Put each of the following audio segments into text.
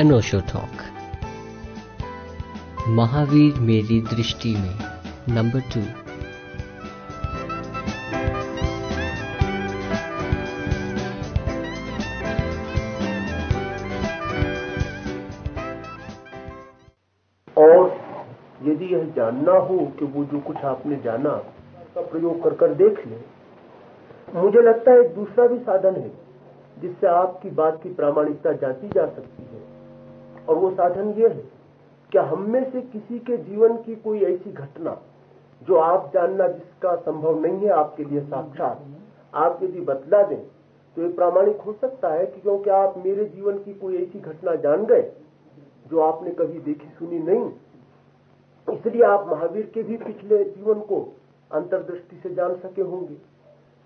अनोशो talk Mahavir मेरी दृष्टि में नंबर टू और यदि यह जानना हो कि वो जो कुछ आपने जाना का प्रयोग कर कर देख ले, मुझे लगता है दूसरा भी साधन है, जिससे आपकी बात की प्रामाणिकता जांची जा सकती है। और वो साधन ये है कि हम में से किसी के जीवन की कोई ऐसी घटना जो आप जानना जिसका संभव नहीं है आपके लिए साक्षात, आप यदि बतला दें तो ये प्रामाणिक हो सकता है कि क्योंकि आप मेरे जीवन की कोई ऐसी घटना जान गए जो आपने कभी देखी, सुनी नहीं। इसलिए आप महावीर के भी पिछले जीवन को अंतर्दृष्टि से जान सके होंगे।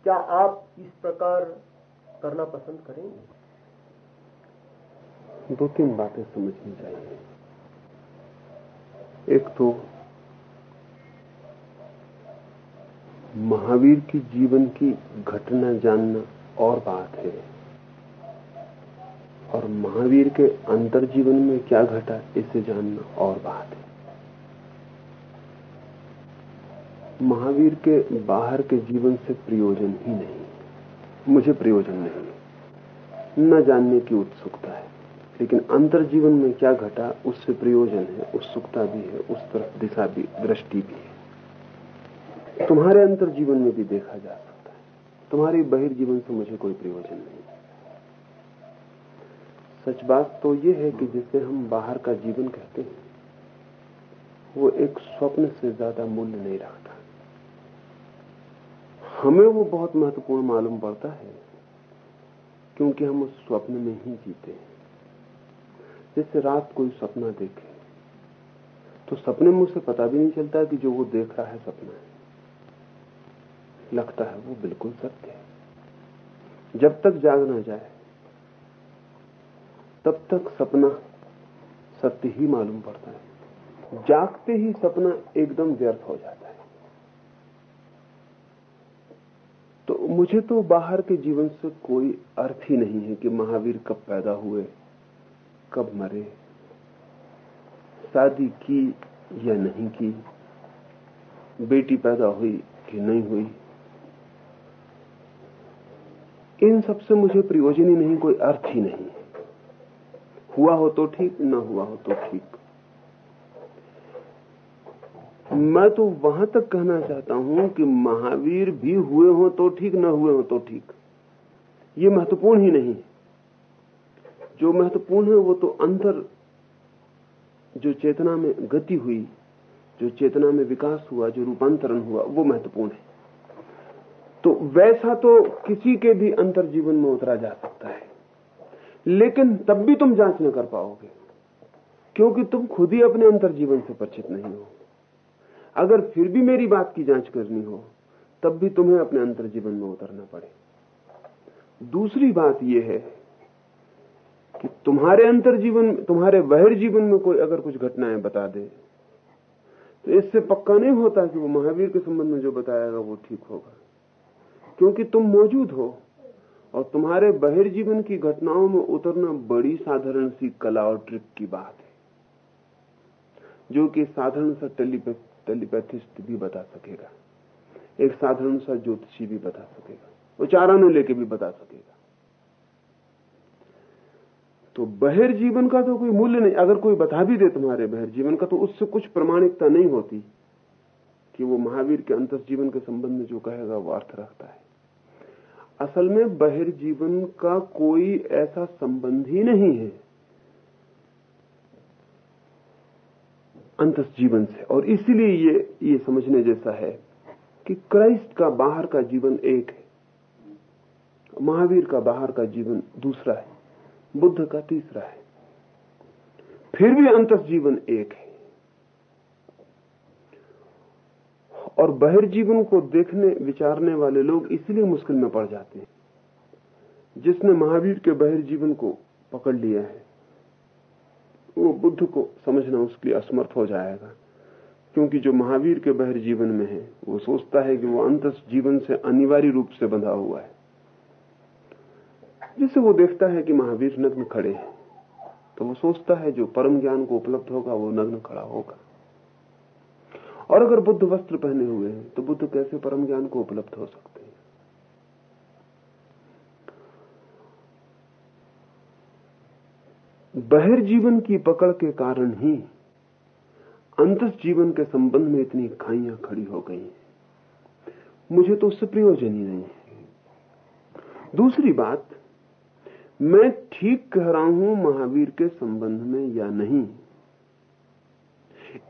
क्या आप इस प्रकार करना पसंद करेंगे? दो तीन बातें समझनी चाहिए। एक तो महावीर की जीवन की घटना जानना और बात है। और महावीर के अंतर जीवन में क्या घटा, इसे जानना और बात है। महावीर के बाहर के जीवन से प्रयोजन ही नहीं। मुझे प्रयोजन नहीं। न जानने की उत्सुकता है। लेकिन अंतर जीवन में क्या घटा, उससे प्रयोजन है उत्सुकता भी है, उस तरफ़ दिशा भी, दृष्टि भी है। तुम्हारे अंतर जीवन में भी देखा जा सकता है। तुम्हारे बहिर्जीवन से मुझे कोई प्रयोजन नहीं। सच बात तो यह है कि जिसे हम बाहर का जीवन कहते हैं, वो एक स्वप्न से ज़्यादा मूल्य नहीं रखता। हमें वो बहुत महत्वपूर्ण मालूम पड़ता है, क्योंकि हम उस स्वप्न में ही जीते हैं। जैसे रात कोई सपना देखे। तो सपने में उसे पता भी नहीं चलता कि जो वो देख रहा है सपना है। लगता है वो बिल्कुल सत्य है। जब तक जाग ना जाए, तब तक सपना सत्य ही मालूम पड़ता है। जागते ही सपना एकदम व्यर्थ हो जाता है। तो मुझे तो बाहर के जीवन से कोई अर्थ ही नहीं है कि महावीर कब पैदा हुए कब मरे? शादी की या नहीं की? बेटी पैदा हुई कि नहीं हुई? इन सबसे मुझे प्रयोजन ही नहीं, कोई अर्थ ही नहीं। हुआ हो तो ठीक, न हुआ हो तो ठीक। मैं तो वहाँ तक कहना चाहता हूँ कि महावीर भी हुए हो तो ठीक, न हुए हो तो ठीक। ये महत्वपूर्ण ही नहीं जो महत्वपूर्ण है वो तो अंदर, जो चेतना में गति हुई, जो चेतना में विकास हुआ, जो रूपांतरण हुआ, वो महत्वपूर्ण है। तो वैसा तो किसी के भी अंतर जीवन में उतरा जा सकता है। लेकिन तब भी तुम जाँच न कर पाओगे, क्योंकि तुम खुद ही अपने अंतर जीवन से परिचित नहीं हो। अगर फिर भी मेरी बात की जाँच करनी हो, तब भी तुम्हें अपने अंतर जीवन में उतरना पड़े। दूसरी बात यह है कि तुम्हारे अंतर जीवन, तुम्हारे बहिर जीवन में कोई अगर कुछ घटनाएँ बता दे तो इससे पक्का नहीं होता कि वो महावीर के संबंध में जो बताएगा वो ठीक होगा। क्योंकि तुम मौजूद हो और तुम्हारे बहिर जीवन की घटनाओं में उतरना बड़ी साधारण सी कला और ट्रिक की बात है, जो कि साधारण सा टेलीपैथिस्ट भी बता सकेगा, एक साधारण सा ज्योतिषी भी बता सकेगा, वो चारानों लेके भी बता सकेगा। तो बहिर जीवन का तो कोई मूल्य नहीं। अगर कोई बता भी दे तुम्हारे बहिर जीवन का तो उससे कुछ प्रमाणिकता नहीं होती कि वो महावीर के अंतर जीवन के संबंध में जो कहेगा, वो अर्थ रखता है। असल में बहिर जीवन का कोई ऐसा संबंध ही नहीं है अंत जीवन से। और इसीलिए ये ये समझने जैसा है कि क्राइस्ट का बाहर का जीवन एक है, महावीर का बाहर का जीवन दूसरा है। बुद्ध का तीसरा है। फिर भी अंत जीवन एक है। और बहिर्जीवन को देखने, विचारने वाले लोग इसलिए मुश्किल में पड़ जाते हैं। जिसने महावीर के बहिर्जीवन को पकड़ लिया है, वो बुद्ध को समझना उसके लिए असमर्थ हो जाएगा। क्योंकि जो महावीर के बहिर जीवन में है, वो सोचता है कि वो अंत जीवन से अनिवार्य रूप से बंधा हुआ है। जिसे वो देखता है कि महावीर नग्न खड़े हैं तो वो सोचता है जो परम ज्ञान को उपलब्ध होगा, वो नग्न खड़ा होगा। और अगर बुद्ध वस्त्र पहने हुए हैं तो बुद्ध कैसे परम ज्ञान को उपलब्ध हो सकते हैं? बहिर जीवन की पकड़ के कारण ही अंत जीवन के संबंध में इतनी खाइयाँ खड़ी हो गई मुझे तो उससे प्रयोजन ही नहीं है। दूसरी बात मैं ठीक कह रहा हूँ महावीर के संबंध में या नहीं।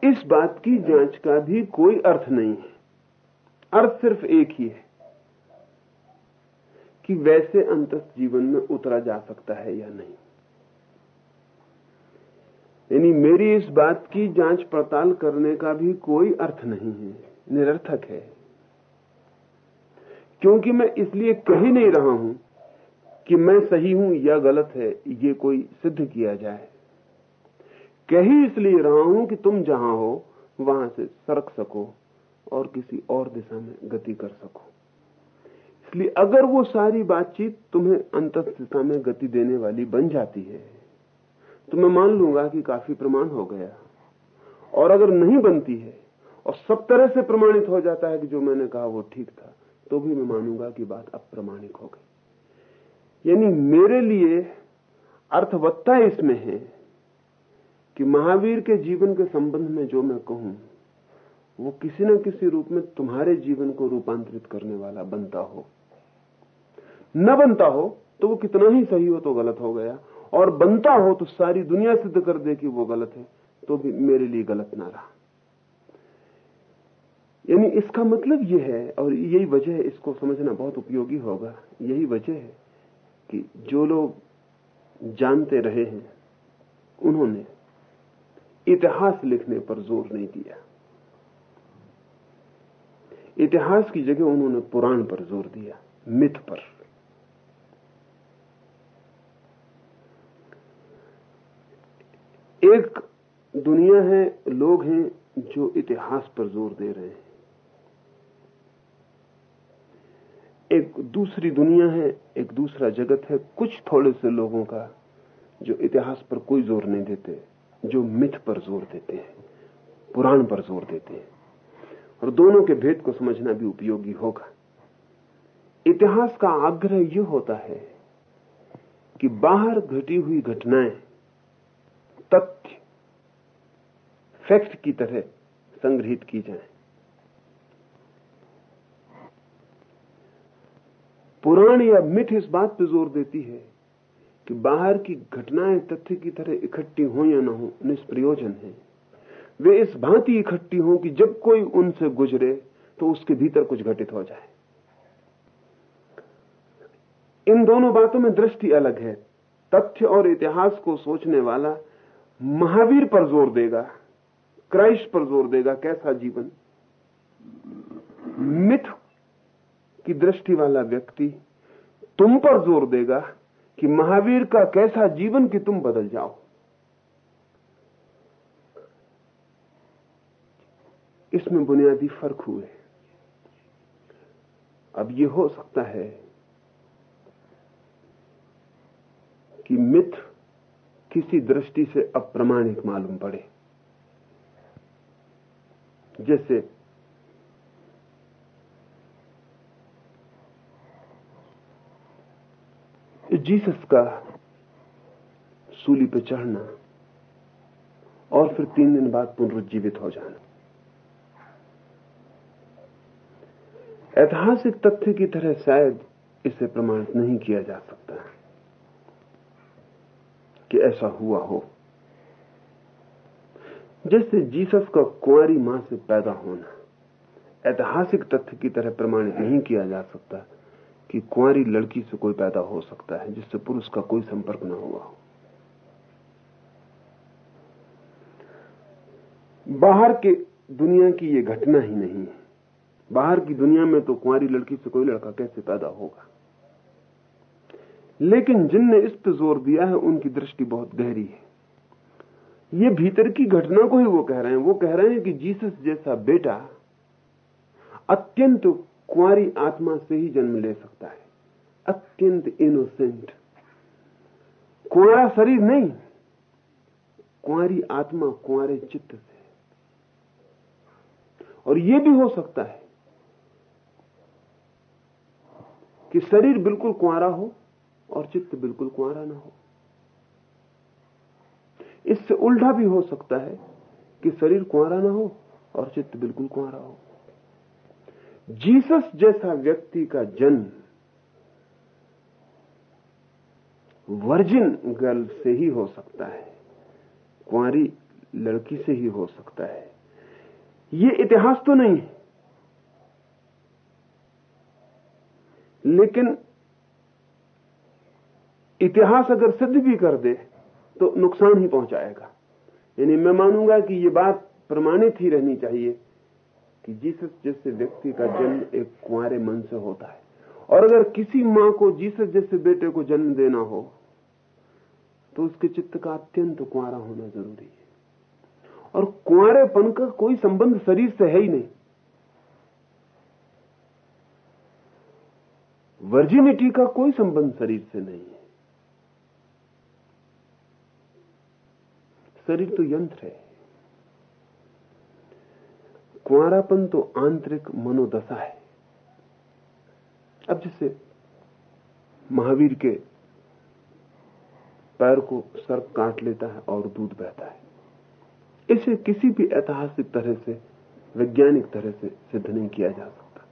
इस बात की जाँच का भी कोई अर्थ नहीं है। अर्थ सिर्फ़ एक ही है कि वैसे अंत जीवन में उतरा जा सकता है या नहीं। यानी मेरी इस बात की जाँच पड़ताल करने का भी कोई अर्थ नहीं है, निरर्थक है। क्योंकि मैं इसलिए कह ही नहीं रहा हूँ कि मैं सही हूँ या गलत है, ये कोई सिद्ध किया जाए। कह ही इसलिए रहा हूँ कि तुम जहाँ हो, वहाँ से सरक सको और किसी और दिशा में गति कर सको। इसलिए अगर वो सारी बातचीत तुम्हें अंत दिशा में गति देने वाली बन जाती है तो मैं मान लूँगा कि काफ़ी प्रमाण हो गया। और अगर नहीं बनती है, और सब तरह से प्रमाणित हो जाता है कि जो मैंने कहा वो ठीक था तो भी मैं मानूँगा कि बात अप्रमाणिक हो गई। यानी मेरे लिए अर्थवत्ता इसमें है कि महावीर के जीवन के संबंध में जो मैं कहूँ, वो किसी न किसी रूप में तुम्हारे जीवन को रूपांतरित करने वाला बनता हो। न बनता हो तो वो कितना ही सही हो तो गलत हो गया, और बनता हो तो सारी दुनिया सिद्ध कर दे कि वो गलत है तो भी मेरे लिए गलत ना रहा। यानी इसका मतलब यह है, और यही वजह है, इसको समझना बहुत उपयोगी होगा, यही वजह है कि जो लोग जानते रहे हैं, उन्होंने इतिहास लिखने पर ज़ोर नहीं दिया। इतिहास की जगह उन्होंने पुराण पर ज़ोर दिया, मिथ पर। एक दुनिया है, लोग हैं जो इतिहास पर ज़ोर दे रहे हैं। एक दूसरी दुनिया है, एक दूसरा जगत है, कुछ थोड़े से लोगों का जो इतिहास पर कोई ज़ोर नहीं देते, जो मिथ पर ज़ोर देते हैं, पुराण पर ज़ोर देते हैं। और दोनों के भेद को समझना भी उपयोगी होगा। इतिहास का आग्रह यह होता है कि बाहर घटी हुई घटनाएँ, तथ्य, फैक्ट की तरह संग्रहित की जाए। पुराण या मिथ इस बात पर ज़ोर देती है कि बाहर की घटनाएँ तथ्य की तरह इकट्ठी हो या ना हो निष्प्रयोजन है। वे इस भांति इकट्ठी हो कि जब कोई उनसे गुजरे तो उसके भीतर कुछ घटित हो जाए। इन दोनों बातों में दृष्टि अलग है। तथ्य और इतिहास को सोचने वाला महावीर पर ज़ोर देगा, क्राइस्ट पर ज़ोर देगा, कैसा जीवन? मिथ की दृष्टि वाला व्यक्ति तुम पर ज़ोर देगा कि महावीर का कैसा जीवन कि तुम बदल जाओ। इसमें बुनियादी फ़र्क हुए। अब यह हो सकता है कि मिथ किसी दृष्टि से अप्रमाणिक मालूम पड़े। जैसे जीसस का सूली पे चढ़ना और फिर तीन दिन बाद पुनरुज्जीवित हो जाना। ऐतिहासिक तथ्य की तरह शायद इसे प्रमाणित नहीं किया जा सकता कि ऐसा हुआ हो। जैसे जीसस का कुंवारी माँ से पैदा होना ऐतिहासिक तथ्य की तरह प्रमाणित नहीं किया जा सकता कि कुंवारी लड़की से कोई पैदा हो सकता है, जिससे पुरुष का कोई संपर्क न हुआ हो। बाहर के दुनिया की ये घटना ही नहीं है। बाहर की दुनिया में तो कुंवारी लड़की से कोई लड़का कैसे पैदा होगा? लेकिन जिनने इस पर ज़ोर दिया है, उनकी दृष्टि बहुत गहरी है। ये भीतर की घटना को ही वो कह रहे हैं। वो कह रहे हैं कि जीसस जैसा बेटा अत्यंत कुंवारी आत्मा से ही जन्म ले सकता है। अत्यंत इनोसेंट कुआरा शरीर नहीं। कुआरी आत्मा कुंवारे चित्त से और यह भी हो सकता है कि शरीर बिल्कुल कुआरा हो और चित्त बिल्कुल कुंवारा ना हो। इससे उल्टा भी हो सकता है कि शरीर कुंवारा ना हो और चित्त बिल्कुल कुआरा हो। जीसस जैसा व्यक्ति का जन्म वर्जिन गर्ल से ही हो सकता है, कुंवारी लड़की से ही हो सकता है। ये इतिहास तो नहीं है। लेकिन इतिहास अगर सिद्ध भी कर दे तो नुकसान ही पहुंचाएगा। यानी मैं मानूँगा कि ये बात प्रमाणित ही रहनी चाहिए कि जीसस जैसे व्यक्ति का जन्म एक कुंवारे मन से होता है। और अगर किसी माँ को जीसस जैसे बेटे को जन्म देना हो तो उसके चित्त का अत्यंत कुंवारा होना ज़रूरी है। और कुंवारेपन का कोई संबंध शरीर से है ही नहीं। वर्जिनिटी का कोई संबंध शरीर से नहीं है। शरीर तो यंत्र है। कुंवारापन तो आंतरिक मनोदशा है। अब जैसे महावीर के पैर को सर्प काट लेता है और दूध बहता है। इसे किसी भी ऐतिहासिक तरह से, वैज्ञानिक तरह से सिद्ध नहीं किया जा सकता।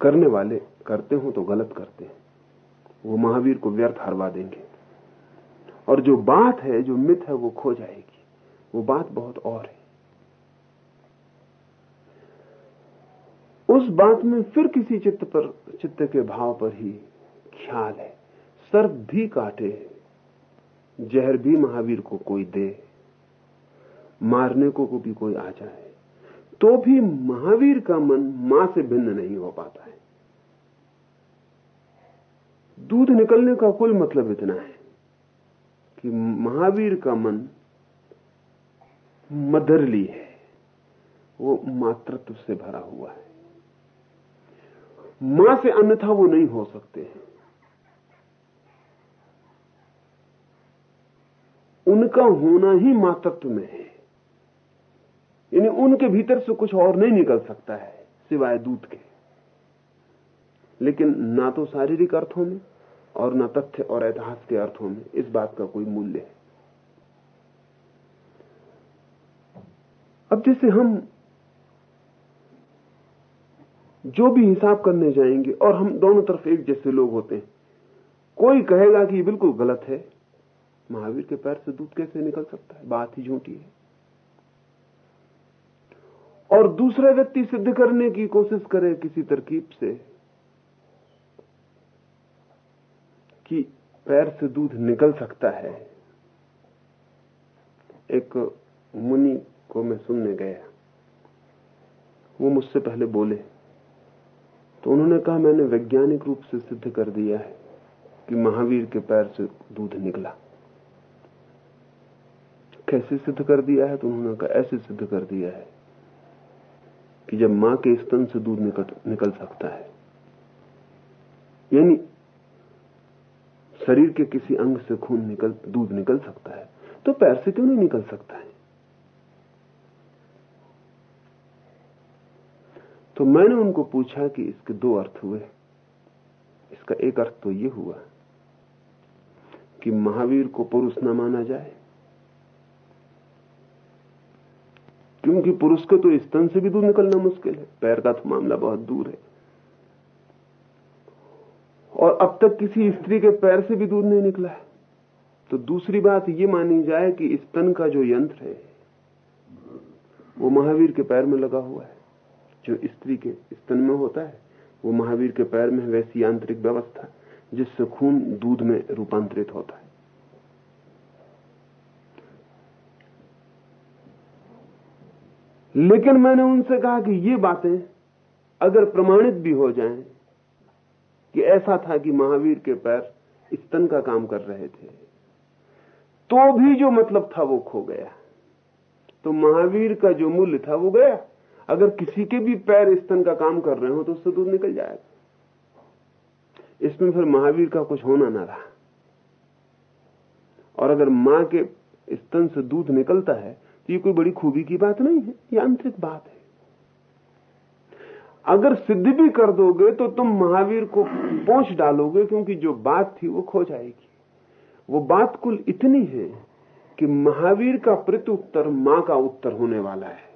करने वाले करते हो तो गलत करते हैं। वो महावीर को व्यर्थ हरवा देंगे। और जो बात है, जो मिथ है, वो खो जाएगी। वो बात बहुत और है। उस बात में फिर किसी चित्त पर चित्त के भाव पर ही ख्याल है। सर्प भी काटे जहर भी महावीर को कोई दे मारने को, को भी कोई आ जाए तो भी महावीर का मन माँ से भिन्न नहीं हो पाता है। दूध निकलने का कुल मतलब इतना है कि महावीर का मन मदरली है वो मातृत्व से भरा हुआ है। माँ से अन्यथा वो नहीं हो सकते हैं। उनका होना ही मातृत्व में है। यानी उनके भीतर से कुछ और नहीं निकल सकता है, सिवाय दूध के। लेकिन ना तो शारीरिक अर्थों में और ना तथ्य और ऐतिहास के अर्थों में इस बात का कोई मूल्य है। अब जैसे हम जो भी हिसाब करने जाएँगे, और हम दोनों तरफ़ एक जैसे लोग होते हैं। कोई कहेगा कि ये बिल्कुल गलत है। महावीर के पैर से दूध कैसे निकल सकता है? बात ही झूठी है। और दूसरा व्यक्ति सिद्ध करने की कोशिश करे किसी तरकीब से कि पैर से दूध निकल सकता है। एक मुनि को मैं सुनने गया। वो मुझसे पहले बोले तो उन्होंने कहा, मैंने वैज्ञानिक रूप से सिद्ध कर दिया है कि महावीर के पैर से दूध निकला। कैसे सिद्ध कर दिया है? तो उन्होंने कहा, ऐसे सिद्ध कर दिया है कि जब माँ के स्तन से दूध निकल निकल सकता है। यानी शरीर के किसी अंग से खून निकल, दूध निकल सकता है। तो पैर से क्यों नहीं निकल सकता है? तो मैंने उनको पूछा कि इसके दो अर्थ हुए। इसका एक अर्थ तो ये हुआ कि महावीर को पुरुष न माना जाए। क्योंकि पुरुष को तो स्तन से भी दूर निकलना मुश्किल है। पैर का तो मामला बहुत दूर है। और अब तक किसी स्त्री के पैर से भी दूर नहीं निकला है। तो दूसरी बात ये मानी जाए कि स्तन का जो यंत्र है, वो महावीर के पैर में लगा हुआ है। जो स्त्री के स्तन में होता है, वो महावीर के पैर में वैसी यांत्रिक व्यवस्था जिससे खून दूध में रूपांतरित होता है। लेकिन मैंने उनसे कहा कि ये बातें अगर प्रमाणित भी हो जाएँ कि ऐसा था कि महावीर के पैर स्तन का काम कर रहे थे तो भी जो मतलब था वो खो गया। तो महावीर का जो मूल्य था वो गया। अगर किसी के भी पैर स्तन का काम कर रहे हो तो उससे दूध निकल जाएगा। इसमें फिर महावीर का कुछ होना ना रहा। और अगर माँ के स्तन से दूध निकलता है तो ये कोई बड़ी खूबी की बात नहीं है, ये आंतरिक बात है। अगर सिद्ध भी कर दोगे तो तुम महावीर को पहुँच डालोगे, क्योंकि जो बात थी वो खो जाएगी। वो बात कुल इतनी है कि महावीर का प्रत्युत्तर माँ का उत्तर होने वाला है।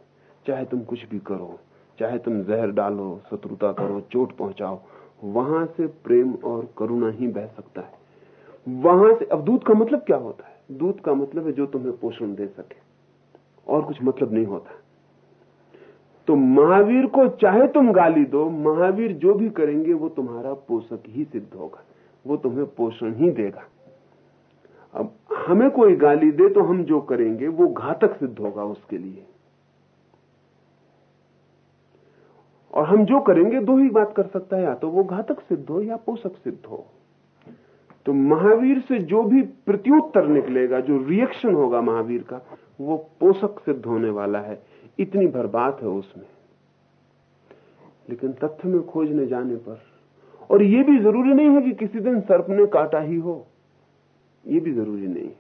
चाहे तुम कुछ भी करो, चाहे तुम जहर डालो, शत्रुता करो, चोट पहुंचाओ, वहाँ से प्रेम और करुणा ही बह सकता है। वहाँ से, अब दूध का मतलब क्या होता है? दूध का मतलब है जो तुम्हें पोषण दे सके, और कुछ मतलब नहीं होता। तो महावीर को चाहे तुम गाली दो, महावीर जो भी करेंगे, वो तुम्हारा पोषक ही सिद्ध होगा, वो तुम्हें पोषण ही देगा। अब हमें कोई गाली दे तो हम जो करेंगे, वो घातक सिद्ध होगा उसके लिए। और हम जो करेंगे, दो ही बात कर सकता है या तो वो घातक सिद्ध हो या पोषक सिद्ध हो। तो महावीर से जो भी प्रत्युत्तर निकलेगा, जो रिएक्शन होगा महावीर का, वो पोषक सिद्ध होने वाला है। इतनी भर बात है उसमें। लेकिन तथ्य में खोजने जाने पर, और ये भी ज़रूरी नहीं है कि किसी दिन सर्प ने काटा ही हो। ये भी ज़रूरी नहीं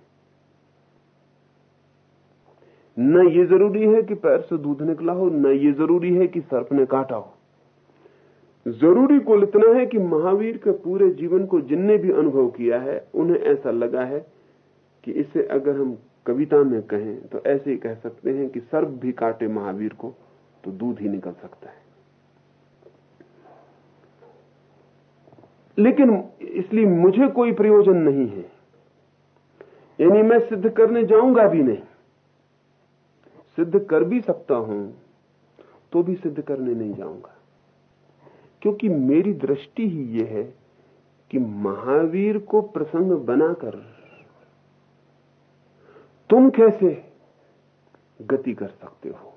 न ये ज़रूरी है कि पैर से दूध निकला हो, न ये ज़रूरी है कि सर्प ने काटा हो। ज़रूरी कुल इतना है कि महावीर के पूरे जीवन को जिनने भी अनुभव किया है, उन्हें ऐसा लगा है कि इसे अगर हम कविता में कहें तो ऐसे ही कह सकते हैं कि सर्प भी काटे महावीर को तो दूध ही निकल सकता है। लेकिन इसलिए मुझे कोई प्रयोजन नहीं है। यानी मैं सिद्ध करने जाऊँगा भी नहीं। सिद्ध कर भी सकता हूँ तो भी सिद्ध करने नहीं जाऊँगा। क्योंकि मेरी दृष्टि ही यह है कि महावीर को प्रसंग बनाकर तुम कैसे गति कर सकते हो?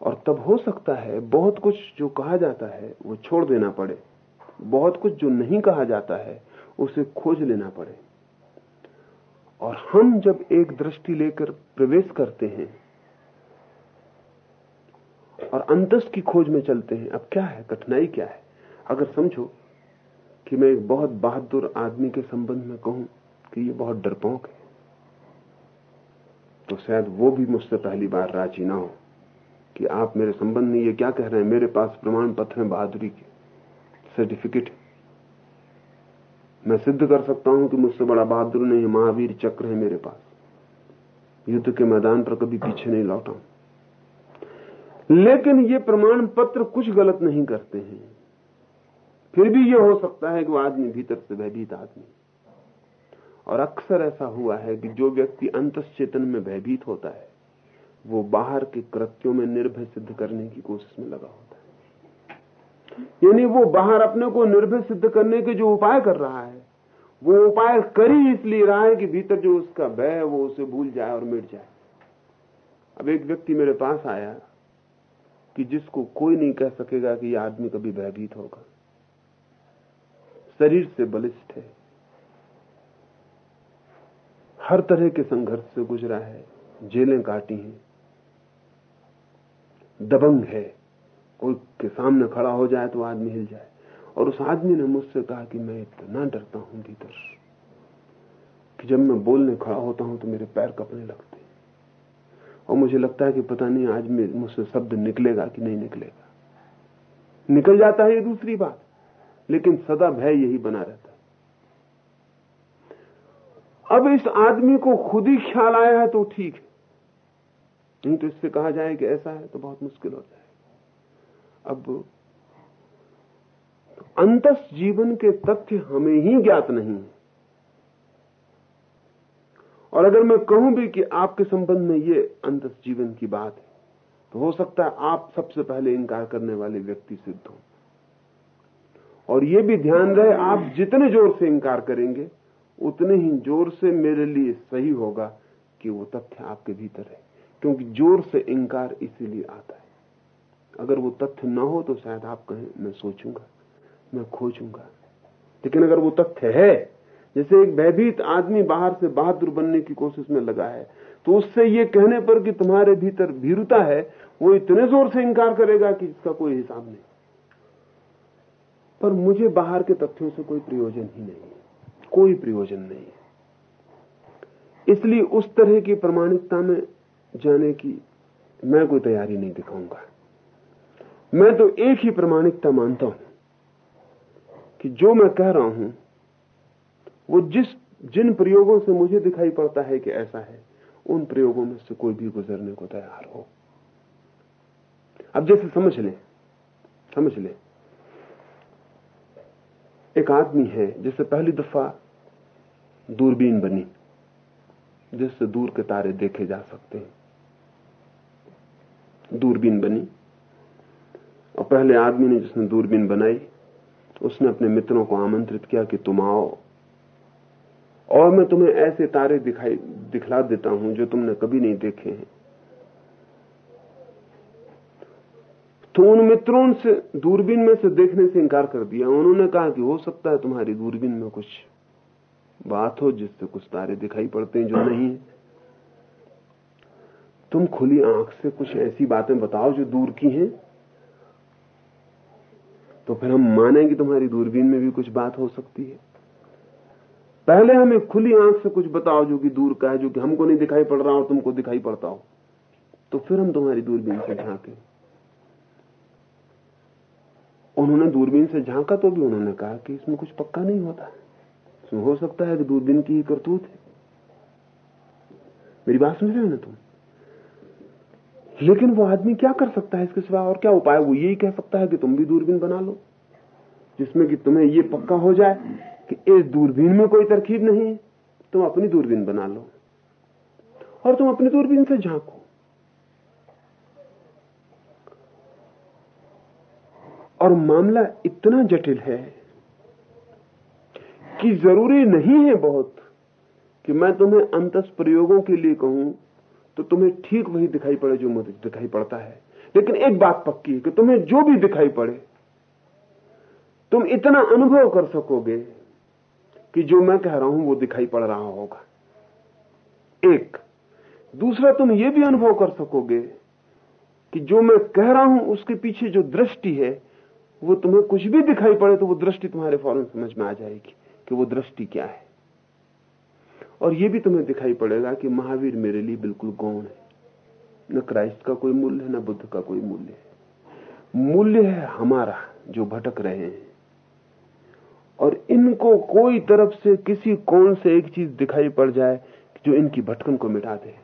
और तब हो सकता है बहुत कुछ जो कहा जाता है वो छोड़ देना पड़े, बहुत कुछ जो नहीं कहा जाता है उसे खोज लेना पड़े। और हम जब एक दृष्टि लेकर प्रवेश करते हैं और अंतस की खोज में चलते हैं, अब क्या है? कठिनाई क्या है? अगर समझो कि मैं एक बहुत बहादुर आदमी के संबंध में कहूँ कि ये बहुत डरपोक है तो शायद वो भी मुझसे पहली बार राज़ी ना हो कि आप मेरे संबंध में ये क्या कह रहे हैं। मेरे पास प्रमाण पत्र है बहादुरी के, सर्टिफिकेट मैं सिद्ध कर सकता हूँ कि मुझसे बड़ा बहादुर नहीं महावीर चक्र है मेरे पास। युद्ध के मैदान पर कभी पीछे नहीं लौटा लेकिन ये प्रमाण पत्र कुछ गलत नहीं करते हैं। फिर भी ये हो सकता है कि वो आदमी भीतर से भयभीत आदमी और अक्सर ऐसा हुआ है कि जो व्यक्ति अंत चेतन में भयभीत होता है, वो बाहर के कृत्यों में निर्भय सिद्ध करने की कोशिश में लगा होता यानी वो बाहर अपने को निर्भय सिद्ध करने के जो उपाय कर रहा है, वो उपाय कर ही इसलिए रहा है कि भीतर जो उसका भय है, वो उसे भूल जाए और मिट जाए। अब एक व्यक्ति मेरे पास आया कि जिसको कोई नहीं कह सकेगा कि यह आदमी कभी भयभीत होगा। शरीर से बलिष्ठ है। हर तरह के संघर्ष से गुजरा है, जेलें काटी हैं, दबंग है। कोई के सामने खड़ा हो जाए तो आदमी हिल जाए। और उस आदमी ने मुझसे कहा कि मैं इतना डरता हूँ भीतर कि जब मैं बोलने खड़ा होता हूँ तो मेरे पैर कपने लगते और मुझे लगता है कि पता नहीं आज मुझसे शब्द निकलेगा कि नहीं निकलेगा। निकल जाता है ये दूसरी बात, लेकिन सदा भय यही बना रहता है। अब इस आदमी को खुद ही ख्याल आया है तो ठीक है। नहीं तो इससे कहा जाए कि ऐसा है तो बहुत मुश्किल हो जाए। अब अंतस जीवन के तथ्य हमें ही ज्ञात नहीं है। और अगर मैं कहूँ भी कि आपके संबंध में ये अंत जीवन की बात है तो हो सकता है आप सबसे पहले इंकार करने वाले व्यक्ति सिद्ध हो। और ये भी ध्यान रहे, आप जितने ज़ोर से इंकार करेंगे, उतने ही ज़ोर से मेरे लिए सही होगा कि वो तथ्य आपके भीतर है, क्योंकि ज़ोर से इंकार इसीलिए आता है। अगर वो तथ्य न हो तो शायद आप कहें, मैं सोचूँगा, मैं खोजूँगा। लेकिन अगर वो तथ्य है, जैसे एक भयभीत आदमी बाहर से बहादुर बनने की कोशिश में लगा है तो उससे ये कहने पर कि तुम्हारे भीतर भीरुता है, वो इतने ज़ोर से इंकार करेगा कि इसका कोई हिसाब नहीं। पर मुझे बाहर के तथ्यों से कोई प्रयोजन ही नहीं कोई प्रयोजन नहीं है। इसलिए उस तरह की प्रमाणिकता में जाने की मैं कोई तैयारी नहीं दिखाऊँगा। मैं तो एक ही प्रमाणिकता मानता हूँ कि जो मैं कह रहा हूँ, वो जिस, जिन प्रयोगों से मुझे दिखाई पड़ता है कि ऐसा है, उन प्रयोगों में से कोई भी गुजरने को तैयार हो। अब जैसे समझ लें समझ लें। एक आदमी है जिससे पहली दफ़ा दूरबीन बनी, जिससे दूर के तारे देखे जा सकते हैं। दूरबीन बनी और पहले आदमी ने जिसने दूरबीन बनाई उसने अपने मित्रों को आमंत्रित किया कि तुम आओ। और मैं तुम्हें ऐसे तारे दिखाई, दिखला देता हूँ जो तुमने कभी नहीं देखे हैं। तो उन मित्रों से, दूरबीन में से देखने से इंकार कर दिया। उन्होंने कहा कि हो सकता है तुम्हारी दूरबीन में कुछ बात हो जिससे कुछ तारे दिखाई पड़ते हैं जो नहीं है। तुम खुली आँख से कुछ ऐसी बातें बताओ जो दूर की हैं। तो फिर हम माने कि तुम्हारी दूरबीन में भी कुछ बात हो सकती है। पहले हमें खुली आँख से कुछ बताओ जो कि दूर का है, जो कि हमको नहीं दिखाई पड़ रहा और तुमको दिखाई पड़ता हो। तो फिर हम तुम्हारी दूरबीन से झांके। उन्होंने दूरबीन से झांका तो भी उन्होंने कहा कि इसमें कुछ पक्का नहीं होता। इसमें हो सकता है कि दूरबीन की ही करतूत है। मेरी बात समझ रहे हो ना तुम? लेकिन वो आदमी क्या कर सकता है इसके सिवा और क्या उपाय? वो यही कह सकता है कि तुम भी दूरबीन बना लो, जिसमें कि तुम्हें ये पक्का हो जाए कि इस दूरबीन में कोई तरकीब नहीं है। तुम अपनी दूरबीन बना लो और तुम अपनी दूरबीन से झांको। और मामला इतना जटिल है कि ज़रूरी नहीं है बहुत कि मैं तुम्हें अंतस प्रयोगों के लिए कहूँ तो तुम्हें ठीक वही दिखाई पड़े जो मुझे दिखाई पड़ता है। लेकिन एक बात पक्की है कि तुम्हें जो भी दिखाई पड़े, तुम इतना अनुभव कर सकोगे कि जो मैं कह रहा हूँ वो दिखाई पड़ रहा होगा। एक, दूसरा, तुम ये भी अनुभव कर सकोगे कि जो मैं कह रहा हूँ उसके पीछे जो दृष्टि है, वो तुम्हें कुछ भी दिखाई पड़े तो वो दृष्टि तुम्हारे फ़ौरन समझ में आ जाएगी कि वो दृष्टि क्या है। और ये भी तुम्हें दिखाई पड़ेगा कि महावीर मेरे लिए बिल्कुल गौण है। न क्राइस्ट का कोई मूल्य है, न बुद्ध का कोई मूल्य है। मूल्य है हमारा जो भटक रहे हैं। और इनको कोई तरफ़ से किसी कोण से एक चीज़ दिखाई पड़ जाए जो इनकी भटकन को मिटा दे।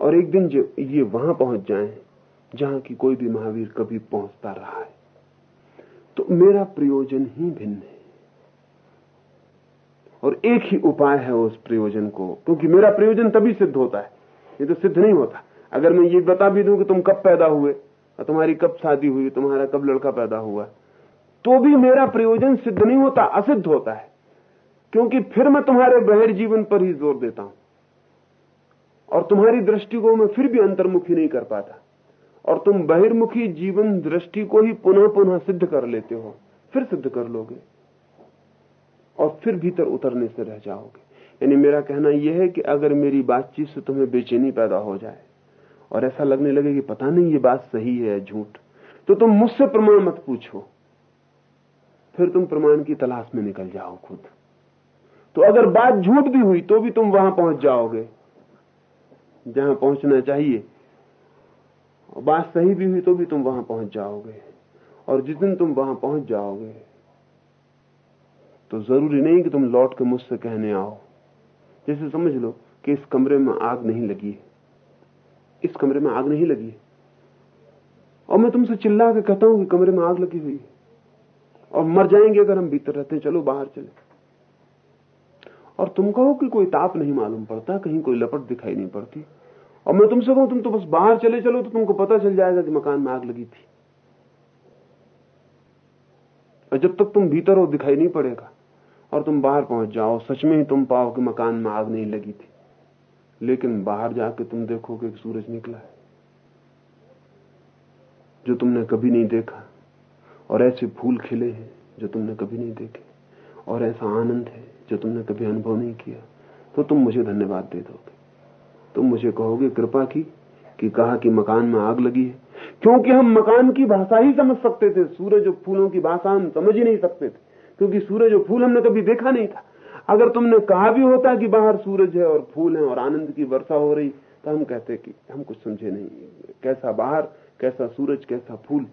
और एक दिन जो ये वहाँ पहुँच जाएँ, जहाँ की कोई भी महावीर कभी पहुँचता रहा है। तो मेरा प्रयोजन ही भिन्न है। और एक ही उपाय है उस प्रयोजन को, क्योंकि मेरा प्रयोजन तभी सिद्ध होता है। ये तो सिद्ध नहीं होता। अगर मैं ये बता भी दूँ कि तुम कब पैदा हुए, और तुम्हारी कब शादी हुई, तुम्हारा कब लड़का पैदा हुआ तो भी मेरा प्रयोजन सिद्ध नहीं होता, असिद्ध होता है। क्योंकि फिर मैं तुम्हारे बहिर जीवन पर ही ज़ोर देता हूँ। और तुम्हारी दृष्टि को मैं फिर भी अंतर्मुखी नहीं कर पाता। और तुम बहिर्मुखी जीवन दृष्टि को ही पुनः पुनः सिद्ध कर लेते हो। फिर सिद्ध कर लोगे। और फिर भीतर उतरने से रह जाओगे। यानी मेरा कहना यह है कि अगर मेरी बातचीत से तुम्हें बेचैनी पैदा हो जाए और ऐसा लगने लगे कि पता नहीं ये बात सही है झूठ तो तुम मुझसे प्रमाण मत पूछो। फिर तुम प्रमाण की तलाश में निकल जाओ खुद। तो अगर बात झूठ भी हुई तो भी तुम वहाँ पहुँच जाओगे, जहाँ पहुँचना चाहिए। बात सही भी हुई तो भी तुम वहाँ पहुँच जाओगे। और जिस दिन तुम वहाँ पहुँच जाओगे तो ज़रूरी नहीं कि तुम लौट के मुझसे कहने आओ। जैसे समझ लो कि इस कमरे में आग नहीं लगी है। इस कमरे में आग नहीं लगी है। और मैं तुमसे चिल्ला के कहता हूँ कि कमरे में आग लगी हुई है। और मर जाएँगे अगर हम भीतर रहते हैं, चलो बाहर चले। और तुम कहो कि कोई ताप नहीं मालूम पड़ता, कहीं कोई लपट दिखाई नहीं पड़ती। और मैं तुमसे कहूँ, तुम तो बस बाहर चले चलो तो तुमको पता चल जाएगा कि मकान में आग लगी थी। और जब तक तुम भीतर हो, दिखाई नहीं पड़ेगा। और तुम बाहर पहुँच जाओ। सच में ही तुम पाओ कि मकान में आग नहीं लगी थी। लेकिन बाहर जाके तुम देखोगे कि सूरज निकला है, जो तुमने कभी नहीं देखा। और ऐसे फूल खिले हैं, जो तुमने कभी नहीं देखे। और ऐसा आनंद है, जो तुमने कभी अनुभव नहीं किया। तो तुम मुझे धन्यवाद दे दोगे। तुम मुझे कहोगे, कृपा की, कि कहा कि मकान में आग लगी है। क्योंकि हम मकान की भाषा ही समझ सकते थे। सूरज और फूलों की भाषा हम समझ ही नहीं सकते थे। क्योंकि सूरज और फूल हमने कभी देखा नहीं था। अगर तुमने कहा भी होता कि बाहर सूरज है और फूल है और आनंद की वर्षा हो रही तो हम कहते कि हम कुछ समझे नहीं। कैसा बाहर, कैसा सूरज, कैसा फूल।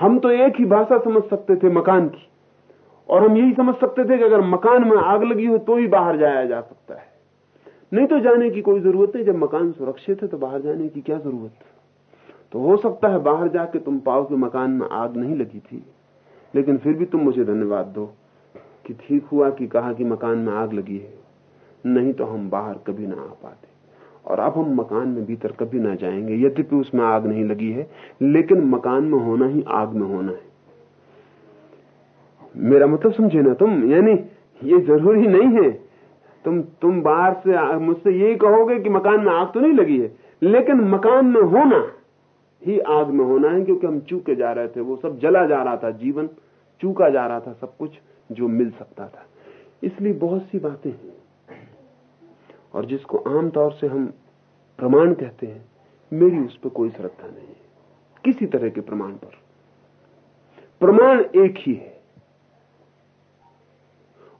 हम तो एक ही भाषा समझ सकते थे मकान की। और हम यही समझ सकते थे कि अगर मकान में आग लगी हो तो ही बाहर जाया जा सकता है। नहीं तो जाने की कोई ज़रूरत नहीं। जब मकान सुरक्षित है तो बाहर जाने की क्या ज़रूरत तो हो सकता है बाहर जाके तुम पाओ कि मकान में आग नहीं लगी थी। लेकिन फिर भी तुम मुझे धन्यवाद दो। कि ठीक हुआ कि कहा कि मकान में आग लगी है। नहीं तो हम बाहर कभी ना आ पाते। और अब हम मकान में भीतर कभी ना जाएँगे, यद्यपि उसमें आग नहीं लगी है, लेकिन मकान में होना ही आग में होना है। मेरा मतलब समझे ना तुम? यानी ये ज़रूरी नहीं है। तुम तुम बाहर से मुझसे यही कहोगे कि मकान में आग तो नहीं लगी है, लेकिन मकान में होना ही आग में होना है, क्योंकि हम चूके जा रहे थे। वो सब जला जा रहा था, जीवन चूका जा रहा था सब कुछ। जो मिल सकता था। इसलिए बहुत सी बातें हैं। और जिसको आमतौर से हम प्रमाण कहते हैं, मेरी उस पर कोई श्रद्धा नहीं है। किसी तरह के प्रमाण पर। प्रमाण एक ही है।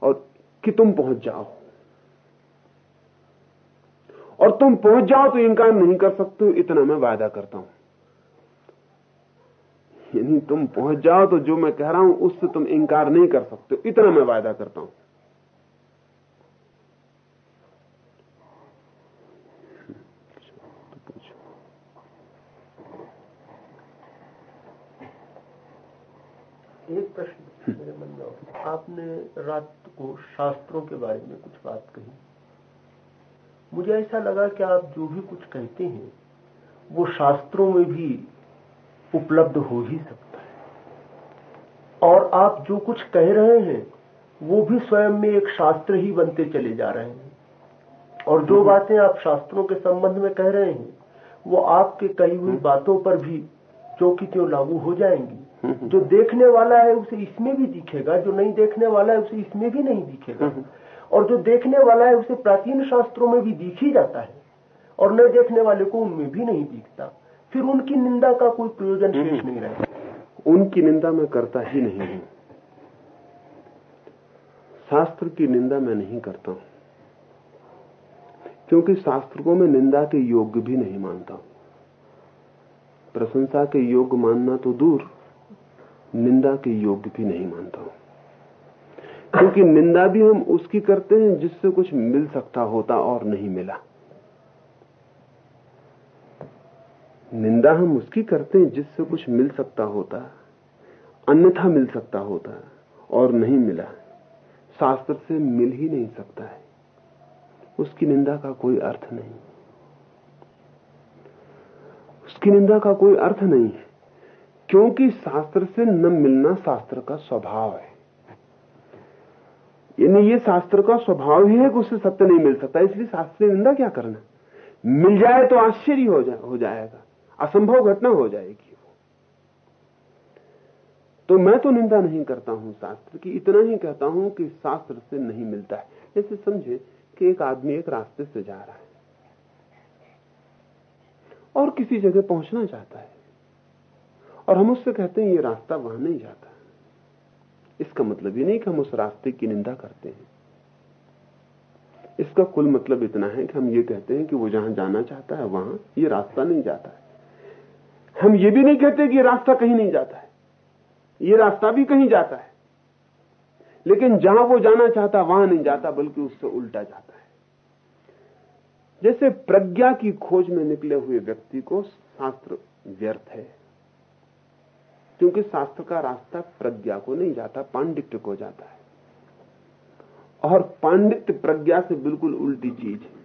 और कि तुम पहुँच जाओ। और तुम पहुँच जाओ तो इनकार नहीं कर सकते, इतना मैं वायदा करता हूँ। यानी तुम पहुँच जाओ तो जो मैं कह रहा हूँ, उससे तुम इंकार नहीं कर सकते इतना मैं वायदा करता हूँ। एक प्रश्न मेरे मन में आपने रात को शास्त्रों के बारे में कुछ बात कही। मुझे ऐसा लगा कि आप जो भी कुछ कहते हैं, वो शास्त्रों में भी उपलब्ध हो ही सकता है। और आप जो कुछ कह रहे हैं वो भी स्वयं में एक शास्त्र ही बनते चले जा रहे हैं। और जो बातें आप शास्त्रों के संबंध में कह रहे हैं वो आपके कही हुई बातों पर भी जो कि क्यों लागू हो जाएँगी। जो देखने वाला है उसे इसमें भी दिखेगा जो नहीं देखने वाला है उसे इसमें भी नहीं दिखेगा। और जो देखने वाला है उसे प्राचीन शास्त्रों में भी दिख ही जाता है और न देखने वाले को उनमें भी नहीं दिखता। फिर उनकी निंदा का कोई प्रयोजन शेष हम्म। नहीं रहता उनकी निंदा मैं करता ही नहीं हूँ। शास्त्र की निंदा मैं नहीं करता हूँ। क्योंकि शास्त्र को मैं निंदा के योग्य भी नहीं मानता हूँ। प्रशंसा के योग्य मानना तो दूर निंदा के योग्य भी नहीं मानता हूँ। क्योंकि निंदा भी हम उसकी करते हैं जिससे कुछ मिल सकता होता और नहीं मिला। निंदा हम उसकी करते हैं जिससे कुछ मिल सकता होता अन्यथा मिल सकता होता और नहीं मिला। शास्त्र से मिल ही नहीं सकता है। उसकी निंदा का कोई अर्थ नहीं। उसकी निंदा का कोई अर्थ नहीं है क्योंकि शास्त्र से न मिलना शास्त्र का स्वभाव है। यानी ये शास्त्र का स्वभाव ही है कि उससे सत्य नहीं मिल सकता इसलिए शास्त्र निंदा क्या करना? मिल जाए तो आश्चर्य हो, जा, हो जाएगा। असंभव घटना हो जाएगी तो मैं तो निंदा नहीं करता हूँ शास्त्र की, इतना ही कहता हूँ कि शास्त्र से नहीं मिलता है। जैसे समझे कि एक आदमी एक रास्ते से जा रहा है और किसी जगह पहुँचना चाहता है और हम उससे कहते हैं, ये रास्ता वहाँ नहीं जाता। इसका मतलब ये नहीं कि हम उस रास्ते की निंदा करते हैं। इसका कुल मतलब इतना है कि हम ये कहते हैं कि वो जहाँ जाना चाहता है, वहाँ ये रास्ता नहीं जाता है। हम ये भी नहीं कहते कि रास्ता कहीं नहीं जाता है। ये रास्ता भी कहीं जाता है। लेकिन जहाँ वो जाना चाहता, वहाँ नहीं जाता, बल्कि उससे उल्टा जाता है। जैसे प्रज्ञा की खोज में निकले हुए व्यक्ति को शास्त्र व्यर्थ है। क्योंकि शास्त्र का रास्ता प्रज्ञा को नहीं जाता, पांडित्य को जाता है। और पांडित्य प्रज्ञा से बिल्कुल उल्टी चीज़ है।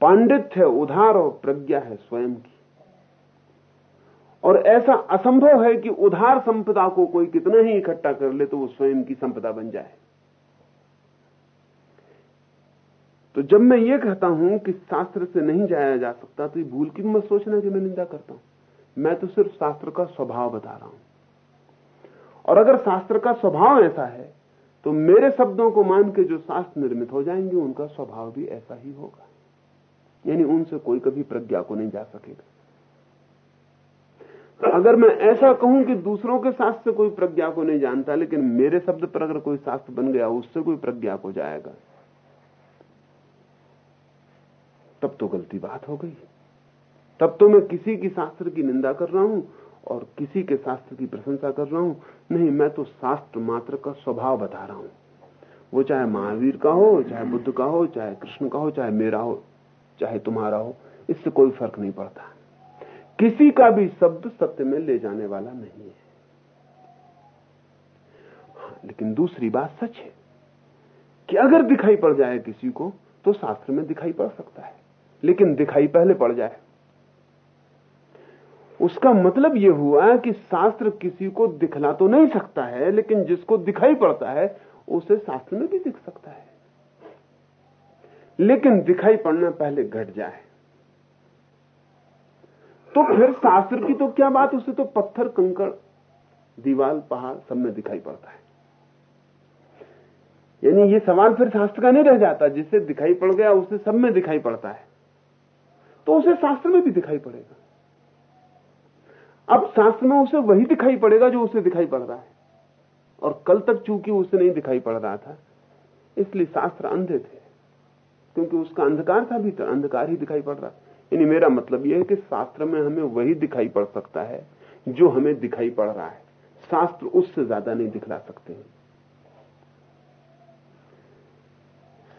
पांडित्य है, उधार और प्रज्ञा है, स्वयं की। और ऐसा असंभव है कि उधार संपदा को कोई कितना ही इकट्ठा कर ले तो वो स्वयं की संपदा बन जाए। तो जब मैं ये कहता हूँ कि शास्त्र से नहीं जाया जा सकता तो ये भूल की मत सोचना कि मैं निंदा करता हूँ। मैं तो सिर्फ़ शास्त्र का स्वभाव बता रहा हूँ। और अगर शास्त्र का स्वभाव ऐसा है तो मेरे शब्दों को मान के जो शास्त्र निर्मित हो जाएँगे, उनका स्वभाव भी ऐसा ही होगा। यानी उनसे कोई कभी प्रज्ञा को नहीं जा सकेगा। अगर मैं ऐसा कहूँ कि दूसरों के शास्त्र से कोई प्रज्ञा को नहीं जानता, लेकिन मेरे शब्द पर अगर कोई शास्त्र बन गया, उससे कोई प्रज्ञा को जाएगा। तब तो गलती बात हो गई। तब तो मैं किसी की शास्त्र की निंदा कर रहा हूँ और किसी के शास्त्र की प्रशंसा कर रहा हूँ। नहीं, मैं तो शास्त्र मात्र का स्वभाव बता रहा हूँ। वो चाहे महावीर का हो, चाहे बुद्ध का हो, चाहे कृष्ण का हो, चाहे मेरा हो, चाहे तुम्हारा हो, इससे कोई फ़र्क नहीं पड़ता। किसी का भी शब्द सत्य में ले जाने वाला नहीं है। हाँ, लेकिन दूसरी बात सच है कि अगर दिखाई पड़ जाए किसी को तो शास्त्र में दिखाई पड़ सकता है। लेकिन दिखाई पहले पड़ जाए। उसका मतलब यह हुआ कि शास्त्र किसी को दिखला तो नहीं सकता है लेकिन जिसको दिखाई पड़ता है उसे शास्त्र में भी दिख सकता है। लेकिन दिखाई पड़ना पहले घट जाए। तो फिर शास्त्र की तो क्या बात, उसे तो पत्थर, कंकड़, दीवाल, पहाड़ सब में दिखाई पड़ता है। यानी ये सवाल फिर शास्त्र का नहीं रह जाता जिसे दिखाई पड़ गया, उसे सब में दिखाई पड़ता है। तो उसे शास्त्र में भी दिखाई पड़ेगा। अब शास्त्र में उसे वही दिखाई पड़ेगा जो उसे दिखाई पड़ रहा है। और कल तक चूँकि उसे नहीं दिखाई पड़ रहा था, इसलिए शास्त्र अंधे थे, क्योंकि उसका अंधकार था, भीतर अंधकार ही दिखाई पड़ रहा यानी मेरा मतलब यह है कि शास्त्र में हमें वही दिखाई पड़ सकता है, जो हमें दिखाई पड़ रहा है। शास्त्र उससे ज़्यादा नहीं दिखला सकते हैं।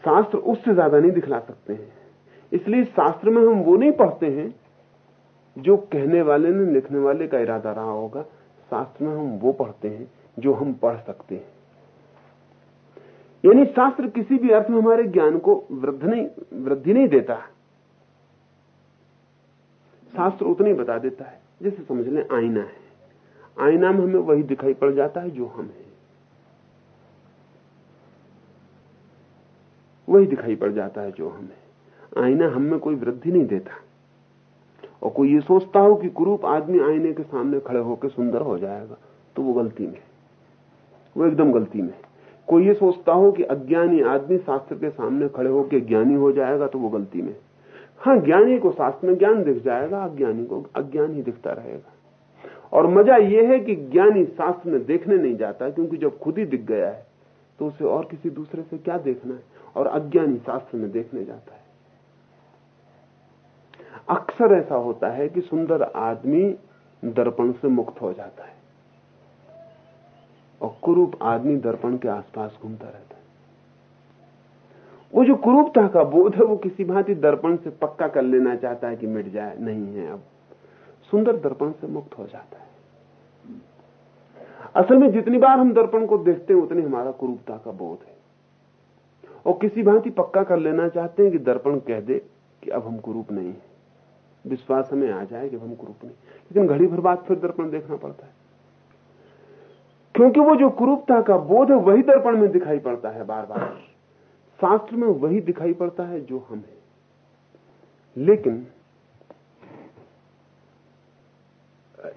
शास्त्र उससे ज़्यादा नहीं दिखला सकते हैं। इसलिए शास्त्र में हम वो नहीं पढ़ते हैं, जो कहने वाले ने लिखने वाले का इरादा रहा होगा। शास्त्र में हम वो पढ़ते हैं, जो हम पढ़ सकते हैं। यानी शास्त्र किसी भी अर्थ में हमारे ज्ञान को वृद्धि नहीं वृद्धि नहीं देता। शास्त्र उतनी बता देता है, जैसे समझ लें आईना है। आईना में हमें वही दिखाई पड़ जाता है जो हम हैं। वही दिखाई पड़ जाता है जो हम हैं। आईना हम में कोई वृद्धि नहीं देता। और कोई ये सोचता हो कि कुरूप आदमी आईने के सामने खड़े होकर सुंदर हो जाएगा तो वो गलती में वो एकदम गलती में कोई ये सोचता हो कि अज्ञानी आदमी शास्त्र के सामने खड़े होकर ज्ञानी हो जाएगा तो वो गलती में हाँ ज्ञानी को शास्त्र में ज्ञान दिख जाएगा, अज्ञानी को अज्ञान ही दिखता रहेगा। और मज़ा यह है कि ज्ञानी शास्त्र में देखने नहीं जाता, क्योंकि जब खुद ही दिख गया है तो उसे और किसी दूसरे से क्या देखना है? और अज्ञानी शास्त्र में देखने जाता है। अक्सर ऐसा होता है कि सुंदर आदमी दर्पण से मुक्त हो जाता है, और कुरूप आदमी दर्पण के आसपास घूमता रहता है। वो जो कुरूपता का बोध है, वो किसी भांति दर्पण से पक्का कर लेना चाहता है कि मिट जाए, नहीं है अब। सुंदर दर्पण से मुक्त हो जाता है। असल में जितनी बार हम दर्पण को देखते हैं, उतनी हमारा कुरूपता का बोध है। और किसी भांति पक्का कर लेना चाहते हैं कि दर्पण कह दे कि अब हम कुरूप नहीं है। विश्वास हमें आ जाए कि हम कुरूप नहीं लेकिन घड़ी भर बाद फिर दर्पण देखना पड़ता है। क्योंकि वो जो कुरूपता का बोध है, वही दर्पण में दिखाई पड़ता है बार बार शास्त्र में वही दिखाई पड़ता है जो हम हैं। लेकिन,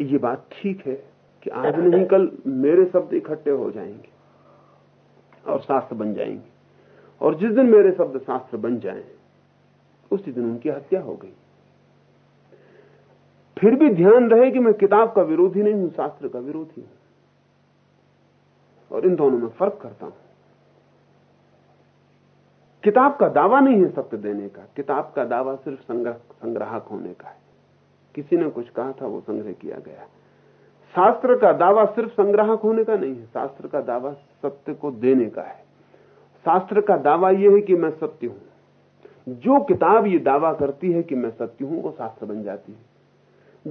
ये बात ठीक है कि आज नहीं, कल मेरे शब्द इकट्ठे हो जाएँगे और शास्त्र बन जाएँगे। और जिस दिन मेरे शब्द शास्त्र बन जाएँ, उसी दिन उनकी हत्या हो गई। फिर भी ध्यान रहे कि मैं किताब का विरोधी नहीं हूँ, शास्त्र का विरोधी हूँ। और इन दोनों में फ़र्क करता हूँ। किताब का दावा नहीं है सत्य देने का। किताब का दावा सिर्फ़ संग्रह, संग्राहक होने का है। किसी ने कुछ कहा था, वो संग्रह किया गया। शास्त्र का दावा सिर्फ़ संग्राहक होने का नहीं है, शास्त्र का दावा सत्य को देने का है। शास्त्र का दावा यह है कि मैं सत्य हूँ। जो किताब ये दावा करती है कि मैं सत्य हूँ, वो शास्त्र बन जाती है।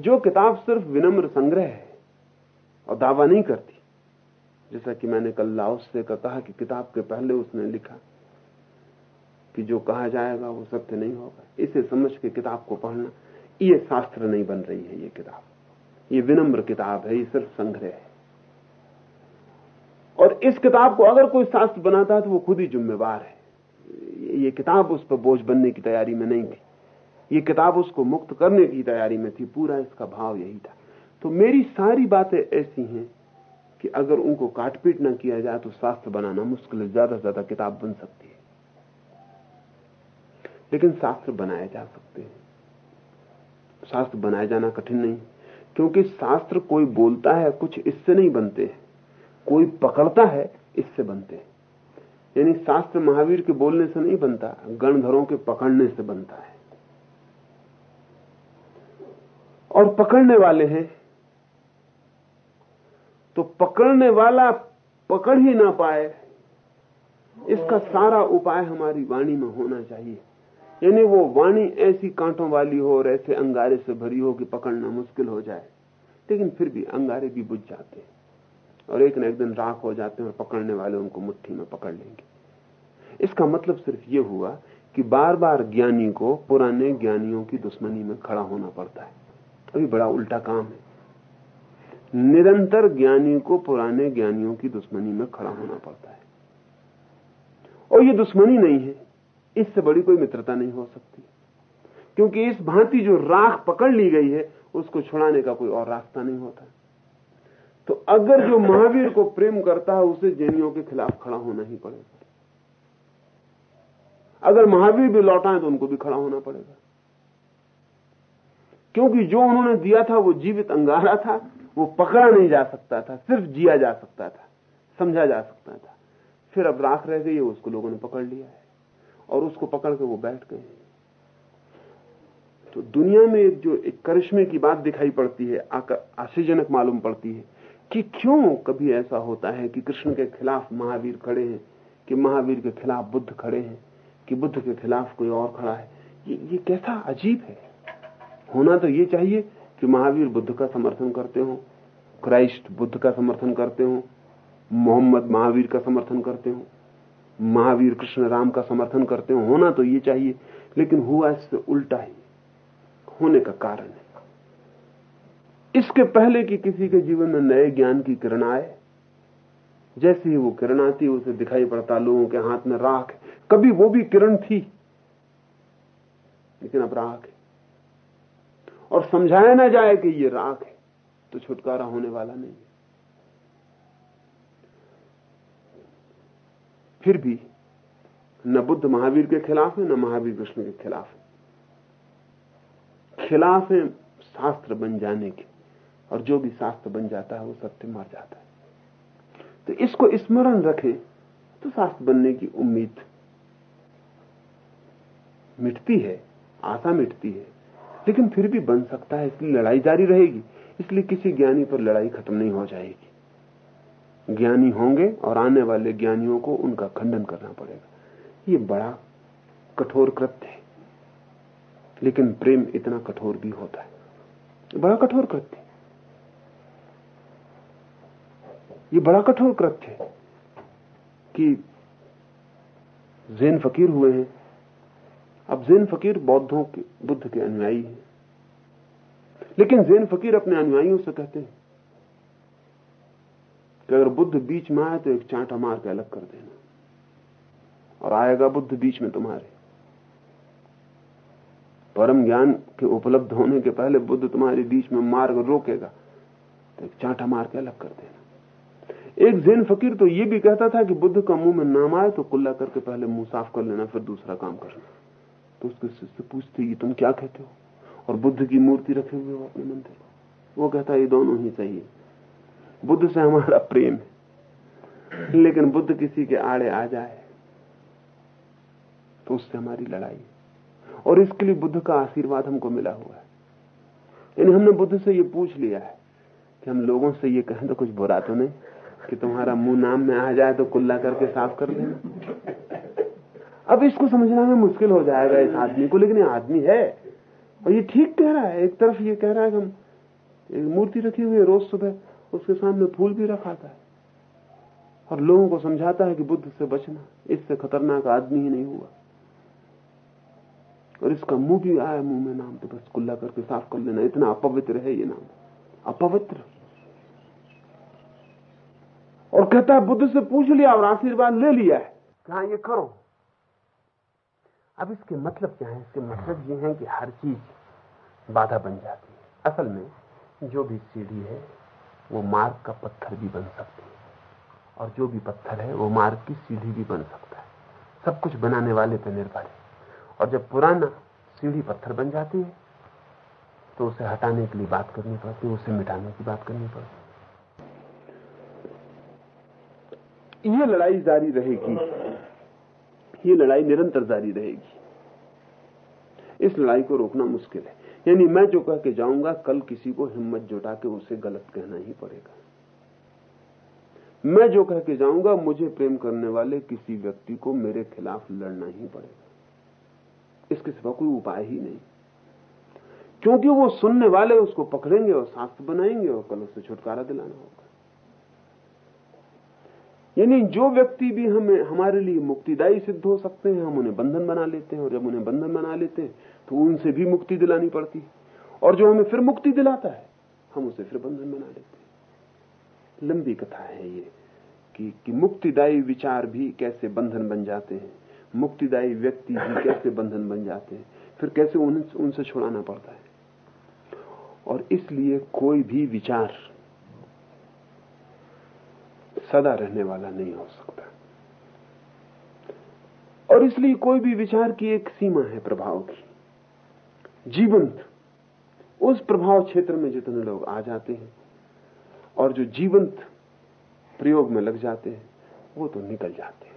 जो किताब सिर्फ़ विनम्र संग्रह है और दावा नहीं करती, जैसा कि मैंने कल लाओस से कहा कि किताब के पहले उसने लिखा कि जो कहा जाएगा वो सत्य नहीं होगा। इसे समझ के किताब को पढ़ना, ये शास्त्र नहीं बन रही है ये किताब। ये विनम्र किताब है, ये सिर्फ़ संग्रह है। और इस किताब को अगर कोई शास्त्र बनाता है तो वो खुद ही जिम्मेवार है। ये किताब उस पर बोझ बनने की तैयारी में नहीं थी। ये किताब उसको मुक्त करने की तैयारी में थी, पूरा इसका भाव यही था। तो मेरी सारी बातें ऐसी हैं कि अगर उनको काटपीट ना किया जाए तो शास्त्र बनाना मुश्किल ज़्यादा से ज़्यादा किताब बन सकती है। लेकिन शास्त्र बनाए जा सकते हैं। शास्त्र बनाए जाना कठिन नहीं, क्योंकि शास्त्र कोई बोलता है, कुछ इससे नहीं बनते कोई पकड़ता है, इससे बनते हैं। यानी शास्त्र महावीर के बोलने से नहीं बनता, गणधरों के पकड़ने से बनता है। और पकड़ने वाले हैं। तो पकड़ने वाला पकड़ ही ना पाए, इसका सारा उपाय हमारी वाणी में होना चाहिए। यानी वो वाणी ऐसी कांटों वाली हो और ऐसे अंगारे से भरी हो कि पकड़ना मुश्किल हो जाए। लेकिन फिर भी अंगारे भी बुझ जाते हैं। और एक न एक दिन राख हो जाते हैं और पकड़ने वाले उनको मुट्ठी में पकड़ लेंगे। इसका मतलब सिर्फ़ ये हुआ कि बार बार ज्ञानी को पुराने ज्ञानियों की दुश्मनी में खड़ा होना पड़ता है। अभी बड़ा उल्टा काम है। निरंतर ज्ञानी को पुराने ज्ञानियों की दुश्मनी में खड़ा होना पड़ता है। और ये दुश्मनी नहीं है। इससे बड़ी कोई मित्रता नहीं हो सकती। क्योंकि इस भांति जो राख पकड़ ली गई है, उसको छुड़ाने का कोई और रास्ता नहीं होता। तो अगर जो महावीर को प्रेम करता है, उसे जैनियों के खिलाफ खड़ा होना ही पड़ेगा। अगर महावीर भी लौटाए तो उनको भी खड़ा होना पड़ेगा। क्योंकि जो उन्होंने दिया था, वो जीवित अंगारा था, वो पकड़ा नहीं जा सकता था, सिर्फ़ जिया जा सकता था, समझा जा सकता था। फिर अब राख रह गई है, उसको लोगों ने पकड़ लिया है। और उसको पकड़ के वो बैठ गए। तो दुनिया में जो एक करिश्मे की बात दिखाई पड़ती है आश्चर्यजनक मालूम पड़ती है कि क्यों कभी ऐसा होता है कि कृष्ण के खिलाफ महावीर खड़े हैं कि महावीर के खिलाफ बुद्ध खड़े हैं कि बुद्ध के खिलाफ कोई और खड़ा है। ये, ये कैसा अजीब है। होना तो ये चाहिए कि महावीर बुद्ध का समर्थन करते हो क्राइस्ट बुद्ध का समर्थन करते हो मोहम्मद महावीर का समर्थन करते हो। महावीर कृष्ण राम का समर्थन करते हो, होना तो ये चाहिए, लेकिन हुआ इससे उल्टा ही, होने का कारण है। इसके पहले कि किसी के जीवन में नए ज्ञान की किरण आए, जैसे ही वो किरण आती उसे दिखाई पड़ता लोगों के हाथ में राख कभी वो भी किरण थी, लेकिन अब राख है। और समझाया ना जाए कि ये राख है तो छुटकारा होने वाला नहीं फिर भी न बुद्ध महावीर के खिलाफ है, न महावीर कृष्ण के खिलाफ है। खिलाफ है शास्त्र बन जाने के, और जो भी शास्त्र बन जाता है वो सत्य मर जाता है। तो इसको स्मरण रखें तो शास्त्र बनने की उम्मीद मिटती है, आशा मिटती है, लेकिन फिर भी बन सकता है, इसलिए लड़ाई जारी रहेगी, इसलिए किसी ज्ञानी पर लड़ाई खत्म नहीं हो जाएगी। ज्ञानी होंगे और आने वाले ज्ञानियों को उनका खंडन करना पड़ेगा। ये बड़ा कठोर कृत्य है। लेकिन प्रेम इतना कठोर भी होता है। बड़ा कठोर कृत्य। ये बड़ा कठोर कृत्य है कि जैन फकीर हुए हैं। अब जैन फकीर बौद्धों के, बुद्ध के अनुयायी हैं। लेकिन जैन फकीर अपने अनुयायियों से कहते हैं कि अगर बुद्ध बीच में आए तो एक चांटा मार के अलग कर देना। और आएगा बुद्ध बीच में तुम्हारे। परम ज्ञान के उपलब्ध होने के पहले बुद्ध तुम्हारे बीच में मार्ग रोकेगा तो एक चांटा मार के अलग कर देना। एक जैन फकीर तो ये भी कहता था कि बुद्ध का मुँह में नाम आए तो कुल्ला करके पहले मुँह साफ़ कर लेना, फिर दूसरा काम करना। तो उसके शिष्य पूछते, ये तुम क्या कहते हो? और बुद्ध की मूर्ति रखे हुए हो अपने मंदिर वो कहता है ये दोनों ही सही है। बुद्ध से हमारा प्रेम है। लेकिन बुद्ध किसी के आड़े आ जाए तो उससे हमारी लड़ाई और इसके लिए बुद्ध का आशीर्वाद हमको मिला हुआ है। यानी हमने बुद्ध से ये पूछ लिया है कि हम लोगों से ये कहें तो कुछ बुरा तो नहीं, कि तुम्हारा मुँह नाम में आ जाए तो कुल्ला करके साफ़ कर लेना अब इसको समझना में मुश्किल हो जाएगा इस आदमी को, लेकिन आदमी है। और ये ठीक कह रहा है, एक तरफ़ ये कह रहा है कि हम एक मूर्ति रखी हुई है रोज सुबह। उसके सामने फूल भी रखाता है और लोगों को समझाता है कि बुद्ध से बचना, इससे खतरनाक आदमी ही नहीं हुआ। और इसका मुँह भी आया मुँह में नाम तो बस कुल्ला करके साफ़ कर लेना, इतना अपवित्र है ये नाम। अपवित्र। और कहता है, बुद्ध से पूछ लिया और आशीर्वाद ले लिया है। कहा, ये करो। अब इसके मतलब क्या है? इसके मतलब ये है कि हर चीज़ बाधा बन जाती है। असल में जो भी सीढ़ी है वो मार्ग का पत्थर भी बन सकती है। और जो भी पत्थर है, वो मार्ग की सीढ़ी भी बन सकता है। सब कुछ बनाने वाले पर निर्भर है। और जब पुराना सीढ़ी पत्थर बन जाती है तो उसे हटाने के लिए बात करनी पड़ती है, उसे मिटाने की बात करनी पड़ती ये लड़ाई जारी रहेगी। ये लड़ाई निरंतर जारी रहेगी। इस लड़ाई को रोकना मुश्किल है। यानी मैं जो कह के जाऊँगा, कल किसी को हिम्मत जुटा के उसे गलत कहना ही पड़ेगा। मैं जो कह के जाऊँगा, मुझे प्रेम करने वाले किसी व्यक्ति को मेरे खिलाफ लड़ना ही पड़ेगा। इसके सिवा कोई उपाय ही नहीं। क्योंकि वो सुनने वाले उसको पकड़ेंगे और शास्त्र बनाएँगे और कल उससे छुटकारा दिलाना होगा। यानी जो व्यक्ति भी हमें हमारे लिए मुक्तिदायी सिद्ध हो सकते हैं हम उन्हें बंधन बना लेते हैं और जब उन्हें बंधन बना लेते हैं तो उनसे भी मुक्ति दिलानी पड़ती है। और जो हमें फिर मुक्ति दिलाता है हम उसे फिर बंधन बना लेते हैं। लंबी कथा है ये कि, कि मुक्तिदायी विचार भी कैसे बंधन बन जाते हैं मुक्तिदायी व्यक्ति भी कैसे बंधन बन जाते हैं फिर कैसे उन, उनसे छुड़ाना पड़ता है। और इसलिए कोई भी विचार सदा रहने वाला नहीं हो सकता। और इसलिए कोई भी विचार की एक सीमा है प्रभाव की। जीवंत, उस प्रभाव क्षेत्र में जितने लोग आ जाते हैं और जो जीवंत प्रयोग में लग जाते हैं, वो तो निकल जाते हैं।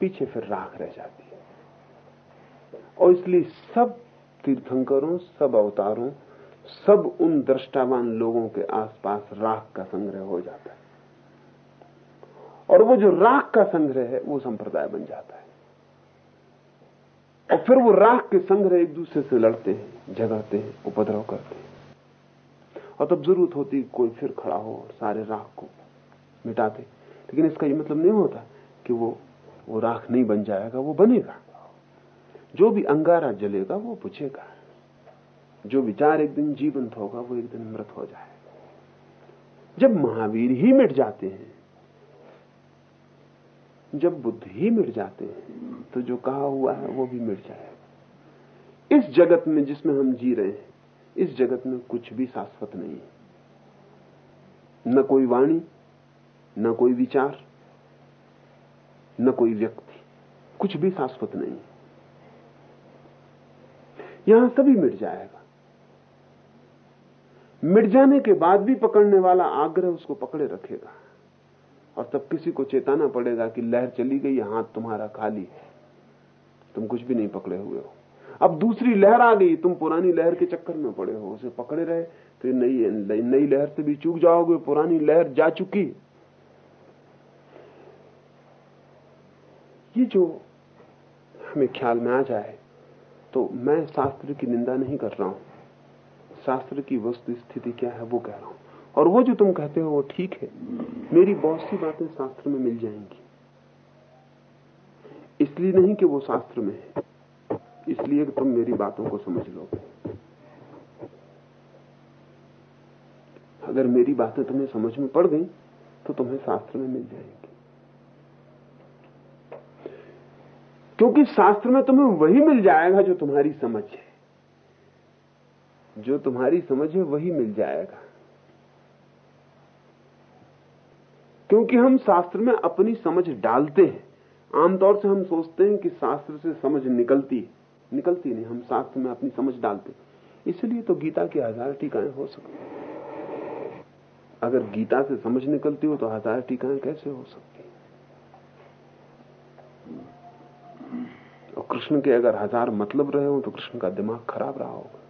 पीछे फिर राख रह जाती है। और इसलिए सब तीर्थंकरों, सब अवतारों, सब उन दृष्टावान लोगों के आसपास राख का संग्रह हो जाता है। और वो जो राख का संग्रह है, वो संप्रदाय बन जाता है। और फिर वो राख के संग्रह एक दूसरे से लड़ते हैं, झगड़ते हैं, उपद्रव करते हैं। और तब ज़रूरत होती कोई फिर खड़ा हो और सारे राख को मिटा दे लेकिन इसका ये मतलब नहीं होता कि वो वो राख नहीं बन जाएगा, वो बनेगा। जो भी अंगारा जलेगा, वो बुझेगा जो विचार एक दिन जीवंत होगा, वो एक दिन मृत हो जाएगा। जब महावीर ही मिट जाते हैं जब बुद्ध ही मिट जाते हैं तो जो कहा हुआ है वो भी मिट जाएगा। इस जगत में जिसमें हम जी रहे हैं, इस जगत में कुछ भी शाश्वत नहीं है। न कोई वाणी, न कोई विचार, न कोई व्यक्ति, कुछ भी शाश्वत नहीं यहाँ सभी मिट जाएगा। मिट जाने के बाद भी पकड़ने वाला आग्रह उसको पकड़े रखेगा। और तब किसी को चेताना पड़ेगा कि लहर चली गई हाथ तुम्हारा खाली है। तुम कुछ भी नहीं पकड़े हुए हो। अब दूसरी लहर आ गई, तुम पुरानी लहर के चक्कर में पड़े हो, उसे पकड़े रहे तो नई नई लहर से भी चूक जाओगे, पुरानी लहर जा चुकी ये जो हमें ख्याल में आ जाए तो मैं शास्त्र की निंदा नहीं कर रहा हूँ। शास्त्र की वस्तु स्थिति क्या है, वो कह रहा हूँ। और वो जो तुम कहते हो वो ठीक है। मेरी बहुत सी बातें शास्त्र में मिल जाएँगी। इसलिए नहीं कि वो शास्त्र में है। इसलिए कि तुम मेरी बातों को समझ लोगे अगर मेरी बातें तुम्हें समझ में पड़ गई तो तुम्हें शास्त्र में मिल जाएँगी। क्योंकि शास्त्र में तुम्हें वही मिल जाएगा जो तुम्हारी समझ है। जो तुम्हारी समझ है, वही मिल जाएगा। क्योंकि हम शास्त्र में अपनी समझ डालते हैं। आमतौर से हम सोचते हैं कि शास्त्र से समझ निकलती है। निकलती नहीं, हम शास्त्र में अपनी समझ डालते इसलिए तो गीता की हज़ार टीकाएँ हो सकती अगर गीता से समझ निकलती हो तो हज़ार टीकाएँ कैसे हो सकती और कृष्ण के अगर हज़ार मतलब रहे हो तो कृष्ण का दिमाग खराब रहा होगा।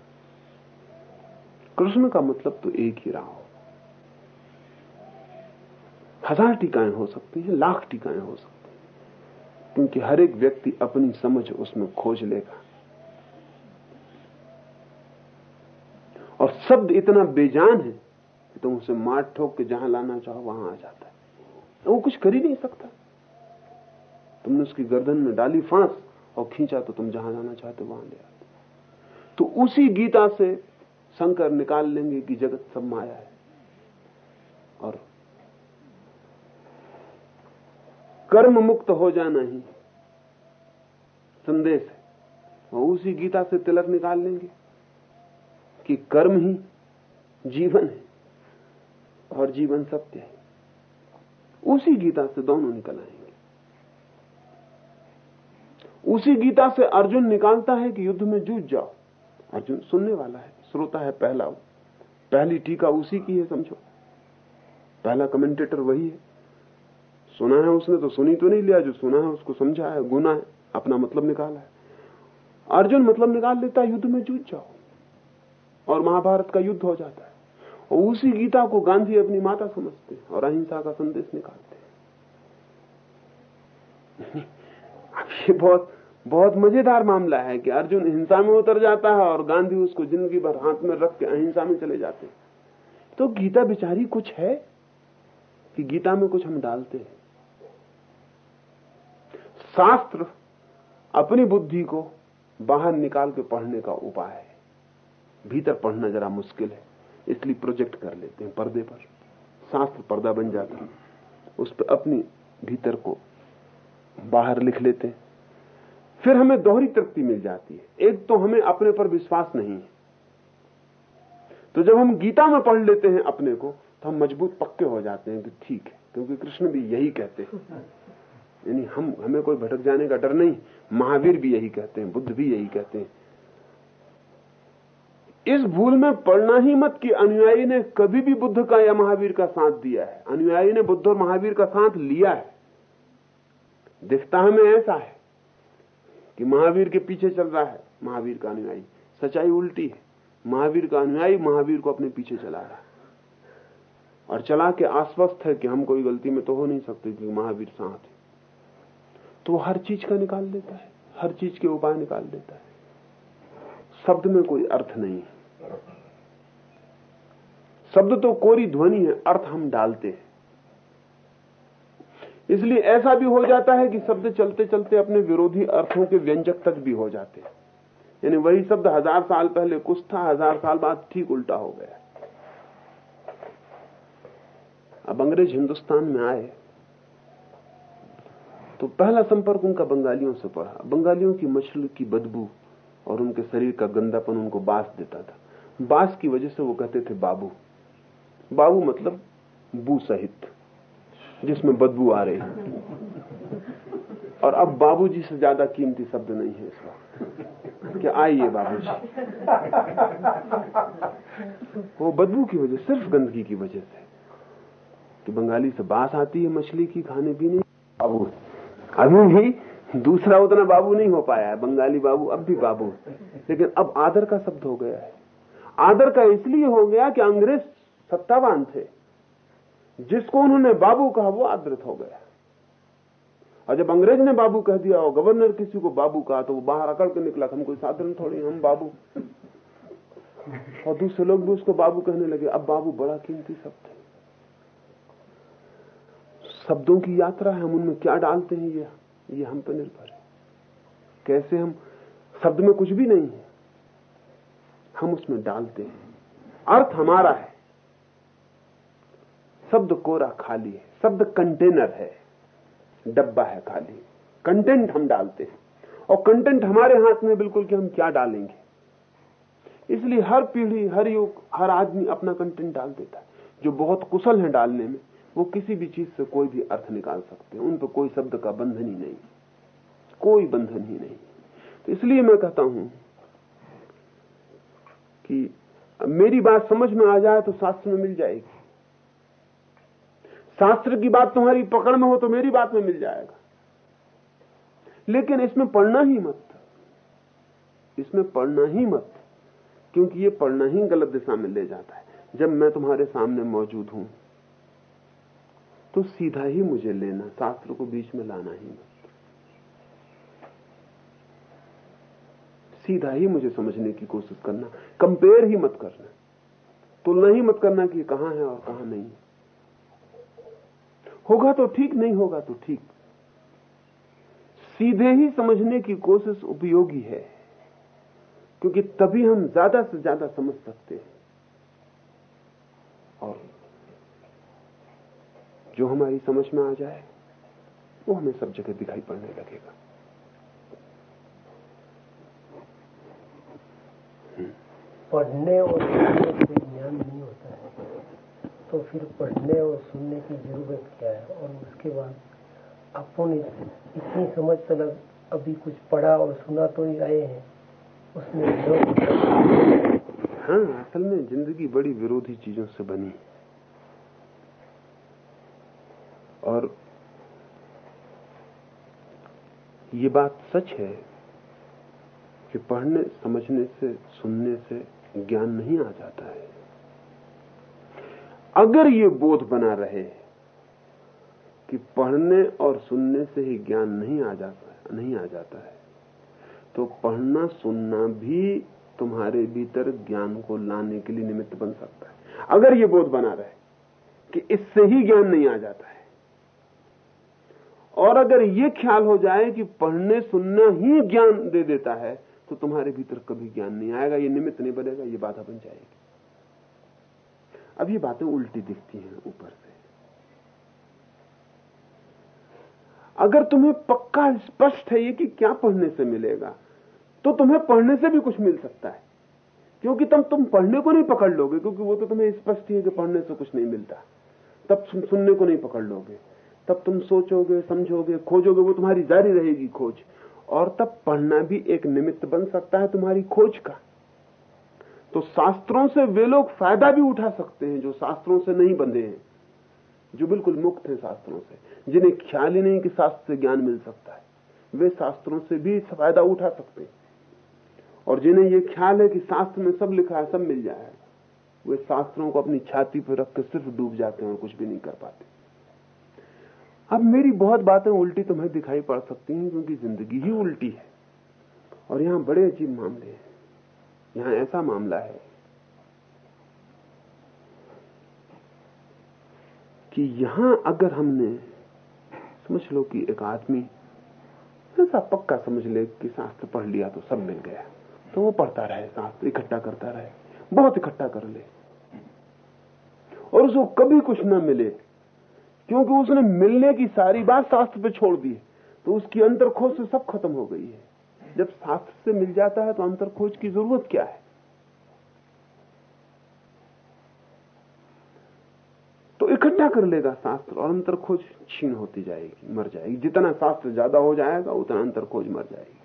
कृष्ण का मतलब तो एक ही रहा हो हज़ार टीकाएँ हो सकती हैं, लाख टीकाएँ हो सकती हैं। क्योंकि हर एक व्यक्ति अपनी समझ उसमें खोज लेगा। और शब्द इतना बेजान है कि तुम उसे मार ठोक के जहाँ लाना चाहो, वहाँ आ जाता है। वो कुछ कर ही नहीं सकता। तुमने उसकी गर्दन में डाली फांस और खींचा तो तुम जहाँ जाना चाहते वहाँ ले आते तो उसी गीता से शंकर निकाल लेंगे कि जगत सब माया है। और कर्म मुक्त हो जाना ही संदेश है। वो उसी गीता से तिलक निकाल लेंगे कि कर्म ही जीवन है और जीवन सत्य है। उसी गीता से दोनों निकल आएँगे। उसी गीता से अर्जुन निकालता है कि युद्ध में जूझ जाओ। अर्जुन सुनने वाला है, श्रोता है पहला। पहली टीका उसी की है, समझो। पहला कमेंटेटर वही है। सुना है उसने तो सुनी तो नहीं लिया, जो सुना है उसको समझा है, गुना है, अपना मतलब निकाला है। अर्जुन मतलब निकाल लेता है युद्ध में जूझ जाओ, और महाभारत का युद्ध हो जाता है। और उसी गीता को गांधी अपनी माता समझते हैं, और अहिंसा का संदेश निकालते ये बहुत बहुत मज़ेदार मामला है कि अर्जुन हिंसा में उतर जाता है, और गांधी उसको ज़िंदगी भर हाथ में रख के अहिंसा में चले जाते हैं। तो गीता बिचारी कुछ है कि गीता में कुछ हम डालते हैं। शास्त्र अपनी बुद्धि को बाहर निकाल के पढ़ने का उपाय है। भीतर पढ़ना जरा मुश्किल है, इसलिए प्रोजेक्ट कर लेते हैं पर्दे पर। शास्त्र पर्दा बन जाता है। उस पर अपनी भीतर को बाहर लिख लेते हैं। फिर हमें दोहरी तृप्ति मिल जाती है। एक तो हमें अपने पर विश्वास नहीं है। तो जब हम गीता में पढ़ लेते हैं अपने को तो हम मज़बूत पक्के हो जाते हैं कि ठीक है, क्योंकि कृष्ण भी यही कहते हैं। यानी हम, हमें कोई भटक जाने का डर नहीं। महावीर भी यही कहते हैं, बुद्ध भी यही कहते हैं। इस भूल में पड़ना ही मत कि अनुयायी ने कभी भी बुद्ध का या महावीर का साथ दिया है। अनुयायी ने बुद्ध और महावीर का साथ लिया है। दिखता हमें ऐसा है कि महावीर के पीछे चल रहा है, महावीर का अनुयायी। सच्चाई उल्टी है। महावीर का अनुयायी महावीर को अपने पीछे चला रहा है। और चला के आश्वस्त है कि हम कोई गलती में तो हो नहीं सकते क्योंकि महावीर साथ है। तो वो हर चीज़ का निकाल देता है, हर चीज़ के उपाय निकाल देता है। शब्द में कोई अर्थ नहीं है। शब्द तो कोरी ध्वनि है, अर्थ हम डालते हैं। इसलिए ऐसा भी हो जाता है कि शब्द चलते चलते अपने विरोधी अर्थों के व्यंजक तक भी हो जाते हैं। यानी वही शब्द हज़ार साल पहले कुछ था, हज़ार साल बाद ठीक उल्टा हो गया। अब अंग्रेज़ हिंदुस्तान में आए। तो पहला संपर्क उनका बंगालियों से पड़ा। बंगालियों की मछली की बदबू और उनके शरीर का गंदापन उनको बास देता था। बास की वजह से वो कहते थे बाबू। बाबू मतलब बू सहित, जिसमें बदबू आ रही और अब बाबूजी से ज़्यादा कीमती शब्द नहीं है इस वक्त कि आइए बाबूजी वो बदबू की वजह, सिर्फ़ गंदगी की वजह से। कि बंगाली से बास आती है, मछली की, खाने पीने बाबू। अभी भी दूसरा उतना बाबू नहीं हो पाया है, बंगाली बाबू अब भी बाबू लेकिन अब आदर का शब्द हो गया है। आदर का इसलिए हो गया कि अंग्रेज़ सत्तावान थे। जिसको उन्होंने बाबू कहा, वो आदृत हो गया। और जब अंग्रेज़ ने बाबू कह दिया और गवर्नर किसी को बाबू कहा तो वो बाहर अकड़ के निकला हम कोई साधारण थोड़ी हम बाबू। और दूसरे लोग भी उसको बाबू कहने लगे, अब बाबू बड़ा कीमती शब्द है। शब्दों की यात्रा है, हम उनमें क्या डालते हैं, ये ये हम पर निर्भर है। कैसे हम, शब्द में कुछ भी नहीं है, हम उसमें डालते हैं। अर्थ हमारा है। शब्द कोरा खाली है, शब्द कंटेनर है, डब्बा है खाली। कंटेंट हम डालते हैं, और कंटेंट हमारे हाथ में बिल्कुल कि हम क्या डालेंगे। इसलिए हर पीढ़ी, हर युग, हर आदमी अपना कंटेंट डाल देता है, जो बहुत कुशल है डालने में। वो किसी भी चीज़ से कोई भी अर्थ निकाल सकते हैं। उन पर कोई शब्द का बंधन ही नहीं। कोई बंधन ही नहीं। तो इसलिए मैं कहता हूँ कि मेरी बात समझ में आ जाए तो शास्त्र में मिल जाएगी। शास्त्र की बात तुम्हारी पकड़ में हो तो मेरी बात में मिल जाएगा। लेकिन इसमें पढ़ना ही मत। इसमें पढ़ना ही मत, क्योंकि ये पढ़ना ही गलत दिशा में ले जाता है। जब मैं तुम्हारे सामने मौजूद हूँ तो सीधा ही मुझे लेना, शास्त्र को बीच में लाना ही मत। सीधा ही मुझे समझने की कोशिश करना कंपेयर ही मत करना। तुलना ही मत करना कि कहाँ है और कहाँ नहीं। होगा तो ठीक, नहीं होगा तो ठीक। सीधे ही समझने की कोशिश उपयोगी है, क्योंकि तभी हम ज़्यादा से ज़्यादा समझ सकते हैं। और जो हमारी समझ में आ जाए वो हमें सब जगह दिखाई पड़ने लगेगा। पढ़ने और सुनने से ज्ञान नहीं होता है। तो फिर पढ़ने और सुनने की ज़रूरत क्या है? और उसके बाद अपन इतनी समझ तक अभी कुछ पढ़ा और सुना तो ही आए हैं। उसमें हाँ असल में ज़िंदगी बड़ी विरोधी चीज़ों से बनी और ये बात सच है कि पढ़ने, समझने से, सुनने से ज्ञान नहीं आ जाता है। अगर ये बोध बना रहे कि पढ़ने और सुनने से ही ज्ञान नहीं आ जाता, नहीं आ जाता है तो पढ़ना, सुनना भी तुम्हारे भीतर ज्ञान को लाने के लिए निमित्त बन सकता है। अगर ये बोध बना रहे कि इससे ही ज्ञान नहीं आ जाता है और अगर ये ख्याल हो जाए कि पढ़ने, सुनना ही ज्ञान दे देता है तो तुम्हारे भीतर कभी ज्ञान नहीं आएगा, ये निमित्त नहीं बनेगा, ये बाधा बन जाएगी। अब ये बातें उल्टी दिखती हैं ऊपर से। अगर तुम्हें पक्का स्पष्ट है ये कि क्या पढ़ने से मिलेगा तो तुम्हें पढ़ने से भी कुछ मिल सकता है। क्योंकि तब तुम पढ़ने को नहीं पकड़ लोगे, क्योंकि वो तो तुम्हें स्पष्ट ही है कि पढ़ने से कुछ नहीं मिलता। तब सुनने को नहीं पकड़ लोगे। तब तुम सोचोगे, समझोगे, खोजोगे, वो तुम्हारी जारी रहेगी खोज। और तब पढ़ना भी एक निमित्त बन सकता है तुम्हारी खोज का। तो शास्त्रों से वे लोग फ़ायदा भी उठा सकते हैं जो शास्त्रों से नहीं बंधे हैं, जो बिल्कुल मुक्त हैं शास्त्रों से, जिन्हें ख्याल ही नहीं कि शास्त्र से ज्ञान मिल सकता है। वे शास्त्रों से भी फ़ायदा उठा सकते हैं। और जिन्हें ये ख्याल है कि शास्त्र में सब लिखा है, सब मिल जाएगा वे शास्त्रों को अपनी छाती पर रख कर सिर्फ़ डूब जाते हैं और कुछ भी नहीं कर पाते। अब मेरी बहुत बातें उल्टी तुम्हें दिखाई पड़ सकती हैं, क्योंकि ज़िंदगी ही उल्टी है। और यहाँ बड़े अजीब मामले हैं। यहाँ ऐसा मामला है कि यहाँ अगर हमने, समझ लो कि एक आदमी ऐसा पक्का समझ ले कि शास्त्र पढ़ लिया तो सब मिल गया तो वो पढ़ता रहे शास्त्र इकट्ठा करता रहे, बहुत इकट्ठा कर ले। और उसको कभी कुछ ना मिले क्योंकि उसने मिलने की सारी बात शास्त्र पे छोड़ दी है। तो उसकी अंतर खोज से सब खत्म हो गई है। जब शास्त्र से मिल जाता है तो अंतर खोज की ज़रूरत क्या है? तो इकट्ठा कर लेगा शास्त्र और अंतर खोज छीन होती जाएगी, मर जाएगी। जितना शास्त्र ज़्यादा हो जाएगा, उतना अंतर खोज मर जाएगी।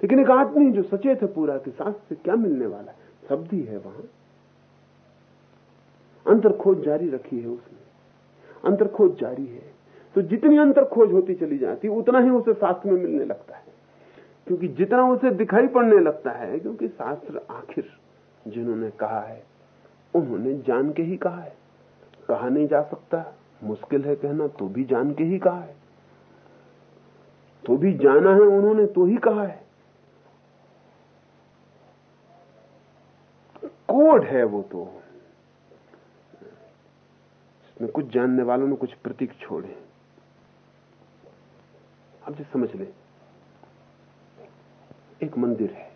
लेकिन एक आदमी जो सचेत है पूरा कि शास्त्र से क्या मिलने वाला है, शब्द ही है वहाँ। अंतर खोज जारी रखी है उसने। अंतर खोज जारी है। तो जितनी अंतर खोज होती चली जाती, उतना ही उसे शास्त्र में मिलने लगता है। क्योंकि जितना उसे दिखाई पड़ने लगता है, क्योंकि शास्त्र आखिर जिन्होंने कहा है, उन्होंने जान के ही कहा है। कहा नहीं जा सकता, मुश्किल है कहना तो भी जान के ही कहा है। तो भी जाना है, उन्होंने तो ही कहा है। कोड है वो तो। इसमें कुछ जानने वालों ने कुछ प्रतीक छोड़े। अब जो समझ ले। एक मंदिर है।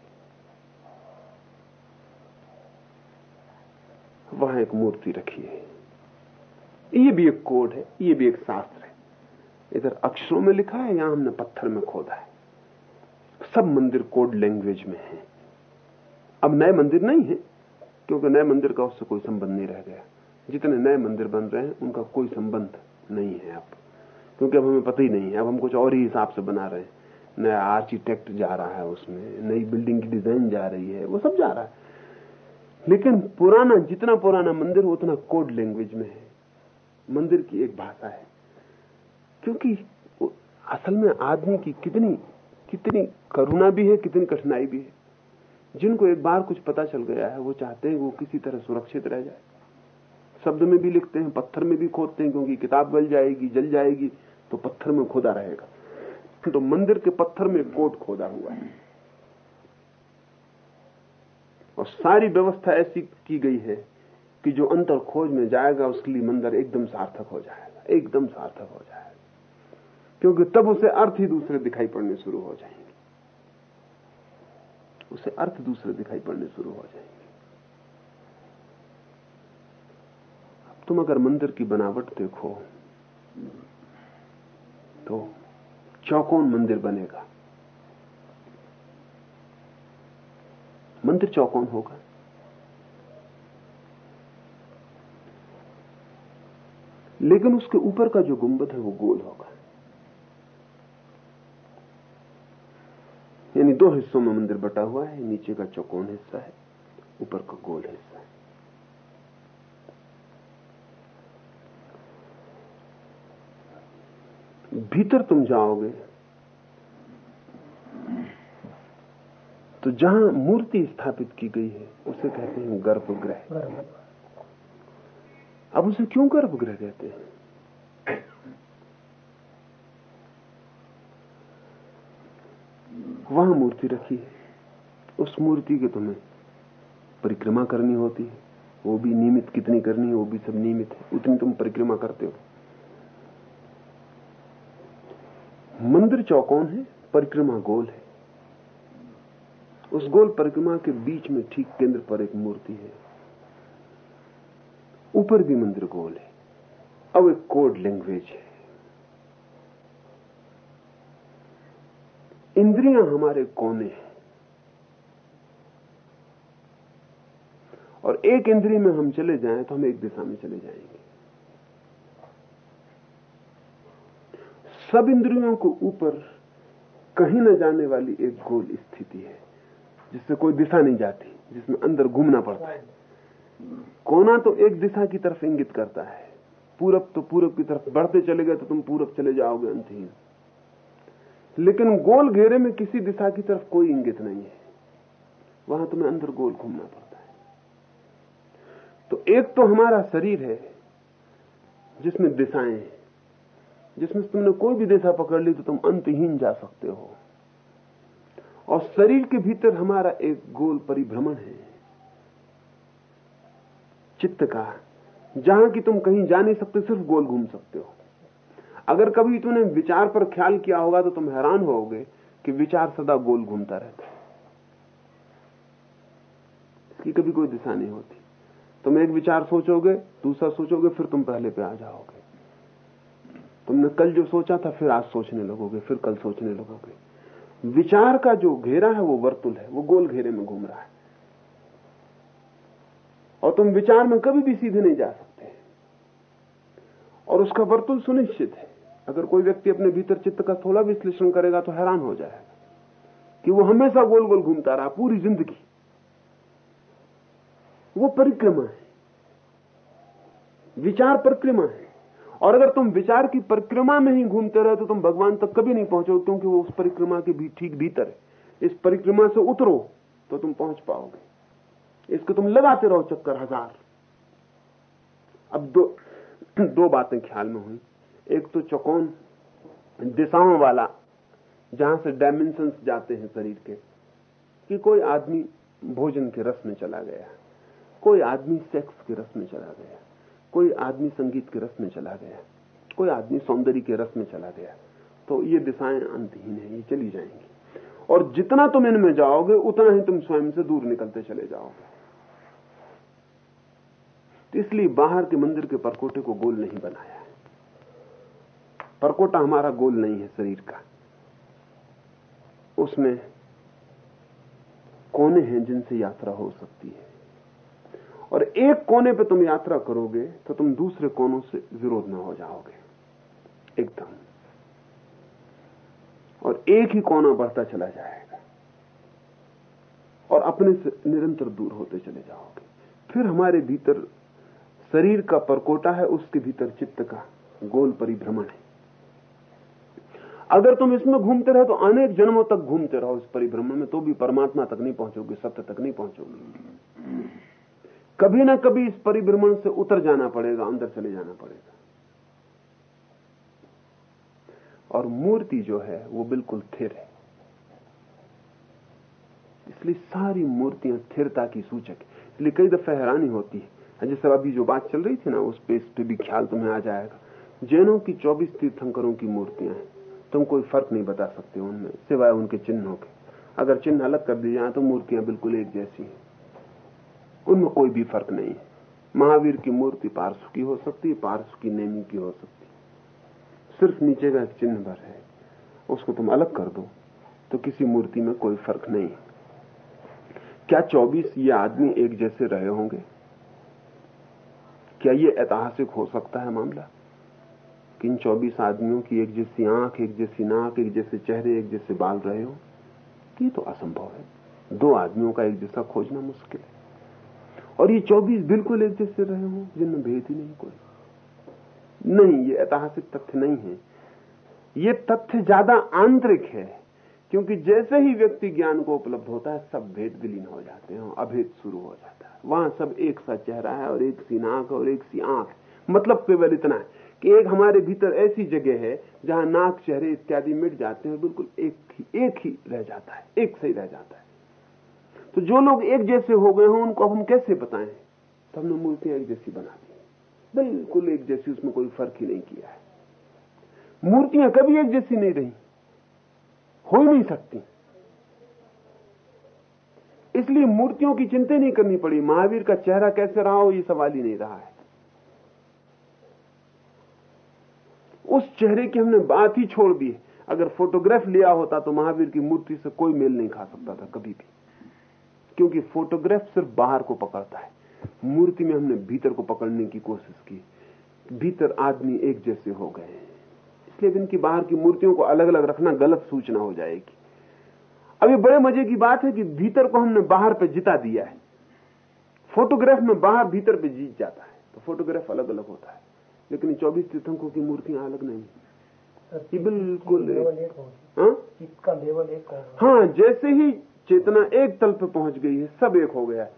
वहाँ एक मूर्ति रखी है। ये भी एक कोड है, ये भी एक शास्त्र है। इधर अक्षरों में लिखा है, यहाँ हमने पत्थर में खोदा है। सब मंदिर कोड लैंग्वेज में है। अब नए मंदिर नहीं है, क्योंकि नए मंदिर का उससे कोई संबंध नहीं रह गया। जितने नए मंदिर बन रहे हैं, उनका कोई संबंध नहीं है अब। क्योंकि अब हमें पता ही नहीं है, अब हम कुछ और ही हिसाब से बना रहे हैं। नया आर्किटेक्ट जा रहा है उसमें, नई बिल्डिंग की डिज़ाइन जा रही है, वो सब जा रहा है। लेकिन पुराना, जितना पुराना मंदिर उतना कोड लैंग्वेज में है। मंदिर की एक भाषा है। क्योंकि असल में आदमी की कितनी कितनी करुणा भी है, कितनी कठिनाई भी है। जिनको एक बार कुछ पता चल गया है, वो चाहते हैं वो किसी तरह सुरक्षित रह जाए। शब्द में भी लिखते हैं, पत्थर में भी खोदते हैं, क्योंकि किताब गल जाएगी, जल जाएगी तो पत्थर में खोदा रहेगा। तो मंदिर के पत्थर में कोट खोदा हुआ है। और सारी व्यवस्था ऐसी की गई है कि जो अंतर खोज में जाएगा, उसके लिए मंदिर एकदम सार्थक हो जाएगा, एकदम सार्थक हो जाएगा। क्योंकि तब उसे अर्थ ही दूसरे दिखाई पड़ने शुरू हो जाएँगे। उसे अर्थ दूसरे दिखाई पड़ने शुरू हो जाएँगे। तुम अगर मंदिर की बनावट देखो तो चौकोन मंदिर बनेगा। मंदिर चौकोन होगा। लेकिन उसके ऊपर का जो गुंबद है, वो गोल होगा। यानी दो हिस्सों में मंदिर बटा हुआ है, नीचे का चौकोन हिस्सा है, ऊपर का गोल हिस्सा भीतर तुम जाओगे। तो जहाँ मूर्ति स्थापित की गई है, उसे कहते हैं गर्भगृह। अब उसे क्यों गर्भगृह कहते हैं? वहाँ मूर्ति रखी है। उस मूर्ति की तुम्हें परिक्रमा करनी होती है। वो भी नियमित कितनी करनी है, वो भी सब नियमित है। उतनी तुम परिक्रमा करते हो। मंदिर चौकोन है, परिक्रमा गोल है। उस गोल परिक्रमा के बीच में ठीक केंद्र पर एक मूर्ति है। ऊपर भी मंदिर गोल है, अब एक कोड लैंग्वेज है। इंद्रियाँ हमारे कोने हैं। और एक इंद्रिय में हम चले जाएँ तो हम एक दिशा में चले जाएँगे। सब इंद्रियों को ऊपर कहीं न जाने वाली एक गोल स्थिति है, जिससे कोई दिशा नहीं जाती, जिसमें अंदर घूमना पड़ता है। कोना तो एक दिशा की तरफ़ इंगित करता है। पूरब तो पूरब की तरफ़ बढ़ते चले गए तो तुम पूरब चले जाओगे अंतहीन लेकिन गोल घेरे में किसी दिशा की तरफ़ कोई इंगित नहीं है। वहाँ तुम्हें अंदर गोल घूमना पड़ता है। तो एक तो हमारा शरीर है, जिसमें दिशाएँ हैं। जिसमें तुमने कोई भी दिशा पकड़ ली तो तुम अंतहीन जा सकते हो। और शरीर के भीतर हमारा एक गोल परिभ्रमण है। चित्त का। जहाँ की तुम कहीं जा नहीं सकते, सिर्फ़ गोल घूम सकते हो। अगर कभी तुमने विचार पर ख्याल किया होगा तो तुम हैरान होगे कि विचार सदा गोल घूमता रहता है। इसकी कभी कोई दिशा नहीं होती। तुम एक विचार सोचोगे, दूसरा सोचोगे, फिर तुम पहले पे आ जाओगे। तुमने कल जो सोचा था, फिर आज सोचने लगोगे, फिर कल सोचने लगोगे। विचार का जो घेरा है, वो वर्तुल है, वो गोल घेरे में घूम रहा है। और तुम विचार में कभी भी सीधे नहीं जा सकते। और उसका वर्तुल सुनिश्चित है। अगर कोई व्यक्ति अपने भीतर चित्त का थोड़ा विश्लेषण करेगा तो हैरान हो जाएगा कि वो हमेशा गोल गोल घूमता रहा, पूरी ज़िंदगी। वो परिक्रमा है। विचार परिक्रमा है। और अगर तुम विचार की परिक्रमा में ही घूमते रहे तो तुम भगवान तक कभी नहीं पहुंचोगे, क्योंकि वो उस परिक्रमा के भी ठीक भीतर है। इस परिक्रमा से उतरो तो तुम पहुँच पाओगे। इसको तुम लगाते रहो चक्कर हज़ार। अब दो दो बातें ख्याल में हुई। एक तो चौकोन दिशाओं वाला, जहाँ से डायमेंशन जाते हैं शरीर के, कि कोई आदमी भोजन के रस में चला गया, कोई आदमी सेक्स के रस में चला गया। कोई आदमी संगीत के रस में चला गया, कोई आदमी सौंदर्य के रस में चला गया तो ये दिशाएँ अंतहीन है, ये चली जाएँगी। और जितना तुम इनमें जाओगे, उतना ही तुम स्वयं से दूर निकलते चले जाओगे। तो इसलिए बाहर के मंदिर के परकोटे को गोल नहीं बनाया है। परकोटा हमारा गोल नहीं है शरीर का। उसमें कोने हैं जिनसे यात्रा हो सकती है? और एक कोने पे तुम यात्रा करोगे तो तुम दूसरे कोनों से विरोध में हो जाओगे। एकदम। और एक ही कोना बढ़ता चला जाएगा। और अपने से निरंतर दूर होते चले जाओगे। फिर हमारे भीतर शरीर का परकोटा है, उसके भीतर चित्त का गोल परिभ्रमण है। अगर तुम इसमें घूमते रहो तो अनेक जन्मों तक घूमते रहो इस परिभ्रमण में तो भी परमात्मा तक नहीं पहुंचोगे, सत्य तक नहीं पहुंचोगे। कभी ना कभी इस परिभ्रमण से उतर जाना पड़ेगा, अंदर चले जाना पड़ेगा। और मूर्ति जो है, वो बिल्कुल स्थिर है। इसलिए सारी मूर्तियाँ स्थिरता की सूचक है। इसलिए कई दफे हैरानी होती है। जैसे अभी जो बात चल रही थी ना, उस पे इस पे भी ख्याल तुम्हें आ जाएगा। जैनों की 24 तीर्थंकरों की मूर्तियाँ हैं। तुम कोई फ़र्क नहीं बता सकते उनमें, सिवाय उनके चिन्हों के। अगर चिन्ह अलग कर दिए जाए तो मूर्तियाँ बिल्कुल एक जैसी हैं। उनमें कोई भी फ़र्क नहीं है। महावीर की मूर्ति पार्श्व की हो सकती है पार्श्व की नेमी की हो सकती है। सिर्फ़ नीचे का एक चिन्ह भर है। उसको तुम अलग कर दो तो किसी मूर्ति में कोई फ़र्क नहीं क्या 24 ये आदमी एक जैसे रहे होंगे? क्या ये ऐतिहासिक हो सकता है मामला? किन इन 24 आदमियों की एक जैसी आँख, एक जैसी नाक, एक जैसे चेहरे, एक जैसे बाल रहे हो? ये तो असंभव है। दो आदमियों का एक जैसा खोजना मुश्किल है। और ये 24 बिल्कुल एक जैसे रहे हों, जिनमें भेद ही नहीं कोई। नहीं, ये ऐतिहासिक तथ्य नहीं है। ये तथ्य ज़्यादा आंतरिक है, क्योंकि जैसे ही व्यक्ति ज्ञान को उपलब्ध होता है, सब भेद विलीन हो जाते हैं, अभेद शुरू हो जाता है। वहाँ सब एक सा चेहरा है और एक सी नाक और एक सी आँख। मतलब केवल इतना है कि एक हमारे भीतर ऐसी जगह है, जहाँ नाक, चेहरे इत्यादि मिट जाते हैं, बिल्कुल एक ही एक ही रह जाता है, एक सही रह जाता है। तो जो लोग एक जैसे हो गए हों, उनको हम कैसे बताएँ? तो हमने मूर्तियाँ एक जैसी बना दी। बिल्कुल एक जैसी, उसमें कोई फ़र्क ही नहीं किया है। मूर्तियाँ कभी एक जैसी नहीं रही। हो ही नहीं सकती। इसलिए मूर्तियों की चिंता नहीं करनी पड़ी। महावीर का चेहरा कैसे रहा हो, ये सवाल ही नहीं रहा है। उस चेहरे की हमने बात ही छोड़ दी अगर फोटोग्राफ लिया होता तो महावीर की मूर्ति से कोई मेल नहीं खा सकता था, कभी भी। क्योंकि फोटोग्राफ सिर्फ़ बाहर को पकड़ता है। मूर्ति में हमने भीतर को पकड़ने की कोशिश की। भीतर आदमी एक जैसे हो गए इसलिए इनकी बाहर की मूर्तियों को अलग अलग रखना गलत सूचना हो जाएगी। अभी बड़े मज़े की बात है कि भीतर को हमने बाहर पे जिता दिया है। फोटोग्राफ में बाहर भीतर पे जीत जाता है। तो फोटोग्राफ अलग अलग होता है। लेकिन चौबीस तीर्थंकों की मूर्तियाँ अलग नहीं बिल्कुल हाँ? लेवल एक हाँ जैसे ही चेतना एक तल पर पहुँच गई है, सब एक हो गया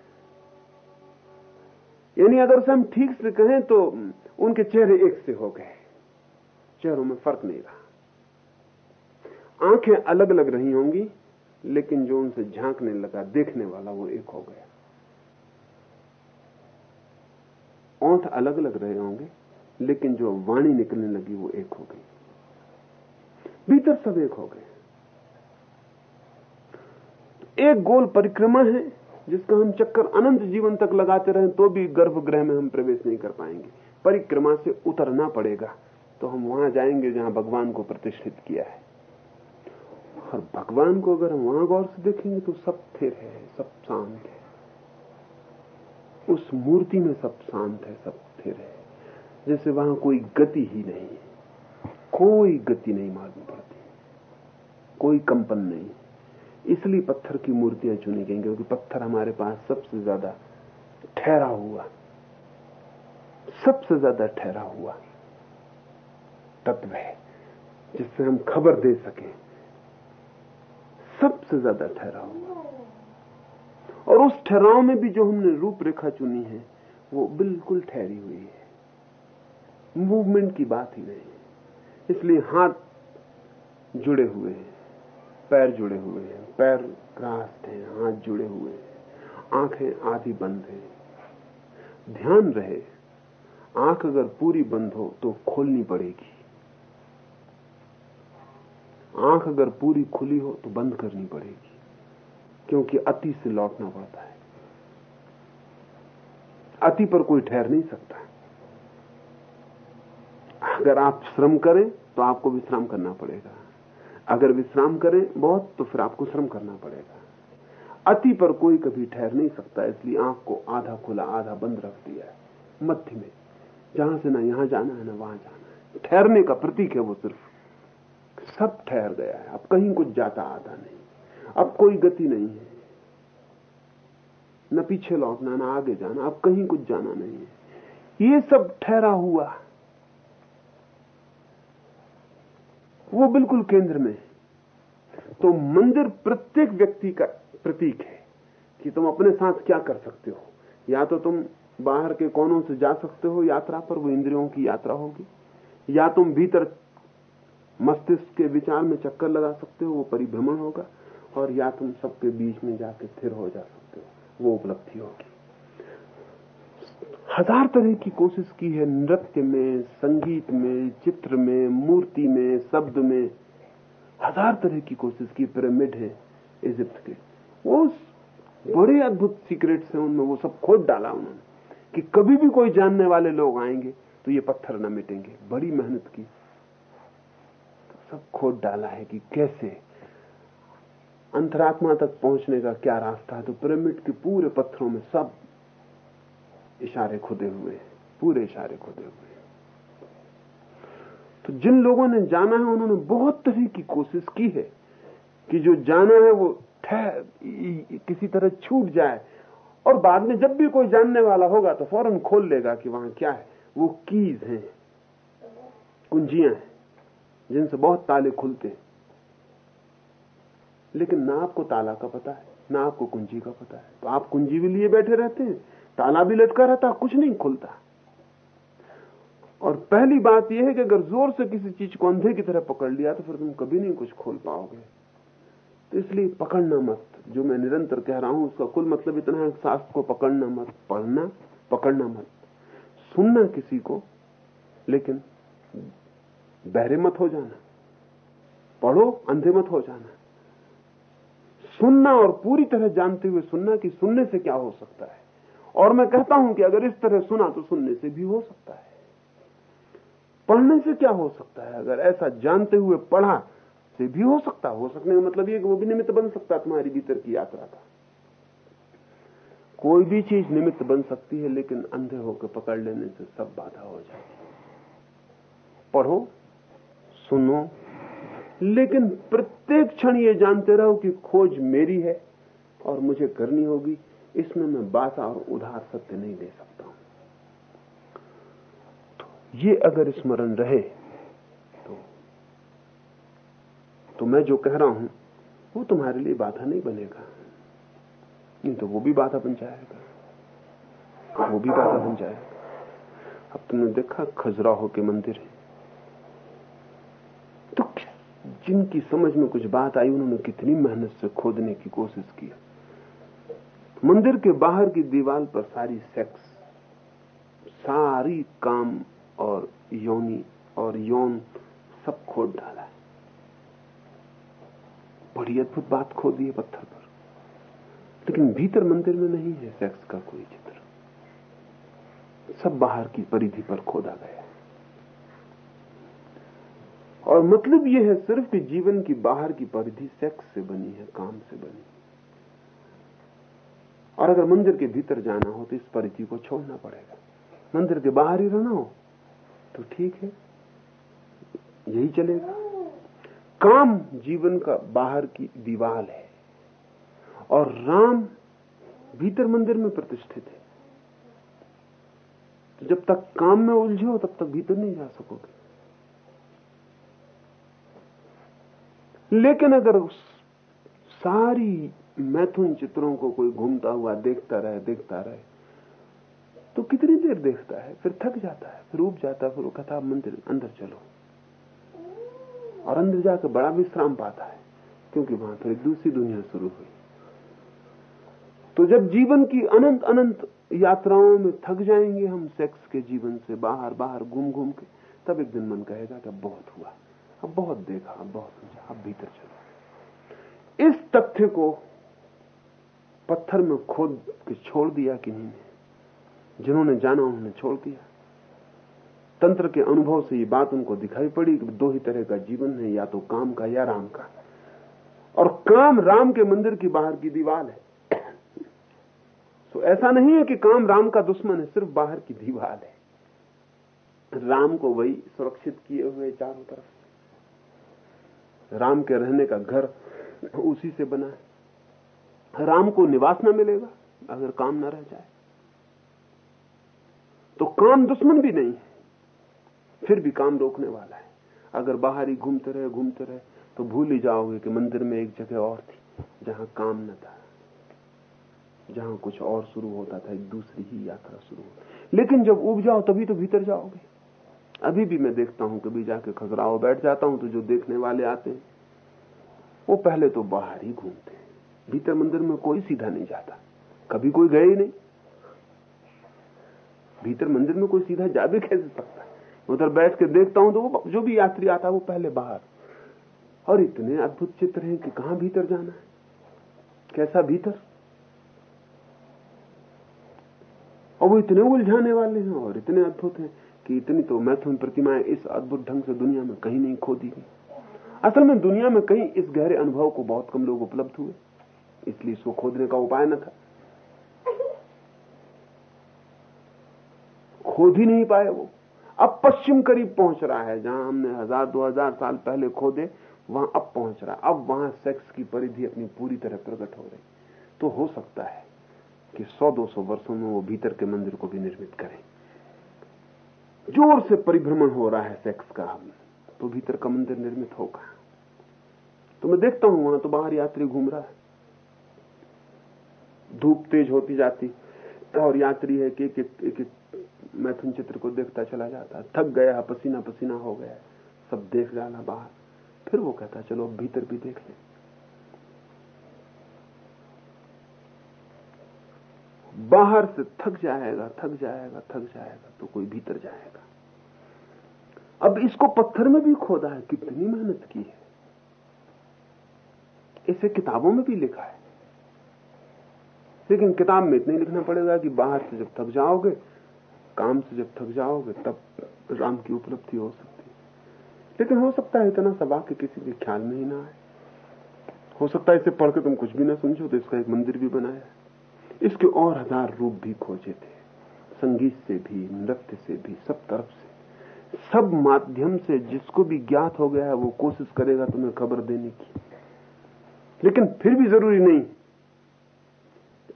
यानी अगर से हम ठीक से कहें तो उनके चेहरे एक से हो गए। चेहरों में फ़र्क नहीं रहा। आँखें अलग अलग रही होंगी, लेकिन जो उनसे झांकने लगा, देखने वाला, वो एक हो गया। ओंठ अलग अलग रहे होंगे, लेकिन जो वाणी निकलने लगी, वो एक हो गई। भीतर सब एक हो गए। एक गोल परिक्रमा है, जिसका हम चक्कर अनंत जीवन तक लगाते रहे तो भी गर्भगृह में हम प्रवेश नहीं कर पाएँगे। परिक्रमा से उतरना पड़ेगा तो हम वहाँ जाएँगे जहाँ भगवान को प्रतिष्ठित किया है। और भगवान को अगर हम वहाँ गौर से देखेंगे तो सब स्थिर है, सब शांत है। उस मूर्ति में सब शांत है, सब स्थिर है। जैसे वहाँ कोई गति ही नहीं है। कोई गति नहीं मालूम पड़ती। कोई कंपन नहीं। इसलिए पत्थर की मूर्तियाँ चुनी गई, क्योंकि पत्थर हमारे पास सबसे ज़्यादा ठहरा हुआ, सबसे ज़्यादा ठहरा हुआ तत्व है, जिससे हम खबर दे सकें, सबसे ज़्यादा ठहरा हुआ। और उस ठहराव में भी जो हमने रूपरेखा चुनी है, वो बिल्कुल ठहरी हुई है। मूवमेंट की बात ही नहीं इसलिए हाथ जुड़े हुए हैं, पैर जुड़े हुए हैं। पैर रास्त हैं, हाथ जुड़े हुए हैं, आँखें आधी बंद हैं। ध्यान रहे, आँख अगर पूरी बंद हो तो खोलनी पड़ेगी। आँख अगर पूरी खुली हो तो बंद करनी पड़ेगी, क्योंकि अति से लौटना पड़ता है। अति पर कोई ठहर नहीं सकता। अगर आप श्रम करें तो आपको विश्राम करना पड़ेगा। अगर विश्राम करें बहुत तो फिर आपको श्रम करना पड़ेगा। अति पर कोई कभी ठहर नहीं सकता, इसलिए आँख को आधा खुला, आधा बंद रख दिया है। मध्य में, जहाँ से ना यहाँ जाना है, ना वहाँ जाना है। ठहरने का प्रतीक है वो सिर्फ़। सब ठहर गया है, अब कहीं कुछ जाता आता नहीं। अब कोई गति नहीं है। न पीछे लौटना, न आगे जाना, अब कहीं कुछ जाना नहीं है। ये सब ठहरा हुआ वो बिल्कुल केंद्र में है। तो मंदिर प्रत्येक व्यक्ति का प्रतीक है कि तुम अपने साथ क्या कर सकते हो। या तो तुम बाहर के कोनों से जा सकते हो यात्रा पर, वो इंद्रियों की यात्रा होगी। या तुम भीतर मस्तिष्क के विचार में चक्कर लगा सकते हो, वो परिभ्रमण होगा। और या तुम सबके बीच में जाके स्थिर हो जा सकते हो, वो उपलब्धि होगी। हज़ार तरह की कोशिश की है, नृत्य में, संगीत में, चित्र में, मूर्ति में, शब्द में। हज़ार तरह की कोशिश की पिरामिड है इजिप्ट के। वो बड़े अद्भुत सीक्रेट्स हैं उनमें वो सब खोद डाला उन्होंने कि कभी भी कोई जानने वाले लोग आएँगे तो ये पत्थर न मिटेंगे। बड़ी मेहनत की। तो सब खोद डाला है कि कैसे? अंतरात्मा तक पहुँचने का क्या रास्ता है? तो पिरामिड के पूरे पत्थरों में सब इशारे खुदे हुए, पूरे इशारे खुदे हुए। तो जिन लोगों ने जाना है, उन्होंने बहुत तरह की कोशिश की है कि जो जाना है, वो ठहर किसी तरह छूट जाए। और बाद में जब भी कोई जानने वाला होगा तो फ़ौरन खोल लेगा कि वहाँ क्या है। वो कीज हैं, कुंजियाँ हैं, जिनसे बहुत ताले खुलते हैं। लेकिन ना आपको ताला का पता है, ना आपको कुंजी का पता है। तो आप कुंजी भी लिए बैठे रहते हैं ताला भी लटका रहता, कुछ नहीं खुलता। और पहली बात यह है कि अगर ज़ोर से किसी चीज़ को अंधे की तरह पकड़ लिया तो फिर तुम कभी नहीं कुछ खोल पाओगे। तो इसलिए पकड़ना मत। जो मैं निरंतर कह रहा हूँ, उसका कुल मतलब इतना है शास्त्र को पकड़ना मत। पढ़ना, पकड़ना मत। सुनना किसी को, लेकिन बहरे मत हो जाना। पढ़ो, अंधे मत हो जाना। सुनना और पूरी तरह जानते हुए सुनना कि सुनने से क्या हो सकता है। और मैं कहता हूँ कि अगर इस तरह सुना तो सुनने से भी हो सकता है। पढ़ने से क्या हो सकता है? अगर ऐसा जानते हुए पढ़ा से भी हो सकता हो। सकने का मतलब ये कि वो भी निमित्त बन सकता है, तुम्हारी भीतर की यात्रा का। कोई भी चीज़ निमित्त बन सकती है, लेकिन अंधे होकर पकड़ लेने से सब बाधा हो जाती पढ़ो, सुनो, लेकिन प्रत्येक क्षण ये जानते रहो कि खोज मेरी है और मुझे करनी होगी। इसमें मैं बासा और उधार सत्य नहीं दे सकता हूँ। तो ये अगर स्मरण रहे तो तो मैं जो कह रहा हूँ, वो तुम्हारे लिए बाधा नहीं बनेगा। नहीं तो वो भी बाधा बन जाएगा। वो भी बाधा बन जाएगा। अब तुमने देखा खजुराहो के मंदिर है। तो जिनकी समझ में कुछ बात आई, उन्होंने कितनी मेहनत से खोदने की कोशिश की? मंदिर के बाहर की दीवार पर सारी सेक्स, सारी काम और योनि और यौन सब खोद डाला है। बड़ी अद्भुत बात खोदी है पत्थर पर। लेकिन भीतर मंदिर में नहीं है सेक्स का कोई चित्र। सब बाहर की परिधि पर खोदा गया है। और मतलब यह है सिर्फ़ कि जीवन की बाहर की परिधि सेक्स से बनी है, काम से बनी। और अगर मंदिर के भीतर जाना हो तो इस परिधि को छोड़ना पड़ेगा। मंदिर के बाहर ही रहना हो तो ठीक है। यही चलेगा। काम जीवन का बाहर की दीवार है और राम भीतर मंदिर में प्रतिष्ठित है। तो जब तक काम में उलझे हो, तब तक भीतर नहीं जा सकोगे। लेकिन अगर उस सारी मैथुन चित्रों को कोई घूमता हुआ देखता रहे देखता रहे तो कितनी देर देखता है? फिर थक जाता है, फिर उब जाता है, फिर वो कहता मंदिर अंदर चलो। और अंदर जाकर बड़ा विश्राम पाता है, क्योंकि वहाँ फिर दूसरी दुनिया शुरू हुई। तो जब जीवन की अनंत अनंत यात्राओं में थक जाएँगे हम सेक्स के जीवन से बाहर बाहर घूम घूम के, तब एक दिन मन कहेगा कि बहुत हुआ, अब बहुत देखा, अब बहुत समझा, अब भीतर चलो। इस तथ्य को पत्थर में खोद के छोड़ दिया कि नहीं? जिन्होंने जाना, उन्होंने छोड़ दिया। तंत्र के अनुभव से ये बात उनको दिखाई पड़ी कि दो ही तरह का जीवन है, या तो काम का या राम का। और काम राम के मंदिर की बाहर की दीवार है। तो ऐसा नहीं है कि काम राम का दुश्मन है, सिर्फ़ बाहर की दीवार है। राम को वही सुरक्षित किए हुए चारों तरफ़। राम के रहने का घर उसी से बना है। राम को निवास न मिलेगा, अगर काम न रह जाए। तो काम दुश्मन भी नहीं है, फिर भी काम रोकने वाला है। अगर बाहर ही घूमते रहे घूमते रहे तो भूल ही जाओगे कि मंदिर में एक जगह और थी, जहाँ काम न था, जहाँ कुछ और शुरू होता था, एक दूसरी ही यात्रा शुरू होती लेकिन जब उब जाओ, तभी तो भीतर जाओगे। अभी भी मैं देखता हूँ कभी जाके खजराओ बैठ जाता हूँ तो जो देखने वाले आते हैं, वो पहले तो बाहर ही घूमते हैं। भीतर मंदिर में कोई सीधा नहीं जाता। कभी कोई गए ही नहीं। भीतर मंदिर में कोई सीधा जा भी कैसे सकता है? उधर बैठ के देखता हूँ तो वो जो भी यात्री आता है, वो पहले बाहर। और इतने अद्भुत चित्र हैं कि कहाँ भीतर जाना है? कैसा भीतर? और वो इतने उलझाने वाले हैं और इतने अद्भुत हैं कि इतनी तो मैथुन प्रतिमाएँ इस अद्भुत ढंग से दुनिया में कहीं नहीं खोदी गई। असल में दुनिया में कहीं इस गहरे अनुभव को बहुत कम लोग उपलब्ध हुए। इसलिए इसको खोदने का उपाय न था। खोद ही नहीं पाए वो। अब पश्चिम करीब पहुँच रहा है, जहाँ हमने हज़ार, दो हज़ार साल पहले खोदे, वहाँ अब पहुँच रहा है। अब वहाँ सेक्स की परिधि अपनी पूरी तरह प्रकट हो रही। तो हो सकता है कि सौ, दो सौ वर्षों में वो भीतर के मंदिर को भी निर्मित करें। ज़ोर से परिभ्रमण हो रहा है सेक्स का अब तो भीतर का मंदिर निर्मित होगा। तो मैं देखता हूँ, वहाँ तो बाहर यात्री घूम रहा है। धूप तेज होती जाती और यात्री है कि एक एक, मैथुन चित्र को देखता चला जाता। थक गया पसीना पसीना हो गया। सब देख डाला बाहर। फिर वो कहता चलो भीतर भी देख ले। बाहर से थक जाएगा थक जाएगा थक जाएगा तो कोई भीतर जाएगा। अब इसको पत्थर में भी खोदा है। कितनी मेहनत की है। इसे किताबों में भी लिखा है। लेकिन किताब में इतना लिखना पड़ेगा कि बाहर से जब थक जाओगे, काम से जब थक जाओगे, तब राम की उपलब्धि हो सकती है। लेकिन हो सकता है इतना सबा के किसी के ख्याल में ही ना आए। हो सकता है इसे पढ़ के तुम कुछ भी ना समझो तो इसका एक मंदिर भी बनाया इसके और हज़ार रूप भी खोजे थे। संगीत से भी, नृत्य से भी, सब तरफ़ से। सब माध्यम से जिसको भी ज्ञात हो गया है, वो कोशिश करेगा तुम्हें खबर देने की। लेकिन फिर भी ज़रूरी नहीं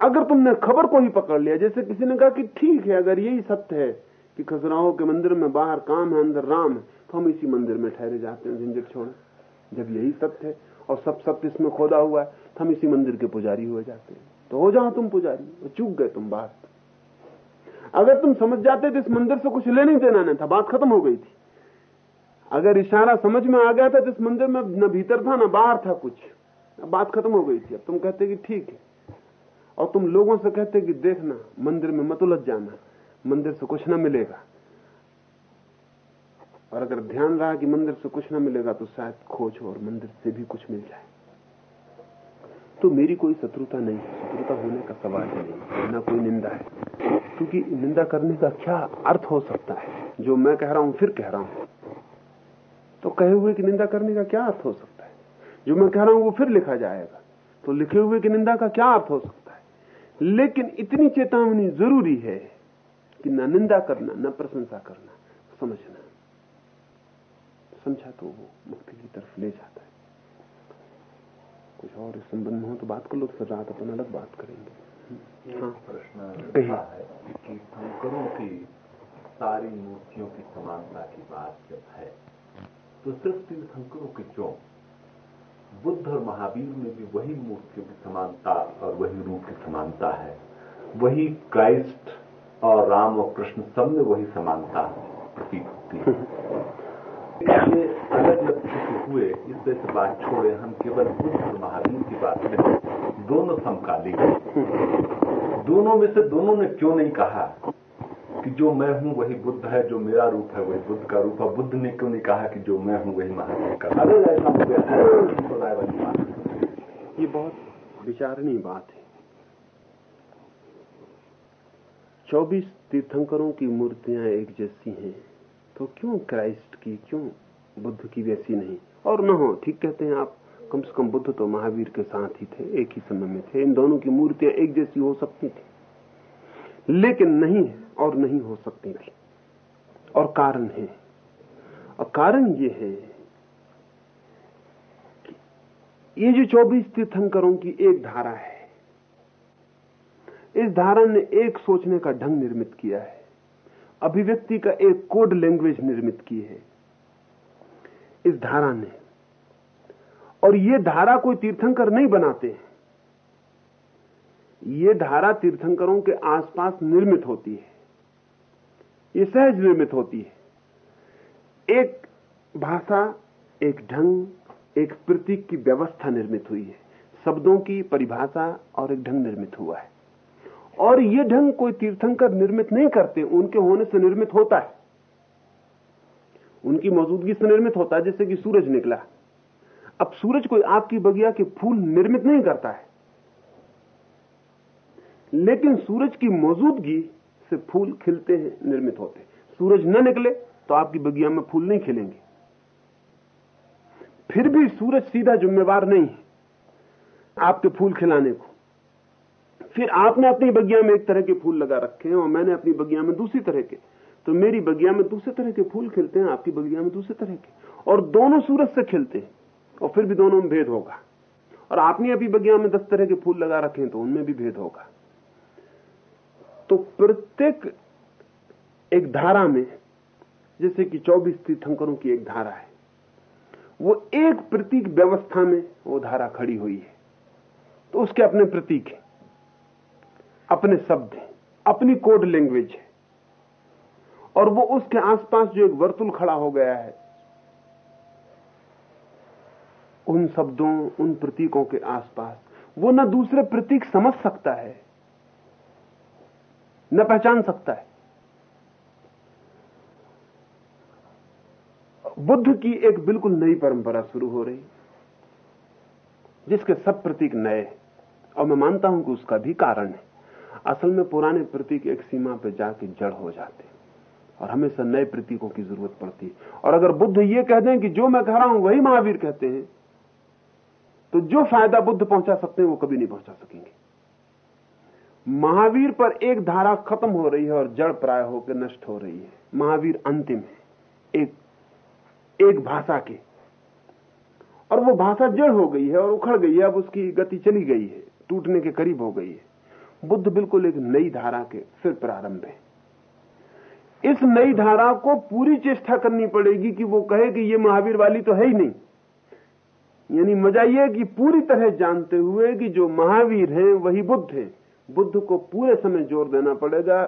अगर तुमने खबर को ही पकड़ लिया, जैसे किसी ने कहा कि ठीक है, अगर यही सत्य है कि खजुराहो के मंदिर में बाहर काम है, अंदर राम है तो हम इसी मंदिर में ठहरे जाते हैं झंझट छोड़े जब यही सत्य है और सब सत्य इसमें खोदा हुआ है तो हम इसी मंदिर के पुजारी हुए जाते हैं। तो हो जाओ तुम पुजारी चूक गए तुम बात अगर तुम समझ जाते तो इस मंदिर से कुछ लेने देना नहीं था, बात खत्म हो गई थी। अगर इशारा समझ में आ गया था तो इस मंदिर में न भीतर था, न बाहर था कुछ। बात खत्म हो गई थी। अब तुम कहते कि ठीक है। और तुम लोगों से कहते कि देखना, मंदिर में मत उलझ जाना, मंदिर से कुछ ना मिलेगा। और अगर ध्यान रहा कि मंदिर से कुछ ना मिलेगा तो शायद खोज और मंदिर से भी कुछ मिल जाए। तो मेरी कोई शत्रुता नहीं, शत्रुता होने का सवाल नहीं ना कोई निंदा है। क्योंकि निंदा करने का क्या अर्थ हो सकता है? जो मैं कह रहा हूँ, फिर कह रहा हूँ। तो कहे हुए की निंदा करने का क्या अर्थ हो सकता है? जो मैं कह रहा हूँ, वो फिर लिखा जाएगा। तो लिखे हुए की निंदा का क्या अर्थ हो सकता है? लेकिन इतनी चेतावनी ज़रूरी है कि न निंदा करना न प्रशंसा करना समझना। समझा तो वो मुक्ति की तरफ़ ले जाता है। कुछ और इस संबंध में हो तो बात कर लो तो फिर रात अपन अलग बात करेंगे। हाँ। प्रश्न है कि की सारी मूर्तियों की समानता की बात जब है तो सिर्फ़ तीर्थंकरों की क्यों? बुद्ध और महावीर में भी वही मूर्तियों की समानता और वही रूप की समानता है। वही क्राइस्ट और राम और कृष्ण सब में वही समानता प्रतीत होती है। ये अलग अलग हुए, इस तरह से बात छोड़े, हम केवल बुद्ध और महावीर की बात करें दोनों समकालीन दोनों में से दोनों ने क्यों नहीं कहा कि जो मैं हूँ वही बुद्ध है, जो मेरा रूप है वही बुद्ध का रूप है? बुद्ध ने क्यों नहीं कहा कि जो मैं हूँ वही महावीर का? अगर ऐसा हो गया बहुत विचारणीय बात है। चौबीस तीर्थंकरों की मूर्तियाँ एक जैसी हैं तो क्यों क्राइस्ट की, क्यों बुद्ध की वैसी नहीं? और न हो, ठीक कहते हैं आप, कम से कम बुद्ध तो महावीर के साथ ही थे, एक ही समय में थे। इन दोनों की मूर्तियाँ एक जैसी हो सकती थी, लेकिन नहीं और नहीं हो सकती थी। और कारण है। और कारण ये है कि ये जो चौबीस तीर्थंकरों की एक धारा है, इस धारा ने एक सोचने का ढंग निर्मित किया है, अभिव्यक्ति का एक कोड लैंग्वेज निर्मित की है। इस धारा ने, और ये धारा कोई तीर्थंकर नहीं बनाते हैं। ये धारा तीर्थंकरों के आसपास निर्मित होती है। ये सहज निर्मित होती है। एक भाषा, एक ढंग एक प्रतीक की व्यवस्था निर्मित हुई है। शब्दों की परिभाषा और एक ढंग निर्मित हुआ है। और ये ढंग कोई तीर्थंकर निर्मित नहीं करते, उनके होने से निर्मित होता है। उनकी मौजूदगी से निर्मित होता है, जैसे कि सूरज निकला। अब सूरज कोई आपकी बगिया के फूल निर्मित नहीं करता है। लेकिन सूरज की मौजूदगी से फूल खिलते हैं, निर्मित होते सूरज न निकले तो आपकी बगिया में फूल नहीं खिलेंगे। फिर भी सूरज सीधा जिम्मेवार नहीं है। आपके फूल खिलाने को। फिर आपने अपनी बगिया में एक तरह के फूल लगा रखे हैं और मैंने अपनी बगिया में दूसरी तरह के। तो मेरी बगिया में दूसरे तरह के फूल खिलते हैं, आपकी बगिया में दूसरे तरह के। और दोनों सूरज से खिलते हैं, और फिर भी दोनों में भेद होगा। और आपने अभी बगिया में दस तरह के फूल लगा रखे हैं तो उनमें भी भेद होगा। तो प्रत्येक एक धारा में, जैसे कि 24 तीर्थंकरों की एक धारा है वो एक प्रतीक व्यवस्था में वो धारा खड़ी हुई है। तो उसके अपने प्रतीक है, अपने शब्द हैं, अपनी कोड लैंग्वेज है। और वो उसके आसपास जो एक वर्तुल खड़ा हो गया है, उन शब्दों, उन प्रतीकों के आसपास, वो न दूसरे प्रतीक समझ सकता है, न पहचान सकता है। बुद्ध की एक बिल्कुल नई परंपरा शुरू हो रही, जिसके सब प्रतीक नए और मैं मानता हूँ कि उसका भी कारण है। असल में पुराने प्रतीक एक सीमा पर जाके जड़ हो जाते और हमेशा नए प्रतीकों की ज़रूरत पड़ती है। और अगर बुद्ध ये कह दें कि जो मैं कह रहा हूँ वही महावीर कहते हैं तो जो फ़ायदा बुद्ध पहुँचा सकते हैं वो कभी नहीं पहुँचा सकेंगे। महावीर पर एक धारा खत्म हो रही है और जड़ प्राय होकर नष्ट हो रही है। महावीर अंतिम है, एक एक भाषा के। और वो भाषा जड़ हो गई है और उखड़ गई है, अब उसकी गति चली गई है, टूटने के करीब हो गई है। बुद्ध बिल्कुल एक नई धारा के फिर प्रारंभ है। इस नई धारा को पूरी चेष्टा करनी पड़ेगी कि वो कहे कि ये महावीर वाली तो है ही नहीं। यानी मज़ा यह कि पूरी तरह जानते हुए कि जो महावीर हैं, वही बुद्ध हैं। बुद्ध को पूरे समय ज़ोर देना पड़ेगा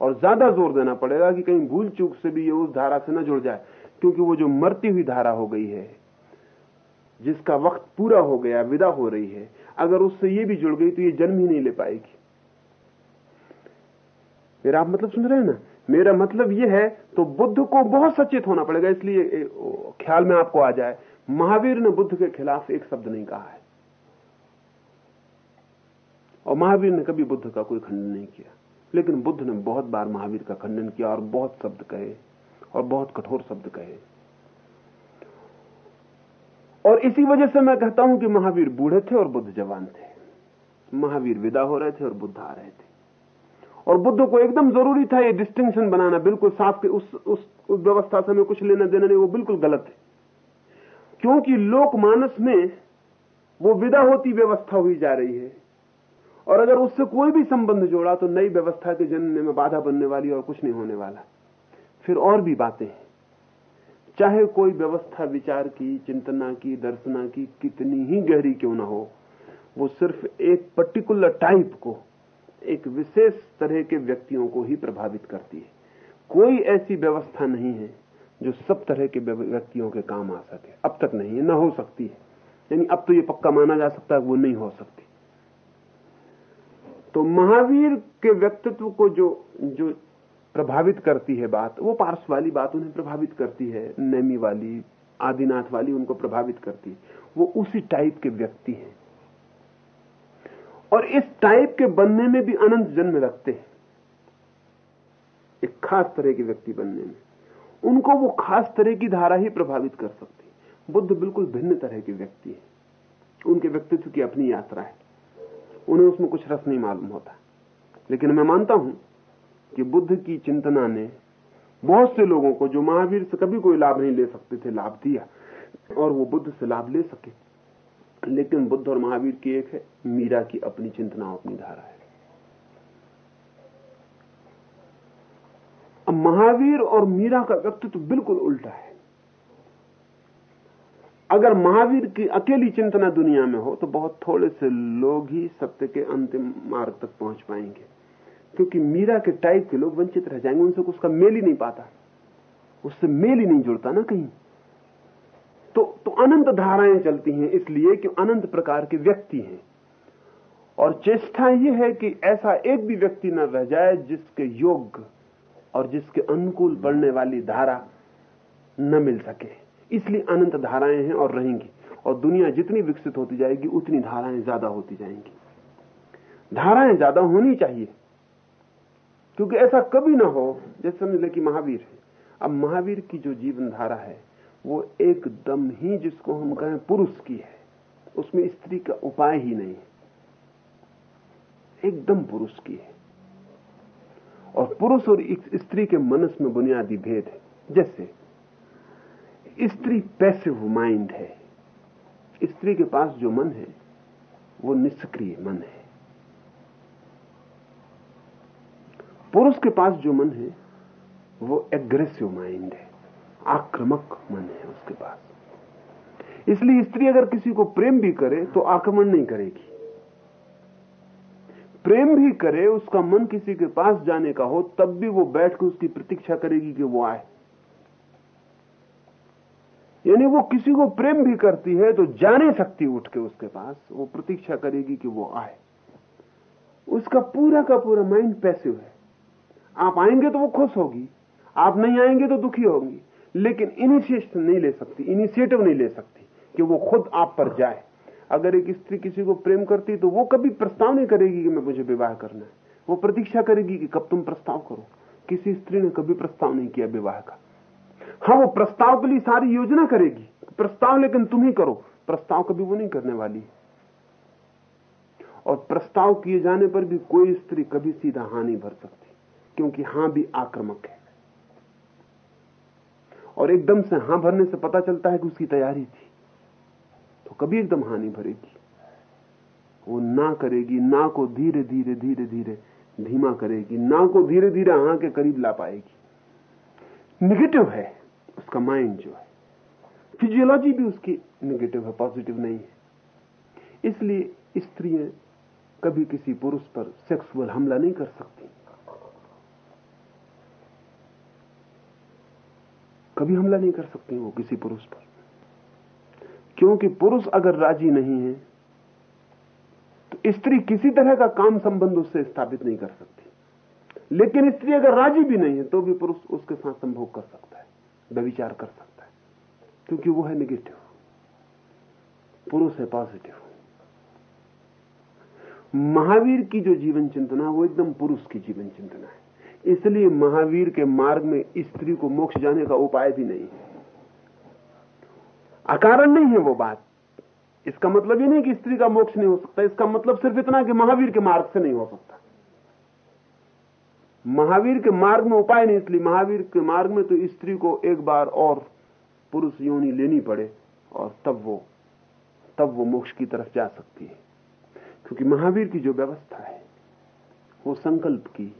और ज़्यादा ज़ोर देना पड़ेगा कि कहीं भूल चूक से भी ये उस धारा से न जुड़ जाए। क्योंकि वो जो मरती हुई धारा हो गई है, जिसका वक्त पूरा हो गया, विदा हो रही है, अगर उससे ये भी जुड़ गई तो ये जन्म ही नहीं ले पाएगी। मेरा आप मतलब सुन रहे हैं ना? मेरा मतलब ये है तो बुद्ध को बहुत सचेत होना पड़ेगा, इसलिए ख्याल में आपको आ जाए, महावीर ने बुद्ध के खिलाफ एक शब्द नहीं कहा है। और महावीर ने कभी बुद्ध का कोई खंडन नहीं किया, लेकिन बुद्ध ने बहुत बार महावीर का खंडन किया और बहुत शब्द कहे। और बहुत कठोर शब्द कहे। और इसी वजह से मैं कहता हूँ कि महावीर बूढ़े थे और बुद्ध जवान थे। महावीर विदा हो रहे थे और बुद्ध आ रहे थे। और बुद्ध को एकदम ज़रूरी था ये डिस्टिंक्शन बनाना। बिल्कुल साफ़ के उस उस, उस व्यवस्था से में कुछ लेना देना नहीं वो बिल्कुल गलत है। क्योंकि लोकमानस में वो विदा होती व्यवस्था हुई जा रही है। और अगर उससे कोई भी संबंध जोड़ा तो नई व्यवस्था के जन्म में बाधा बनने वाली और कुछ नहीं होने वाला। फिर और भी बातें हैं। चाहे कोई व्यवस्था, विचार की, चिंतना की, दर्शना की, कितनी ही गहरी क्यों ना हो, वो सिर्फ़ एक पर्टिकुलर टाइप को, एक विशेष तरह के व्यक्तियों को ही प्रभावित करती है। कोई ऐसी व्यवस्था नहीं है जो सब तरह के व्यक्तियों के काम आ सके। अब तक नहीं है न हो सकती है। यानी अब तो ये पक्का माना जा सकता है, वो नहीं हो सकती। तो महावीर के व्यक्तित्व को जो जो प्रभावित करती है बात, वो पार्श वाली बात उन्हें प्रभावित करती है, नैमी वाली, आदिनाथ वाली उनको प्रभावित करती है। वो उसी टाइप के व्यक्ति हैं। और इस टाइप के बनने में भी अनंत जन्म लगते हैं। एक खास तरह के व्यक्ति बनने में। उनको वो खास तरह की धारा ही प्रभावित कर सकती बुद्ध बिल्कुल भिन्न तरह के व्यक्ति है। उनके व्यक्तित्व की अपनी यात्रा है। उन्हें उसमें कुछ रस नहीं मालूम होता। लेकिन मैं मानता हूँ कि बुद्ध की चिंतना ने बहुत से लोगों को, जो महावीर से कभी कोई लाभ नहीं ले सकते थे, लाभ दिया और वो बुद्ध से लाभ ले सके। लेकिन बुद्ध और महावीर की एक है, मीरा की अपनी चिंतना अपनी धारा है। अब महावीर और मीरा का व्यक्तित्व तो बिल्कुल उल्टा है। अगर महावीर की अकेली चिंतना दुनिया में हो तो बहुत थोड़े से लोग ही सत्य के अंतिम मार्ग तक पहुँच पाएँगे। क्योंकि मीरा के टाइप के लोग वंचित रह जाएँगे, उनसे उसका मेल ही नहीं पाता। उससे मेल ही नहीं जुड़ता ना कहीं। तो तो अनंत धाराएँ चलती हैं इसलिए कि अनंत प्रकार के व्यक्ति हैं। और चेष्टा यह है कि ऐसा एक भी व्यक्ति न रह जाए जिसके योग्य और जिसके अनुकूल बढ़ने वाली धारा न मिल सके। इसलिए अनंत धाराएँ हैं और रहेंगी। और दुनिया जितनी विकसित होती जाएगी, उतनी धाराएँ ज़्यादा होती जाएँगी। धाराएँ ज़्यादा होनी चाहिए। क्योंकि ऐसा कभी ना हो, जैसे समझ ले कि महावीर है। अब महावीर की जो जीवन धारा है, वो एकदम ही जिसको हम कहें पुरुष की है। उसमें स्त्री का उपाय ही नहीं है। एकदम पुरुष की है। और पुरुष और स्त्री के मनस में बुनियादी भेद है। जैसे, स्त्री पैसिव माइंड है। स्त्री के पास जो मन है, वो निष्क्रिय मन है। पुरुष के पास जो मन है, वो एग्रेसिव माइंड है, आक्रामक मन है उसके पास। इसलिए स्त्री अगर किसी को प्रेम भी करे तो आक्रमण नहीं करेगी। प्रेम भी करे, उसका मन किसी के पास जाने का हो, तब भी वो बैठ के उसकी प्रतीक्षा करेगी कि वो आए। यानी वो किसी को प्रेम भी करती है तो जाने सकती उठ के उसके पास, वो प्रतीक्षा करेगी कि वो आए। उसका पूरा का पूरा माइंड पैसिव है। आप आएँगे तो वो खुश होगी। आप नहीं आएँगे तो दुखी होगी। लेकिन इनिशिएशन नहीं ले सकती इनिशिएटिव नहीं ले सकती कि वो खुद आप पर जाए। अगर एक स्त्री किसी को प्रेम करती तो वो कभी प्रस्ताव नहीं करेगी कि मैं मुझे विवाह करना है। वो प्रतीक्षा करेगी कि कब तुम प्रस्ताव करो। किसी स्त्री ने कभी प्रस्ताव नहीं किया विवाह का। हाँ वो प्रस्ताव के लिए सारी योजना करेगी। प्रस्ताव लेकिन तुम ही करो। प्रस्ताव कभी वो नहीं करने वाली और प्रस्ताव किए जाने पर भी कोई स्त्री कभी सीधा हानि भर सकती क्योंकि हाँ भी आक्रमक है। और एकदम से हाँ भरने से पता चलता है कि उसकी तैयारी थी। तो कभी एकदम हानि भरेगी। वो ना करेगी, ना को धीरे धीरे धीरे धीरे धीमा करेगी, ना को धीरे धीरे हाँ के करीब ला पाएगी। निगेटिव है, उसका माइंड जो है। फिजियोलॉजी भी उसकी निगेटिव है पॉजिटिव नहीं है। इसलिए स्त्रियाँ कभी किसी पुरुष पर सेक्सुअल हमला नहीं कर सकती। कभी हमला नहीं कर सकती वो किसी पुरुष पर। क्योंकि पुरुष अगर राज़ी नहीं है तो स्त्री किसी तरह का काम संबंध उससे स्थापित नहीं कर सकती। लेकिन स्त्री अगर राज़ी भी नहीं है तो भी पुरुष उसके साथ संभोग कर सकता है, व्यविचार कर सकता है। क्योंकि वो है निगेटिव पुरुष है पॉजिटिव महावीर की जो जीवन चिंतना है वो एकदम पुरुष की जीवन चिंतना है। इसलिए महावीर के मार्ग में स्त्री को मोक्ष जाने का उपाय भी नहीं है। अकारण नहीं है वो बात। इसका मतलब ये नहीं कि स्त्री का मोक्ष नहीं हो सकता। इसका मतलब सिर्फ़ इतना कि महावीर के मार्ग से नहीं हो सकता। महावीर के मार्ग में उपाय नहीं, इसलिए महावीर के मार्ग में तो स्त्री को एक बार और पुरुष योनि लेनी पड़े और तब वो तब वो मोक्ष की तरफ़ जा सकती है। क्योंकि महावीर की जो व्यवस्था है, वो संकल्प की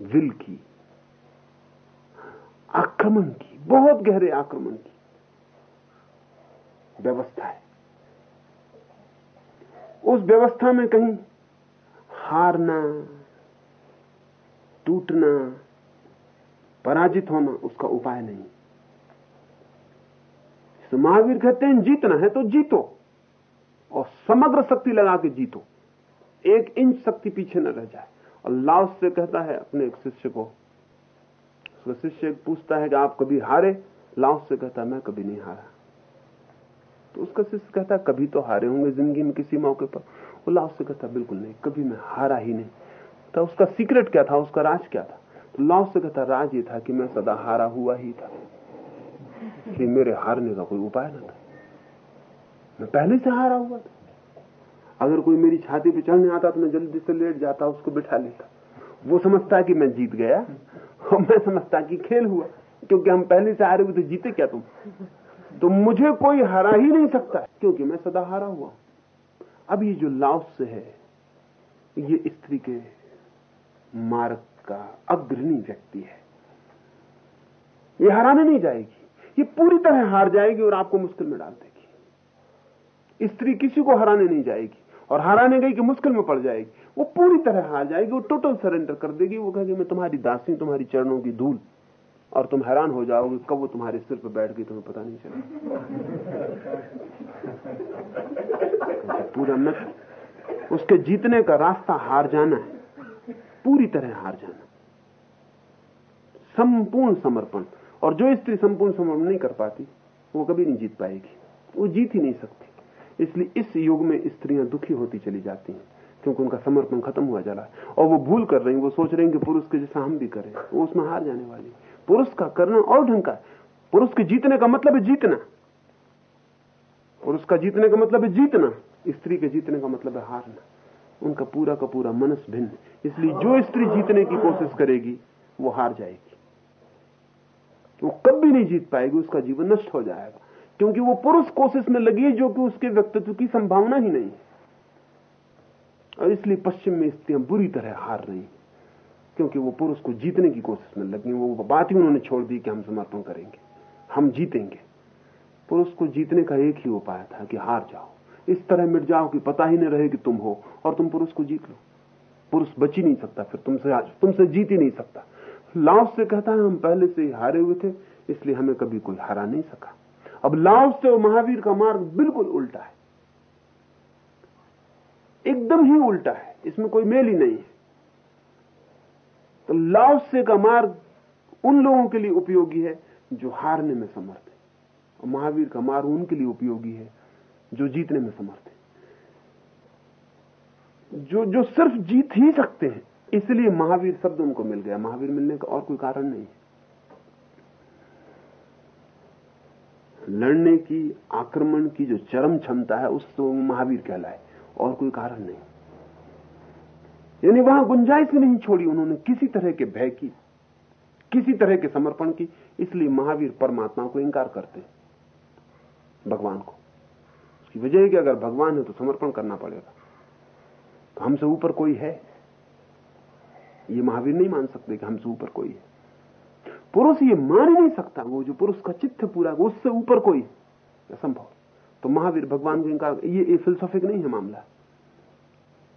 विल की, आक्रमण की, बहुत गहरे आक्रमण की व्यवस्था है। उस व्यवस्था में कहीं हारना, टूटना, पराजित होना उसका उपाय नहीं। महावीर कहते हैं, जीतना है तो जीतो और समग्र शक्ति लगा के जीतो। एक इंच शक्ति पीछे न रह जाए। और लाओस से कहता है अपने एक शिष्य को। उसका शिष्य पूछता है कि आप कभी हारे? लाओस से कहता मैं कभी नहीं हारा। तो उसका शिष्य कहता कभी तो हारे होंगे ज़िंदगी में किसी मौके पर। वो लाओ से कहता बिल्कुल नहीं, कभी मैं हारा ही नहीं। तो उसका सीक्रेट क्या था? उसका राज क्या था? तो लाओ से कहता राज ये था कि मैं सदा हारा हुआ ही था, कि मेरे हारने का कोई उपाय ना था। मैं पहले से हारा हुआ था। अगर कोई मेरी छाती पे चढ़ने आता तो मैं जल्दी से लेट जाता, उसको बिठा लेता। वो समझता कि मैं जीत गया, और मैं समझता कि खेल हुआ, क्योंकि हम पहले से हारे हुए तो जीते क्या तुम? तो मुझे कोई हरा ही नहीं सकता, क्योंकि मैं सदा हारा हुआ। अब ये जो लाउस है, ये स्त्री के मार्ग का अग्रणी व्यक्ति है। ये हराने नहीं जाएगी, ये पूरी तरह हार जाएगी और आपको मुश्किल में डाल देगी। स्त्री किसी को हराने नहीं जाएगी। और हराने गई कि मुश्किल में पड़ जाएगी। वो पूरी तरह हार जाएगी, वो टोटल सरेंडर कर देगी। वो कहेगी, मैं तुम्हारी दासी, तुम्हारी चरणों की धूल, और तुम हैरान हो जाओगे कब वो तुम्हारे सिर पर बैठ गई, तुम्हें पता नहीं चला पूरा नष्ट उसके जीतने का रास्ता हार जाना है। पूरी तरह हार जाना। संपूर्ण समर्पण। और जो स्त्री संपूर्ण समर्पण नहीं कर पाती, वो कभी नहीं जीत पाएगी। वो जीत ही नहीं सकती। इसलिए इस युग में स्त्रियाँ दुखी होती चली जाती हैं, क्योंकि उनका समर्पण खत्म हुआ चला। और वो भूल कर रही वो सोच रहे हैं कि पुरुष के जैसा हम भी करें, वो उसमें हार जाने वाली पुरुष का करना और ढंग का पुरुष के जीतने का मतलब है जीतना। पुरुष का जीतने का मतलब है जीतना, स्त्री के जीतने का मतलब है हारना। उनका पूरा का पूरा मनस भिन्न। इसलिए जो स्त्री जीतने की कोशिश करेगी, वो हार जाएगी। वो कभी नहीं जीत पाएगी, उसका जीवन नष्ट हो जाएगा। क्योंकि वो पुरुष कोशिश में लगी है जो कि उसके व्यक्तित्व की संभावना ही नहीं और इसलिए पश्चिम में स्त्रियाँ बुरी तरह हार रही क्योंकि वो पुरुष को जीतने की कोशिश में लगी वो बात ही उन्होंने छोड़ दी कि हम समर्पण करेंगे, हम जीतेंगे। पुरुष को जीतने का एक ही उपाय था कि हार जाओ। इस तरह मिट जाओ कि पता ही नहीं रहे कि तुम हो और तुम पुरुष को जीत लो। पुरुष बच ही नहीं सकता, फिर तुमसे आज तुमसे जीत ही नहीं सकता। लाओस से कहता है, हम पहले से ही हारे हुए थे, इसलिए हमें कभी कोई हरा नहीं सका। अब लाओस से महावीर का मार्ग बिल्कुल उल्टा है। एकदम ही उल्टा है, इसमें कोई मेल ही नहीं है। तो लाओसे का मार्ग उन लोगों के लिए उपयोगी है जो हारने में समर्थ है। और महावीर का मार्ग उनके लिए उपयोगी है जो जीतने में समर्थ है। जो जो सिर्फ़ जीत ही सकते हैं, इसलिए महावीर शब्द उनको मिल गया। महावीर मिलने का और कोई कारण नहीं है। लड़ने की, आक्रमण की जो चरम क्षमता है उससे वो महावीर कहलाए। और कोई कारण नहीं। यानी वहाँ गुंजाइश नहीं छोड़ी उन्होंने। किसी तरह के भय की, किसी तरह के समर्पण की, इसलिए महावीर परमात्मा को इंकार करते भगवान को। उसकी वजह है कि अगर भगवान है तो समर्पण करना पड़ेगा। तो हमसे ऊपर कोई है? ये महावीर नहीं मान सकते कि हमसे ऊपर कोई है। पुरुष ये मान ही नहीं सकता वो जो पुरुष का चित्त पूरा उससे ऊपर कोई असंभव। तो महावीर भगवान को इंकार ये, ये फिलोसॉफिक नहीं है मामला।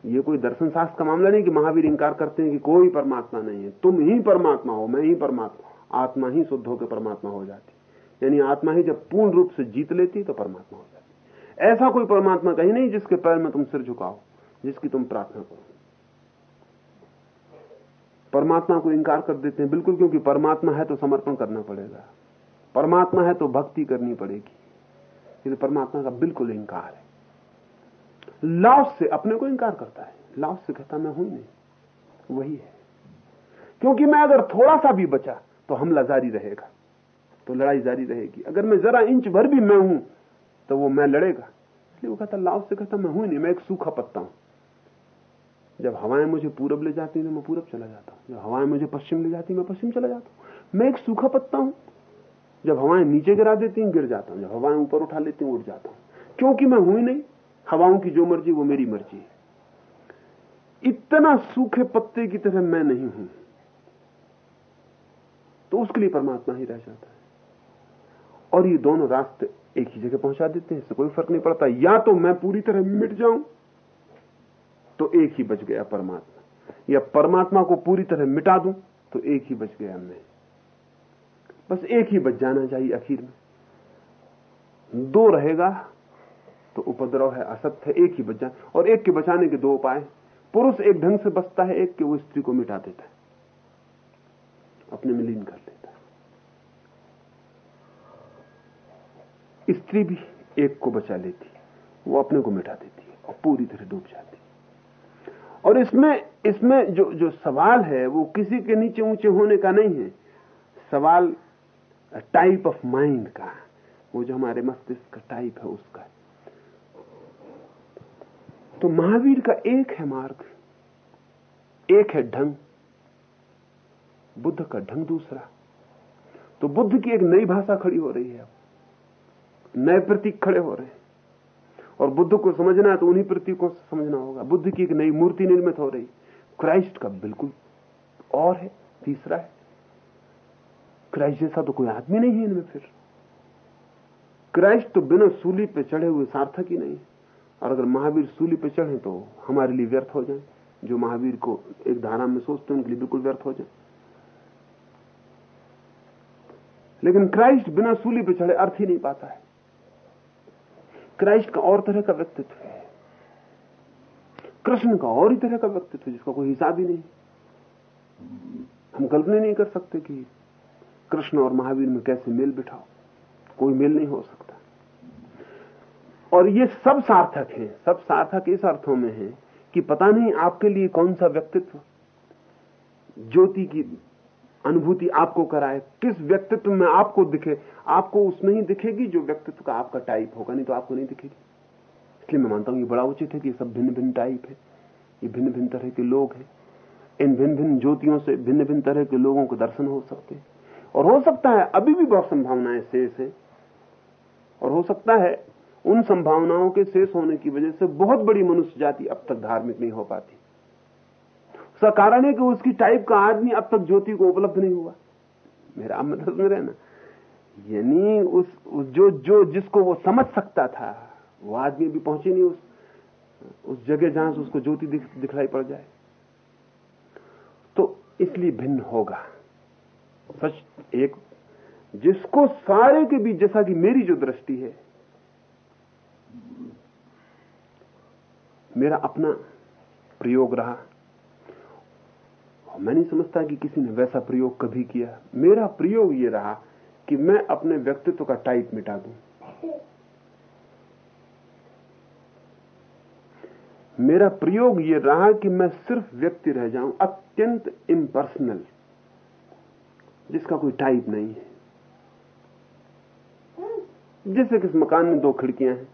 ये कोई दर्शन शास्त्र का मामला नहीं कि महावीर इंकार करते हैं कि कोई परमात्मा नहीं है। तुम ही परमात्मा हो मैं ही परमात्मा आत्मा ही शुद्ध होकर परमात्मा हो जाती। यानी आत्मा ही जब पूर्ण रूप से जीत लेती तो परमात्मा हो जाती। ऐसा कोई परमात्मा कहीं नहीं जिसके पैर में तुम सिर झुकाओ जिसकी तुम प्रार्थना करो। परमात्मा को इंकार कर देते हैं। बिल्कुल, क्योंकि परमात्मा है तो समर्पण करना पड़ेगा। परमात्मा है तो भक्ति करनी पड़ेगी। ये परमात्मा का बिल्कुल इंकार है। लाओस से अपने को इंकार करता है। लाओस से कहता, मैं हूँ नहीं। वही है। क्योंकि मैं अगर थोड़ा सा भी बचा तो हमला जारी रहेगा। तो लड़ाई जारी रहेगी। अगर मैं जरा इंच भर भी मैं हूँ तो वो मैं लड़ेगा। इसलिए वो कहता लाव से कहता, मैं हूँ नहीं, मैं एक सूखा पत्ता हूँ। जब हवाएँ मुझे पूरब ले जाती हैं तो मैं पूरब चला जाता हूँ। जब हवाएँ मुझे पश्चिम ले जाती मैं पश्चिम चला जाता हूँ। मैं एक सूखा पत्ता हूँ। जब हवाएँ नीचे गिरा देती हैं, गिर जाता हूँ। जब हवाएँ ऊपर उठा लेती हूँ उठ जाता हूँ। क्योंकि मैं हुई नहीं, हवाओं की जो मर्ज़ी, वो मेरी मर्ज़ी है। इतना सूखे पत्ते की तरह मैं नहीं हूँ। तो उसके लिए परमात्मा ही रह जाता है। और ये दोनों रास्ते एक ही जगह पहुँचा देते हैं, इससे कोई फ़र्क नहीं पड़ता। या तो मैं पूरी तरह मिट जाऊँ तो एक ही बच गया परमात्मा। या परमात्मा को पूरी तरह मिटा दूँ तो एक ही बच गया मैं। बस एक ही बच जाना चाहिए आखिर में। दो रहेगा तो उपद्रव है, असत्य है, एक ही बच जाए और एक के बचाने के दो उपाय पुरुष एक ढंग से बचता है, एक के वो स्त्री को मिटा देता है। अपने में लीन कर लेता है। स्त्री भी एक को बचा लेती वो अपने को मिटा देती है, और पूरी तरह डूब जाती और इसमें इसमें जो जो सवाल है, वो किसी के नीचे ऊँचे होने का नहीं है। सवाल टाइप ऑफ़ माइंड का वो जो हमारे मस्तिष्क का टाइप है, उसका तो महावीर का एक है मार्ग, एक है ढंग, बुद्ध का ढंग दूसरा। तो बुद्ध की एक नई भाषा खड़ी हो रही है अब। नए प्रतीक खड़े हो रहे हैं। और बुद्ध को समझना है तो उन्हीं प्रतीकों से समझना होगा। बुद्ध की एक नई मूर्ति निर्मित हो रही। क्राइस्ट का बिल्कुल और है, तीसरा है। क्राइस्ट जैसा तो कोई आदमी नहीं है इनमें फिर। क्राइस्ट तो बिना सूली पे चढ़े हुए सार्थक ही नहीं और अगर महावीर सूली पे चढ़े तो हमारे लिए व्यर्थ हो जाए। जो महावीर को एक धारा में सोचते हैं, उनके लिए बिल्कुल व्यर्थ हो जाए। लेकिन क्राइस्ट बिना सूली पे चढ़े अर्थ ही नहीं पाता है। क्राइस्ट का और तरह का व्यक्तित्व है। कृष्ण का और ही तरह का व्यक्तित्व जिसका कोई हिसाब ही नहीं। हम कल्पना नहीं कर सकते कि कृष्ण और महावीर में कैसे मेल बिठाओ। कोई मेल नहीं हो सकता। और ये सब सार्थक है, सब सार्थक इस अर्थों में है कि पता नहीं आपके लिए कौन सा व्यक्तित्व ज्योति की अनुभूति आपको कराए, किस व्यक्तित्व में आपको दिखे, आपको उसमें ही दिखेगी जो व्यक्तित्व का आपका टाइप होगा, नहीं तो आपको नहीं दिखेगी। इसलिए मैं मानता हूँ ये बड़ा उचित है कि सब भिन्न भिन्न टाइप है, ये भिन्न भिन्न तरह के लोग हैं। इन भिन्न भिन्न ज्योतियों से भिन्न भिन्न तरह के लोगों को दर्शन हो सकते हैं। और हो सकता है अभी भी बहुत संभावनाएँ शेष है। और हो सकता है उन संभावनाओं के शेष होने की वजह से बहुत बड़ी मनुष्य जाति अब तक धार्मिक नहीं हो पाती। कारण है कि उसकी टाइप का आदमी अब तक ज्योति को उपलब्ध नहीं हुआ। मेरा मतलब में रहना यानी उस, उस जो जो जिसको वो समझ सकता था वो आदमी भी पहुँचे नहीं उस उस जगह जहाँ से उसको ज्योति दिख, दिखलाई पड़ जाए। तो इसलिए भिन्न होगा। सच एक जिसको सारे के बीच जैसा कि मेरी जो दृष्टि है मेरा अपना प्रयोग रहा। मैं नहीं समझता कि किसी ने वैसा प्रयोग कभी किया। मेरा प्रयोग ये रहा कि मैं अपने व्यक्तित्व का टाइप मिटा दूँ। मेरा प्रयोग ये रहा कि मैं सिर्फ़ व्यक्ति रह जाऊँ, अत्यंत इम्पर्सनल जिसका कोई टाइप नहीं है। जैसे किस मकान में दो खिड़कियाँ हैं,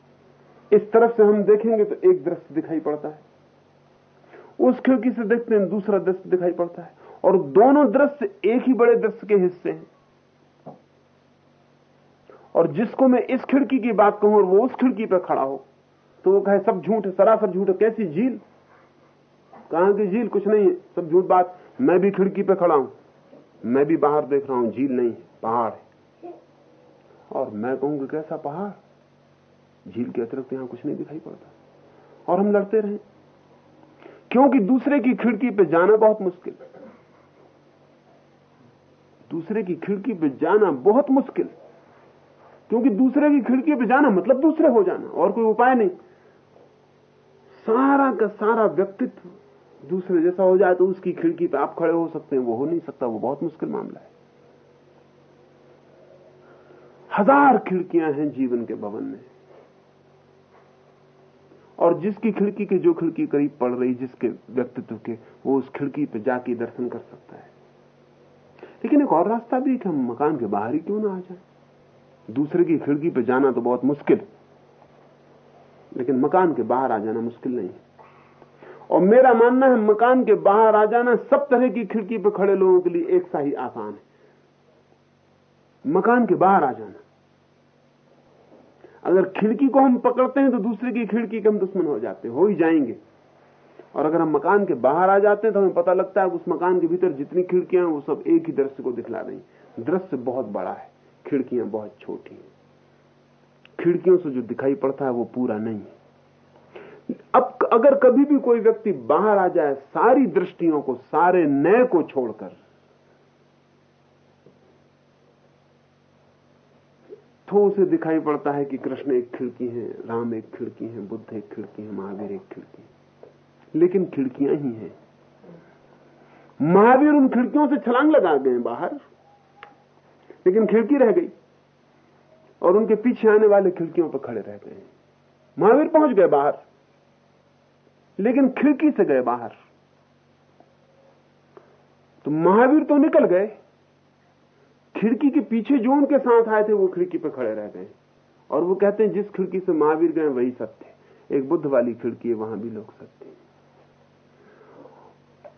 इस तरफ़ से हम देखेंगे तो एक दृश्य दिखाई पड़ता है। उस खिड़की से देखते हैं, दूसरा दृश्य दिखाई पड़ता है। और दोनों दृश्य एक ही बड़े दृश्य के हिस्से हैं। और जिसको मैं इस खिड़की की बात कहूँ और वो उस खिड़की पर खड़ा हो तो वो कहे, सब झूठ है, सरासर झूठ है, कैसी झील? कहा की झील? कुछ नहीं है, सब झूठ बात। मैं भी खिड़की पे खड़ा हूँ, मैं भी बाहर देख रहा हूँ, झील नहीं है, पहाड़ है। और मैं कहूँगा, कैसा पहाड़? झील के अतिरिक्त यहाँ कुछ नहीं दिखाई पड़ता। और हम लड़ते रहे। क्योंकि दूसरे की खिड़की पे जाना बहुत मुश्किल दूसरे की खिड़की पे जाना बहुत मुश्किल क्योंकि दूसरे की खिड़की पे जाना मतलब दूसरे हो जाना, और कोई उपाय नहीं। सारा का सारा व्यक्तित्व दूसरे जैसा हो जाए तो उसकी खिड़की पे आप खड़े हो सकते हैं, वो हो नहीं सकता, वो बहुत मुश्किल मामला है। हज़ार खिड़कियाँ हैं जीवन के भवन में। और जिसकी खिड़की के जो खिड़की करीब पड़ रही, जिसके व्यक्तित्व के, वो उस खिड़की पे जाके दर्शन कर सकता है। लेकिन एक और रास्ता भी कि हम मकान के बाहर ही क्यों ना आ जाए? दूसरे की खिड़की पे जाना तो बहुत मुश्किल। लेकिन मकान के बाहर आ जाना मुश्किल नहीं है। और मेरा मानना है, मकान के बाहर आ जाना सब तरह की खिड़की पर खड़े लोगों के लिए एक सा ही आसान है। मकान के बाहर आ जाना। अगर खिड़की को हम पकड़ते हैं तो दूसरे की खिड़की के हम दुश्मन हो जाते हो, ही जाएँगे। और अगर हम मकान के बाहर आ जाते हैं तो हमें पता लगता है उस मकान के भीतर जितनी खिड़कियाँ हैं, वो सब एक ही दृश्य को दिखला रही दृश्य बहुत बड़ा है, खिड़कियाँ बहुत छोटी हैं। खिड़कियों से जो दिखाई पड़ता है, वो पूरा नहीं है। अब अगर कभी भी कोई व्यक्ति बाहर आ जाए, सारी दृष्टियों को, सारे नए को छोड़कर तो उसे दिखाई पड़ता है कि कृष्ण एक खिड़की है, राम एक खिड़की है, बुद्ध एक खिड़की है, महावीर एक खिड़की है। लेकिन खिड़कियाँ ही हैं। महावीर उन खिड़कियों से छलांग लगा गए बाहर, लेकिन खिड़की रह गई और उनके पीछे आने वाले खिड़कियों पर खड़े रह गए महावीर पहुँच गए बाहर, लेकिन खिड़की से गए बाहर। तो महावीर तो निकल गए खिड़की के पीछे जो उनके साथ आए थे, वो खिड़की पर खड़े रह गए और वो कहते हैं, जिस खिड़की से महावीर गए, वही सत्य एक बुद्ध वाली खिड़की है, वहाँ भी लोग सत्य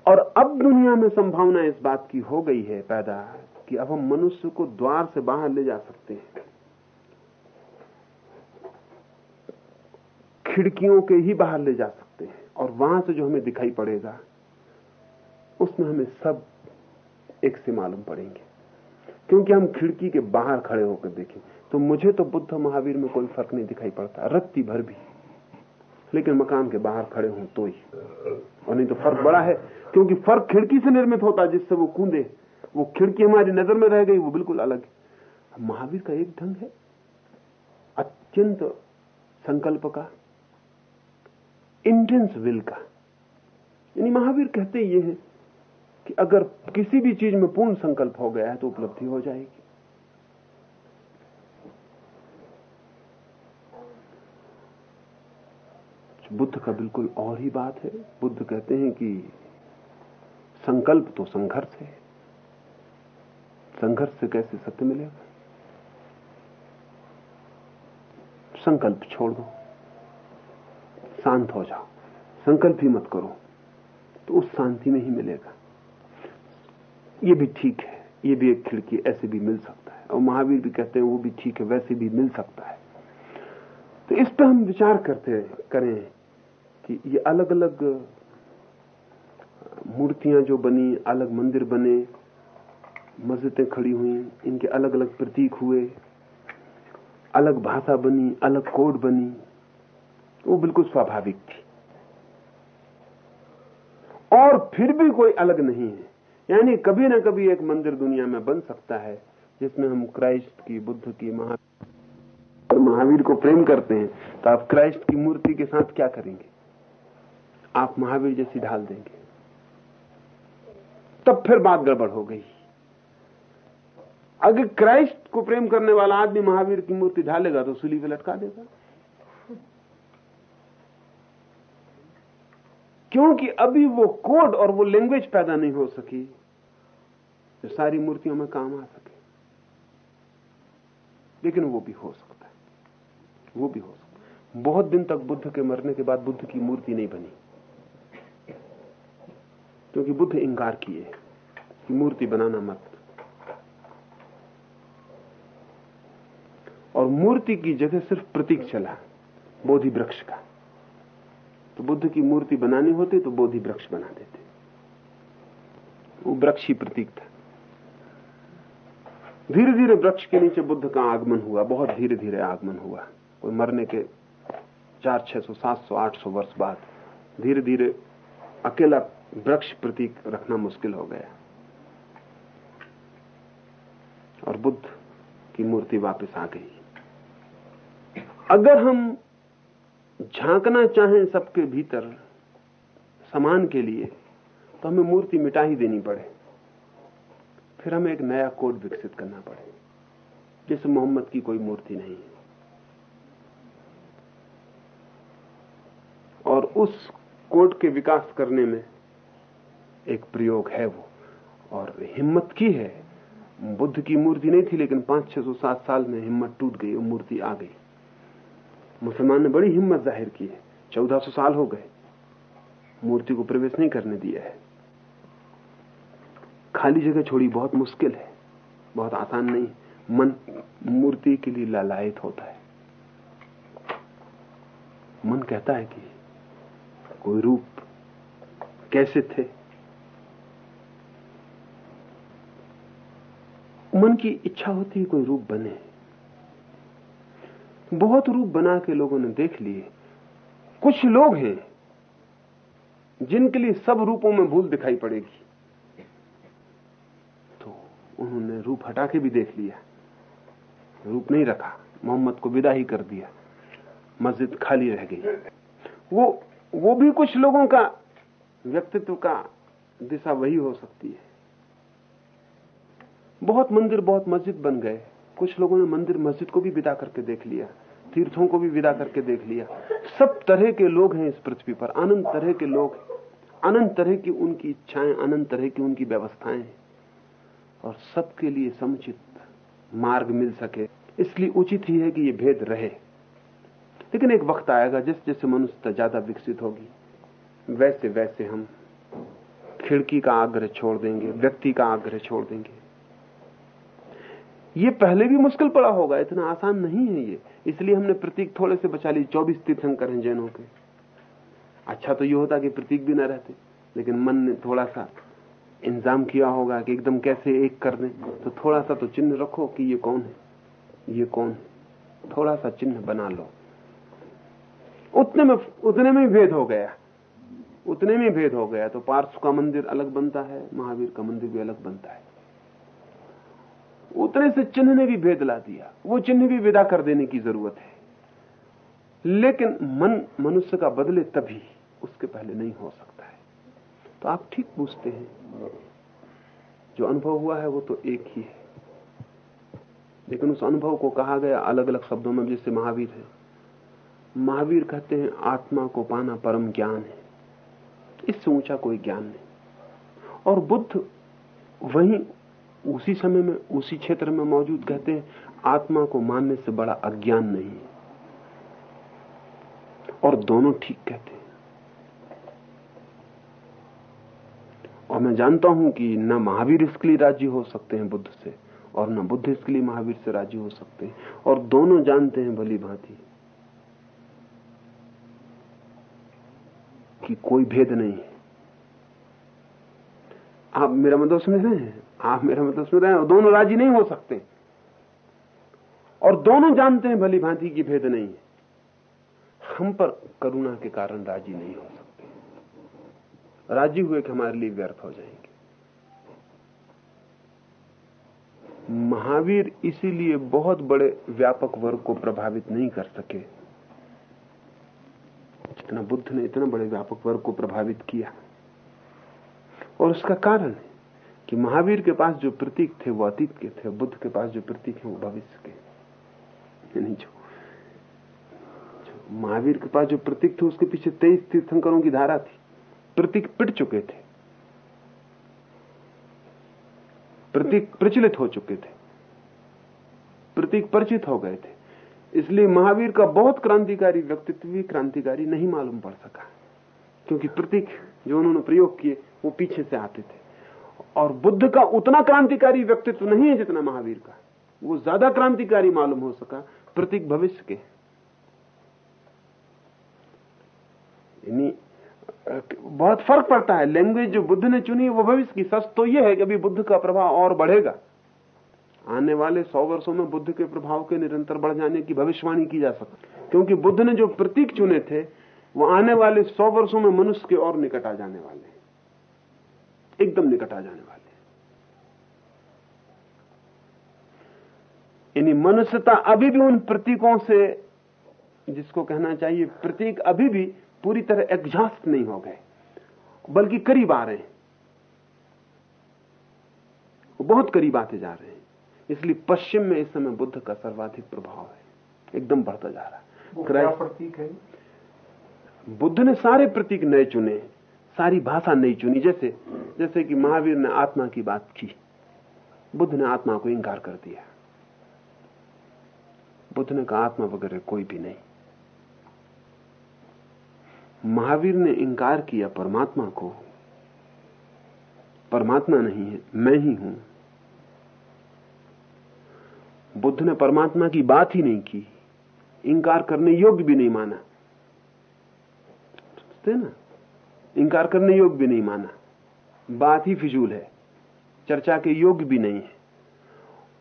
और अब दुनिया में संभावना इस बात की हो गई है पैदा, कि अब हम मनुष्य को द्वार से बाहर ले जा सकते हैं। खिड़कियों के ही बाहर ले जा सकते हैं। और वहाँ से जो हमें दिखाई पड़ेगा, उसमें हमें सब एक से मालूम पड़ेंगे। क्योंकि हम खिड़की के बाहर खड़े होकर देखें तो मुझे तो बुद्ध महावीर में कोई फ़र्क नहीं दिखाई पड़ता, रत्ती भर भी। लेकिन मकान के बाहर खड़े हों तो ही। और नहीं तो फ़र्क बड़ा है, क्योंकि फ़र्क खिड़की से निर्मित होता है, जिससे वो कूदे। वो खिड़की हमारी नज़र में रह गई, वो बिल्कुल अलग है। महावीर का एक ढंग है, अत्यंत संकल्प का इंटेंस विल का। यानी महावीर कहते ये हैं कि अगर किसी भी चीज़ में पूर्ण संकल्प हो गया है तो उपलब्धि हो जाएगी। बुद्ध का बिल्कुल और ही बात है। बुद्ध कहते हैं कि संकल्प तो संघर्ष है। संघर्ष से कैसे सत्य मिलेगा? संकल्प छोड़ दो। शांत हो जाओ। संकल्प ही मत करो। तो उस शांति में ही मिलेगा। ये भी ठीक है, ये भी एक खिड़की ऐसे भी मिल सकता है। और महावीर भी कहते हैं, वो भी ठीक है, वैसे भी मिल सकता है। तो इस पर हम विचार करते करें कि ये अलग अलग मूर्तियाँ जो बनी, अलग मंदिर बने, मस्जिदें खड़ी हुई, इनके अलग अलग प्रतीक हुए, अलग भाषा बनी, अलग कोड बनी, वो बिल्कुल स्वाभाविक थी। और फिर भी कोई अलग नहीं है। यानी कभी ना कभी एक मंदिर दुनिया में बन सकता है, जिसमें हम क्राइस्ट की, बुद्ध की, महावीर महावीर को प्रेम करते हैं। तो आप क्राइस्ट की मूर्ति के साथ क्या करेंगे? आप महावीर जैसी ढाल देंगे। तब फिर बात गड़बड़ हो गई। अगर क्राइस्ट को प्रेम करने वाला आदमी महावीर की मूर्ति ढालेगा तो सुली पे लटका देगा। क्योंकि अभी वो कोड और वो लैंग्वेज पैदा नहीं हो सकी। जो सारी मूर्तियों में काम आ सके। लेकिन वो भी हो सकता है। वो भी हो सकता है। बहुत दिन तक बुद्ध के मरने के बाद बुद्ध की मूर्ति नहीं बनी। क्योंकि बुद्ध इंकार किए कि मूर्ति बनाना मत। और मूर्ति की जगह सिर्फ़ प्रतीक चला, बोधि वृक्ष का। तो बुद्ध की मूर्ति बनानी होती तो बोधि वृक्ष बना देते। वो वृक्ष ही प्रतीक था। धीरे धीरे वृक्ष के नीचे बुद्ध का आगमन हुआ, बहुत धीरे धीरे आगमन हुआ। कोई मरने के चार, छह सौ, सात सौ, आठ सौ वर्ष बाद धीरे धीरे अकेला वृक्ष प्रतीक रखना मुश्किल हो गया। और बुद्ध की मूर्ति वापस आ गई। अगर हम झांकना चाहें सबके भीतर, समान के लिए तो हमें मूर्ति मिटा ही देनी पड़े। फिर हमें एक नया कोड विकसित करना पड़े जैसे मोहम्मद की कोई मूर्ति नहीं है। और उस कोड के विकास करने में एक प्रयोग है वो, और हिम्मत की है। बुद्ध की मूर्ति नहीं थी, लेकिन पाँच छह सौ सात साल में हिम्मत टूट गई वो मूर्ति आ गई। मुसलमान ने बड़ी हिम्मत ज़ाहिर की है। चौदह सौ साल हो गए। मूर्ति को प्रवेश नहीं करने दिया है। खाली जगह छोड़ी बहुत मुश्किल है, बहुत आसान नहीं, मन मूर्ति के लिए लालायित होता है। मन कहता है कि कोई रूप कैसे थे? मन की इच्छा होती है कोई रूप बने। बहुत रूप बना के लोगों ने देख लिए। कुछ लोग हैं जिनके लिए सब रूपों में भूल दिखाई पड़ेगी तो उन्होंने रूप हटा के भी देख लिया। रूप नहीं रखा, मोहम्मद को विदा ही कर दिया। मस्जिद खाली रह गई। वो वो भी कुछ लोगों का व्यक्तित्व का दिशा वही हो सकती है। बहुत मंदिर, बहुत मस्जिद बन गए। कुछ लोगों ने मंदिर, मस्जिद को भी विदा करके देख लिया। तीर्थों को भी विदा करके देख लिया। सब तरह के लोग हैं इस पृथ्वी पर। अनंत तरह के लोग अनंत तरह की उनकी इच्छाएँ, अनंत तरह की उनकी व्यवस्थाएँ और सबके लिए समुचित मार्ग मिल सके। इसलिए उचित ही है कि ये भेद रहे। लेकिन एक वक्त आएगा जिस जैसे मनुष्यता ज़्यादा विकसित होगी। वैसे वैसे हम खिड़की का आग्रह छोड़ देंगे, व्यक्ति का आग्रह छोड़ देंगे। ये पहले भी मुश्किल पड़ा होगा, इतना आसान नहीं है ये। इसलिए हमने प्रतीक थोड़े से बचा ली, चौबीस तीर्थंकर हैं जैनों के। अच्छा तो ये होता कि प्रतीक भी ना रहते, लेकिन मन ने थोड़ा सा इंतज़ाम किया होगा कि एकदम कैसे एक कर दें। तो थोड़ा सा तो चिन्ह रखो कि ये कौन है। ये कौन है? थोड़ा सा चिन्ह बना लो। उतने में उतने में भेद हो गया। उतने में भेद हो गया। तो पार्श्व का मंदिर अलग बनता है, महावीर का मंदिर भी अलग बनता है। उतने से चिन्ह ने भी भेद ला दिया। वो चिन्ह भी विदा कर देने की ज़रूरत है। लेकिन मन, मनुष्य का बदले तभी उसके पहले नहीं हो सकता। तो आप ठीक पूछते हैं। जो अनुभव हुआ है वो तो एक ही है। लेकिन उस अनुभव को कहा गया अलग अलग शब्दों में जैसे महावीर है। महावीर कहते हैं, आत्मा को पाना परम ज्ञान है। इससे ऊँचा कोई ज्ञान नहीं। और बुद्ध वहीं उसी समय में, उसी क्षेत्र में मौजूद कहते हैं, आत्मा को मानने से बड़ा अज्ञान नहीं है। और दोनों ठीक कहते हैं। और मैं जानता हूँ कि न महावीर इसके लिए राज़ी हो सकते हैं बुद्ध से, और न बुद्ध इसके लिए महावीर से राज़ी हो सकते हैं। और दोनों जानते हैं भली भांति कि कोई भेद नहीं है। आप मेरा मतलब सुन रहे हैं? आप मेरा मतलब सुन रहे हैं? दोनों राज़ी नहीं हो सकते। और दोनों जानते हैं भली भांति की भेद नहीं है। हम पर करुणा के कारण राज़ी नहीं हो सकते राज़ी हुए कि हमारे लिए व्यर्थ हो जाएँगे। महावीर इसीलिए बहुत बड़े व्यापक वर्ग को प्रभावित नहीं कर सके। जितना बुद्ध ने इतना बड़े व्यापक वर्ग को प्रभावित किया। और उसका कारण है कि महावीर के पास जो प्रतीक थे वो अतीत के थे बुद्ध के पास जो प्रतीक है वो भविष्य के नहीं जो, जो महावीर के पास जो प्रतीक थे उसके पीछे तेईस तीर्थंकरों की धारा थी। प्रतीक पिट चुके थे। प्रतीक प्रचलित हो चुके थे। प्रतीक परिचित हो गए थे। इसलिए महावीर का बहुत क्रांतिकारी व्यक्तित्व भी क्रांतिकारी नहीं मालूम पड़ सका। क्योंकि प्रतीक जो उन्होंने प्रयोग किए, वो पीछे से आते थे। और बुद्ध का उतना क्रांतिकारी व्यक्तित्व नहीं है जितना महावीर का। वो ज़्यादा क्रांतिकारी मालूम हो सका प्रतीक भविष्य के। बहुत फ़र्क पड़ता है। लैंग्वेज जो बुद्ध ने चुनी, वो भविष्य की सच तो यह है कि अभी बुद्ध का प्रभाव और बढ़ेगा। आने वाले सौ वर्षों में बुद्ध के प्रभाव के निरंतर बढ़ जाने की भविष्यवाणी की जा सकती क्योंकि बुद्ध ने जो प्रतीक चुने थे, वो आने वाले सौ वर्षों में मनुष्य के और निकट आ जाने वाले एकदम निकट आ जाने वाले यानी मनुष्यता अभी भी उन प्रतीकों से, जिसको कहना चाहिए, प्रतीक अभी भी पूरी तरह एग्जॉस्ट नहीं हो गए बल्कि करीब आ रहे हैं। बहुत करीब आते जा रहे हैं। इसलिए पश्चिम में इस समय बुद्ध का सर्वाधिक प्रभाव है। एकदम बढ़ता जा रहा है। प्रतीक है? बुद्ध ने सारे प्रतीक नए चुने सारी भाषा नहीं चुनी। जैसे जैसे कि महावीर ने आत्मा की बात की। बुद्ध ने आत्मा को इंकार कर दिया। बुद्ध ने कहा आत्मा वगैरह कोई भी नहीं। महावीर ने इंकार किया परमात्मा को। परमात्मा नहीं है, मैं ही हूँ। बुद्ध ने परमात्मा की बात ही नहीं की। इंकार करने योग्य भी नहीं माना। समझते ना? इंकार करने योग्य भी नहीं माना। बात ही फिजूल है। चर्चा के योग्य भी नहीं है।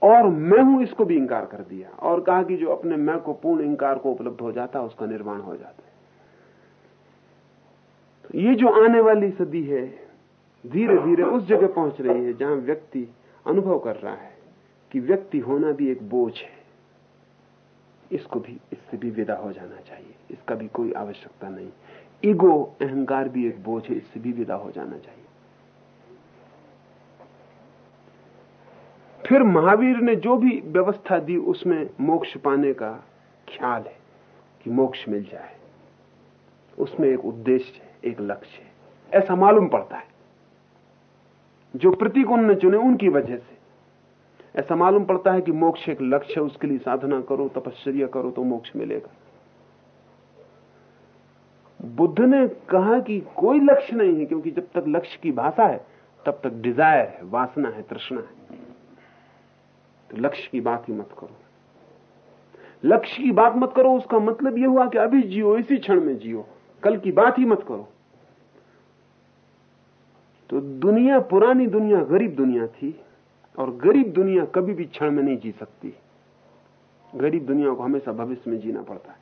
और मैं हूँ, इसको भी इंकार कर दिया। और कहा कि जो अपने मैं को पूर्ण इंकार को उपलब्ध हो जाता है उसका निर्माण हो जाता है। ये जो आने वाली सदी है धीरे धीरे उस जगह पहुँच रही है जहाँ व्यक्ति अनुभव कर रहा है कि व्यक्ति होना भी एक बोझ है। इसको भी, इससे भी विदा हो जाना चाहिए। इसका भी कोई आवश्यकता नहीं। ईगो अहंकार भी एक बोझ है, इससे भी विदा हो जाना चाहिए। फिर महावीर ने जो भी व्यवस्था दी, उसमें मोक्ष पाने का ख्याल है कि मोक्ष मिल जाए। उसमें एक उद्देश्य है। एक लक्ष्य है। ऐसा मालूम पड़ता है। जो प्रतीक उन्होंने चुने, उनकी वजह से। ऐसा मालूम पड़ता है कि मोक्ष एक लक्ष्य है, उसके लिए साधना करो, तपश्चर्या करो तो मोक्ष मिलेगा। बुद्ध ने कहा कि कोई लक्ष्य नहीं है, क्योंकि जब तक लक्ष्य की भाषा है, तब तक डिज़ायर है, वासना है, तृष्णा है। तो लक्ष्य की बात ही मत करो। लक्ष्य की बात मत करो, उसका मतलब यह हुआ कि अभी जियो, इसी क्षण में जियो। कल की बात ही मत करो। तो दुनिया, पुरानी दुनिया गरीब दुनिया थी और गरीब दुनिया कभी भी क्षण में नहीं जी सकती। गरीब दुनिया को हमेशा भविष्य में जीना पड़ता है।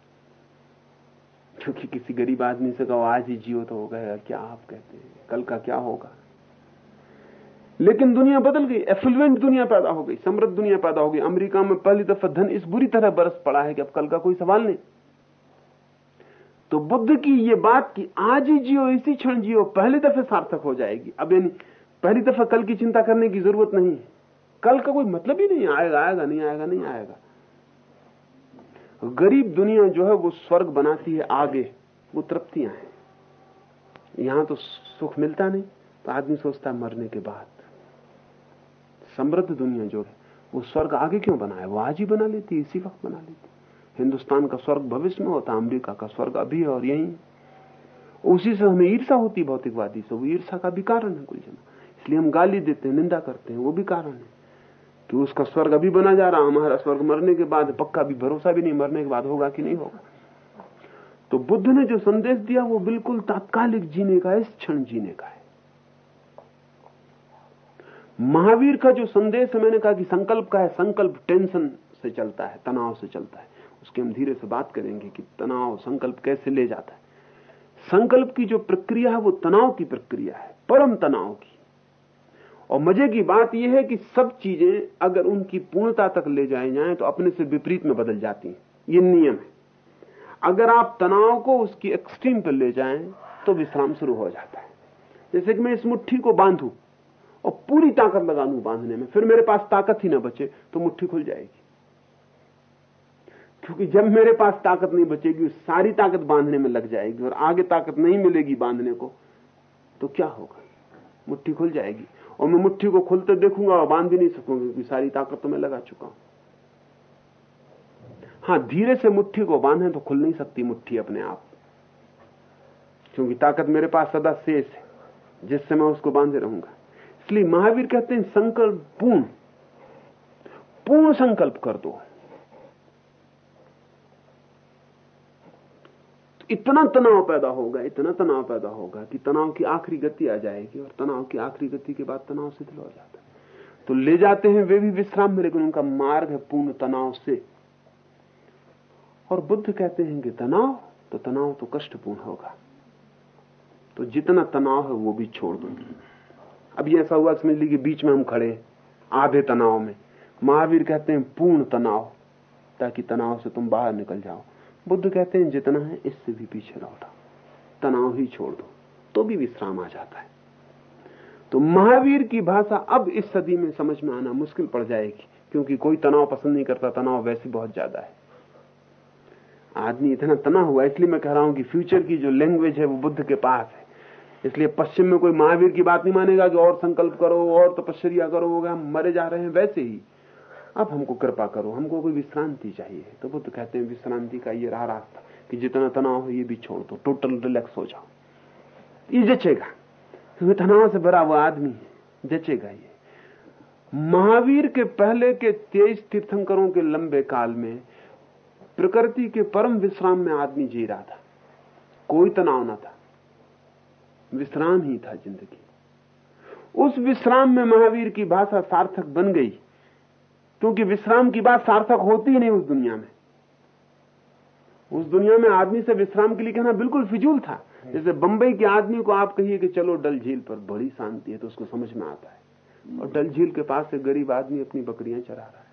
क्योंकि किसी गरीब आदमी से कहो, आज ही जियो तो हो गया क्या आप कहते हैं? कल का क्या होगा? लेकिन दुनिया बदल गई, एफ्लुएंट दुनिया पैदा हो गई, समृद्ध दुनिया पैदा हो गई। अमेरिका में पहली दफ़ा धन इस बुरी तरह बरस पड़ा है कि अब कल का कोई सवाल नहीं। तो बुद्ध की ये बात कि आज ही जियो, इसी क्षण जियो, पहली दफे सार्थक हो जाएगी। अब यानी पहली दफ़ा कल की चिंता करने की ज़रूरत नहीं है। कल का कोई मतलब ही नहीं आएगा आएगा, नहीं आएगा नहीं आएगा। गरीब दुनिया जो है, वो स्वर्ग बनाती है आगे। वो तृप्तियाँ हैं। यहाँ तो सुख मिलता नहीं तो आदमी सोचता है मरने के बाद। समृद्ध दुनिया जो है, वो स्वर्ग आगे क्यों बनाए वो आज ही बना लेती इसी वक्त बना लेती हिंदुस्तान का स्वर्ग भविष्य में होता अमेरिका का स्वर्ग अभी है और यही। उसी से हमें ईर्षा होती भौतिकवादी से, वो ईर्षा का भी कारण है कुल जन इसलिए हम गाली देते हैं, निंदा करते हैं, वो भी कारण है। कि उसका स्वर्ग अभी बना जा रहा, हमारा स्वर्ग मरने के बाद पक्का भी भरोसा भी नहीं, मरने के बाद होगा कि नहीं होगा। तो बुद्ध ने जो संदेश दिया, वो बिल्कुल तात्कालिक जीने का इस क्षण जीने का है। महावीर का जो संदेश है, मैंने कहा कि संकल्प का है, संकल्प टेंशन से चलता है, तनाव से चलता है। उसकी हम धीरे से बात करेंगे कि तनाव, संकल्प कैसे ले जाता है। संकल्प की जो प्रक्रिया है, वो तनाव की प्रक्रिया है, परम तनाव की। और मज़े की बात यह है कि सब चीज़ें अगर उनकी पूर्णता तक ले जाए जाए तो अपने से विपरीत में बदल जाती हैं। ये नियम है। अगर आप तनाव को उसकी एक्सट्रीम पर ले जाएँ तो विश्राम शुरू हो जाता है। जैसे कि मैं इस मुट्ठी को बांधू, और पूरी ताकत लगा लू बांधने में, फिर मेरे पास ताकत ही ना बचे तो मुट्ठी खुल जाएगी। क्योंकि जब मेरे पास ताकत नहीं बचेगी सारी ताकत बांधने में लग जाएगी और आगे ताकत नहीं मिलेगी बांधने को तो क्या होगा? मुट्ठी खुल जाएगी। और मैं मुट्ठी को खुलते देखूँगा और बाँध भी नहीं सकूँगा, क्योंकि सारी ताकत तो मैं लगा चुका हूँ। हाँ, धीरे से मुट्ठी को बांधे तो खुल नहीं सकती मुट्ठी अपने आप। क्योंकि ताकत मेरे पास सदा शेष है, जिससे मैं उसको बांधे रहूँगा। इसलिए महावीर कहते हैं, संकल्प पूर्ण। पूर्ण संकल्प कर दो। इतना तनाव पैदा होगा, इतना तनाव पैदा होगा कि तनाव की आखिरी गति आ जाएगी और तनाव की आखिरी गति के बाद तनाव शिथिल हो जाता है। तो ले जाते हैं वे भी विश्राम में, लेकिन उनका मार्ग है पूर्ण तनाव से। और बुद्ध कहते हैं कि तनाव तो तनाव तो कष्टपूर्ण होगा। तो जितना तनाव है, वो भी छोड़ दो अभी ऐसा हुआ, समझ लीजिए बीच में हम खड़े आधे तनाव में। महावीर कहते हैं, पूर्ण तनाव, ताकि तनाव से तुम बाहर निकल जाओ। बुद्ध कहते हैं, जितना है, इससे भी पीछे लौटा। तनाव ही छोड़ दो तो भी विश्राम आ जाता है। तो महावीर की भाषा अब इस सदी में समझ में आना मुश्किल पड़ जाएगी, क्योंकि कोई तनाव पसंद नहीं करता, तनाव वैसे बहुत ज़्यादा है। आदमी इतना तना हुआ, इसलिए मैं कह रहा हूँ कि फ्यूचर की जो लैंग्वेज है, वो बुद्ध के पास है। इसलिए पश्चिम में कोई महावीर की बात नहीं मानेगा कि और संकल्प करो, और तपस्या करो, वो हम मरे जा रहे हैं, वैसे ही। अब हमको कृपा करो, हमको कोई विश्रांति चाहिए। तो बुद्ध कहते हैं, विश्रांति का ये रहा रास्ता कि जितना तनाव हो ये भी छोड़ दो टोटल रिलैक्स हो जाओ। ये जचेगा, क्योंकि तो तनाव से भरा हुआ आदमी है, जचेगा ये। महावीर के पहले के तेज तीर्थंकरों के लंबे काल में प्रकृति के परम विश्राम में आदमी जी रहा था। कोई तनाव ना था, विश्राम ही था ज़िंदगी। उस विश्राम में महावीर की भाषा सार्थक बन गई। क्योंकि विश्राम की बात सार्थक होती ही नहीं उस दुनिया में। उस दुनिया में आदमी से विश्राम के लिए कहना बिल्कुल फिजूल था। जैसे बंबई के आदमी को आप कहिए कि चलो डल झील पर बड़ी शांति है तो उसको समझ में आता है। और डल झील के पास एक गरीब आदमी अपनी बकरियाँ चरा रहा है।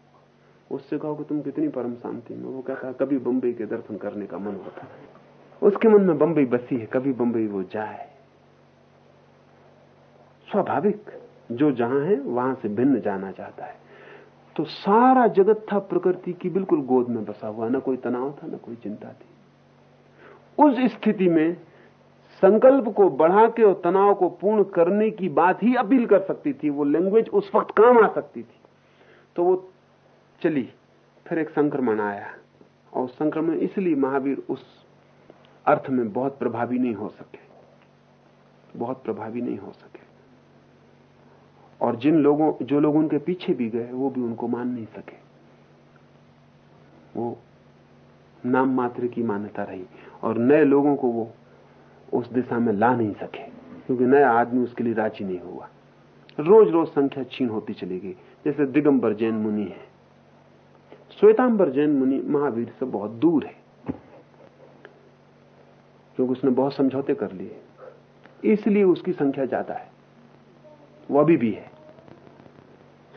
उससे कहो कि तुम कितनी परम शांति में वो कहता है, कभी बंबई के दर्शन करने का मन होता है। उसके मन में बंबई बसी है, कभी बंबई वो जाए। स्वाभाविक, जो जहाँ है, वहाँ से भिन्न जाना चाहता है। तो सारा जगत था प्रकृति की बिल्कुल गोद में बसा हुआ, न कोई तनाव था, ना कोई चिंता थी। उस स्थिति में संकल्प को बढ़ा के और तनाव को पूर्ण करने की बात ही अपील कर सकती थी, वो लैंग्वेज उस वक्त काम आ सकती थी। तो वो चली, फिर एक संक्रमण आया, और संक्रमण इसलिए महावीर उस अर्थ में बहुत प्रभावी नहीं हो सके, बहुत प्रभावी नहीं हो सके। और जिन लोगों, जो लोग उनके पीछे भी गए, वो भी उनको मान नहीं सके। वो नाम मात्र की मान्यता रही और नए लोगों को वो उस दिशा में ला नहीं सके, क्योंकि नया आदमी उसके लिए राज़ी नहीं हुआ। रोज रोज संख्या छीन होती चली गई, जैसे दिगंबर जैन मुनि है। श्वेतांबर जैन मुनि महावीर से बहुत दूर है, क्योंकि उसने बहुत समझौते कर लिए। इसलिए उसकी संख्या ज़्यादा है। वो अभी भी है।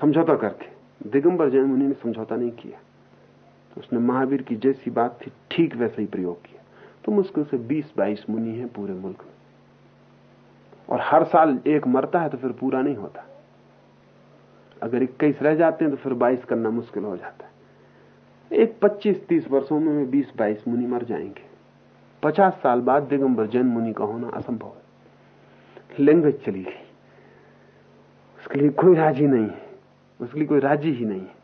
समझौता करके। दिगंबर जैन मुनि ने समझौता नहीं किया। तो उसने महावीर की जैसी बात थी, ठीक वैसा ही प्रयोग किया। तो मुश्किल से 20-22 मुनि हैं पूरे मुल्क में। और हर साल एक मरता है तो फिर पूरा नहीं होता। अगर इक्कीस रह जाते हैं तो फिर 22 करना मुश्किल हो जाता है। एक 25-30 वर्षों में बीस बाईस मुनि मर जाएँगे। 50 साल बाद दिगंबर जैन मुनि का होना असंभव है। लैंग्वेज चली गई। उसके लिए कोई राज़ी नहीं है। उसके लिए कोई राज़ी ही नहीं है।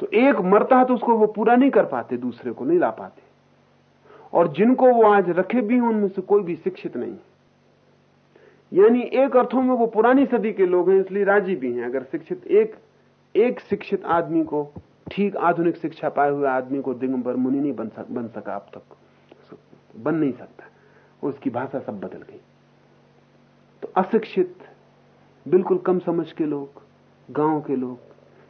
तो एक मरता है तो उसको वो पूरा नहीं कर पाते दूसरे को नहीं ला पाते। और जिनको वो आज रखे भी हैं उनमें से कोई भी शिक्षित नहीं है। यानी एक अर्थों में वो पुरानी सदी के लोग हैं इसलिए राज़ी भी हैं। अगर शिक्षित एक एक शिक्षित आदमी को ठीक आधुनिक शिक्षा पाए हुए आदमी को दिगंबर मुनि नहीं बन, सक, बन सका अब तक। बन नहीं सकता। उसकी भाषा सब बदल गई। तो अशिक्षित बिल्कुल कम समझ के लोग, गाँव के लोग,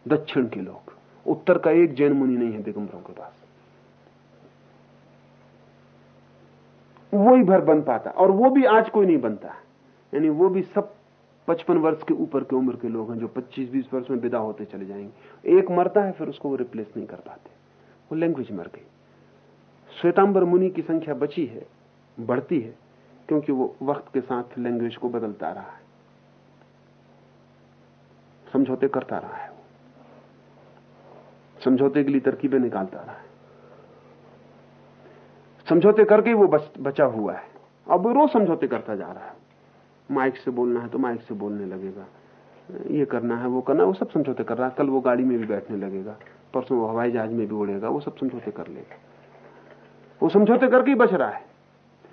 दक्षिण के लोग। उत्तर का एक जैन मुनि नहीं है दिगंबरों के पास। वो ही भर बन पाता, और वो भी आज कोई नहीं बनता। यानी वो भी सब पचपन वर्ष के ऊपर के उम्र के लोग हैं, जो 25-20 वर्ष में विदा होते चले जाएँगे। एक मरता है, फिर उसको वो रिप्लेस नहीं कर पाते। वो लैंग्वेज मर गई। श्वेतांबर मुनि की संख्या बची है, बढ़ती है, क्योंकि वो वक्त के साथ लैंग्वेज को बदलता रहा है। समझौते करता रहा है समझौते के लिए तरकीबें निकालता रहा है। समझौते करके वो बच, बचा हुआ है। अब वो रोज समझौते करता जा रहा है। माइक से बोलना है तो माइक से बोलने लगेगा। ये करना है वो करना है वो सब समझौते कर रहा है। कल वो गाड़ी में भी बैठने लगेगा। परसों वो हवाई जहाज़ में भी उड़ेगा। वो सब समझौते कर लेगा। वो समझौते करके ही बच रहा है।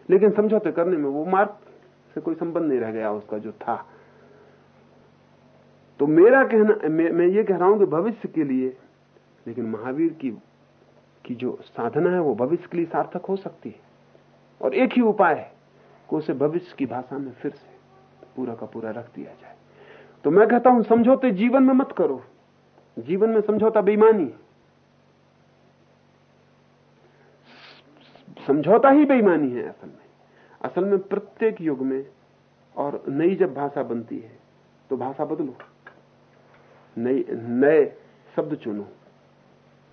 लेकिन समझौते करने में वो मार्ग से कोई संबंध नहीं रह गया उसका जो था। तो मेरा कहना मैं, मैं ये कह रहा हूँ कि भविष्य के लिए लेकिन महावीर की की जो साधना है वो भविष्य के लिए सार्थक हो सकती है। और एक ही उपाय है कि उसे भविष्य की भाषा में फिर से पूरा का पूरा रख दिया जाए। तो मैं कहता हूँ समझौते जीवन में मत करो। जीवन में समझौता बेईमानी समझौता ही बेईमानी है असल में। असल में प्रत्येक युग में और नई जब भाषा बनती है तो भाषा बदलो। नई, नए शब्द चुनो,